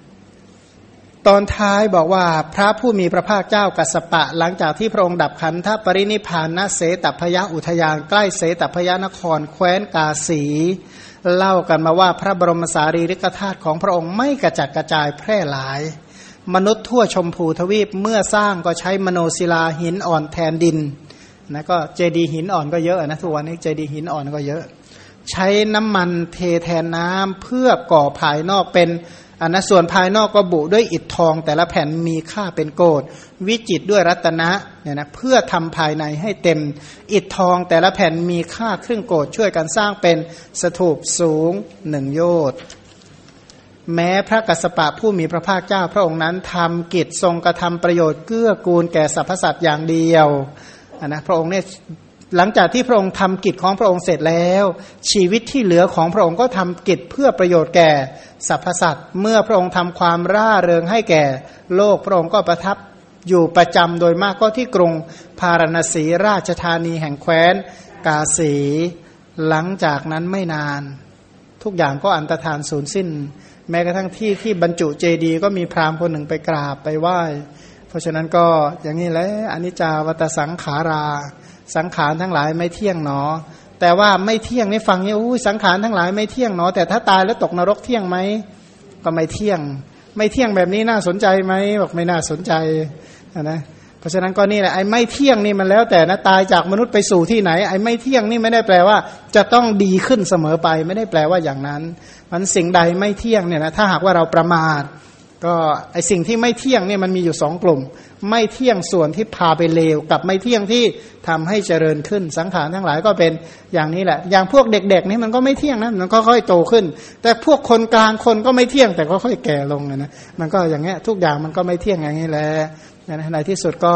ตอนท้ายบอกว่าพระผู้มีพระภาคเจ้ากัสปะ หลังจากที่พระองค์ดับขันธปรินิพานณเสตพยาอุทยานใกล้เสตพยานคร แคว้นกาสี เล่ากันมาว่าพระบรมสารีริกธาตุของพระองค์ไม่กระจัดกระจายแพร่หลาย มนุษย์ทั่วชมพูทวีปเมื่อสร้างก็ใช้มโนศิลาหินอ่อนแทนดินนะก็เจดีหินอ่อนก็เยอะนะทุกวันนี้เจดีหินอ่อนก็เยอะ ใช้น้ำมันเทแทนน้ำเพื่อก่อภายนอกเป็นอันนะส่วนภายนอกก็บุด้วยอิฐทอง แต่ละแผ่นมีค่าเป็นโกดวิจิตด้วยรัตนะเนี่ยนะเพื่อทำภายในให้เต็ม อิฐทองแต่ละแผ่นมีค่าครึ่งโกดช่วยกันสร้างเป็นสถูปสูงหนึ่งโยชน์ แม้พระกัสสปะผู้มีพระภาคเจ้าพระองค์นั้นทำกิจทรงกระทำประโยชน์เกื้อกูลแก่สรรพสัตว์อย่างเดียวนะพระองค์เนี่ยหลังจากที่พระองค์ทำกิจของพระองค์เสร็จแล้ว ชีวิตที่เหลือของพระองค์ก็ทำกิจเพื่อประโยชน์แก่สรรพสัตว์เมื่อพระองค์ทำความร่าเริงให้แก่โลกพระองค์ก็ประทับอยู่ประจำโดยมากก็ที่กรุงพาราณสีราชธานีแห่งแคว้น กาสี หลังจากนั้นไม่นาน ทุกอย่างก็อันตรธานสูญสิ้น แม้กระทั่งที่ที่บรรจุเจดีย์ก็มีพราหมณ์คนหนึ่งไปกราบไปไหว้ เพราะฉะนั้นก็อย่างนี้แหละอนิจจาวัตสังขารา สังขารทั้งหลายไม่เที่ยงหนอ แต่ว่าไม่เที่ยงนี่ฟังนี่อู้สังขารทั้งหลายไม่เที่ยงหนอ แต่ถ้าตายแล้วตกนรกเที่ยงไหมก็ไม่เที่ยง ไม่เที่ยงแบบนี้น่าสนใจไหมบอกไม่น่าสนใจนะ พราะฉะนั้นก็นี่แหละไอ้ไม่เที่ยงนี่มันแล้วแต่นะตายจากมนุษย์ไปสู่ที่ไหนไอ้ไม่เที่ยงนี่ไม่ได้แปลว่า จะต้องดีขึ้นเสมอไปไม่ได้แปลว่าอย่างนั้น มันสิ่งใดไม่เที่ยงเนี่ยนะถ้าหากว่าเราประมาท ก็ไอ้สิ่งที่ไม่เที่ยงเนี่ยมันมีอยู่สองกลุ่ม ไม่เที่ยงส่วนที่พาไปเลวกับไม่เที่ยงที่ทำให้เจริญขึ้นสังขารทั้งหลายก็เป็นอย่างนี้แหละ อย่างพวกเด็กๆนี่มันก็ไม่เที่ยงนะมันก็ค่อยโตขึ้น แต่พวกคนกลางคนก็ไม่เที่ยงแต่ก็ค่อยแก่ลงนะมันก็อย่างเงี้ยทุกอย่างมันก็ไม่เที่ยงอย่างนี้แหละ ในที่สุดก็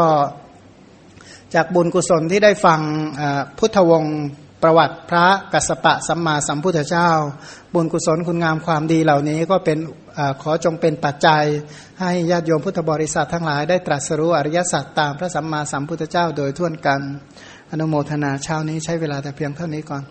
จากบุญกุศลที่ได้ฟังพุทธวงศ์ประวัติพระกัสสปะสัมมาสัมพุทธเจ้า บุญกุศลคุณงามความดีเหล่านี้ก็เป็นอขอจงเป็นปัจจัย ให้ญาติโยมพุทธบริษัททั้งหลายได้ตรัสรู้อริยสัจตามพระสัมมาสัมพุทธเจ้าโดยทั่วกัน อนุโมทนาเช้านี้ใช้เวลาแต่เพียงเท่านี้ก่อน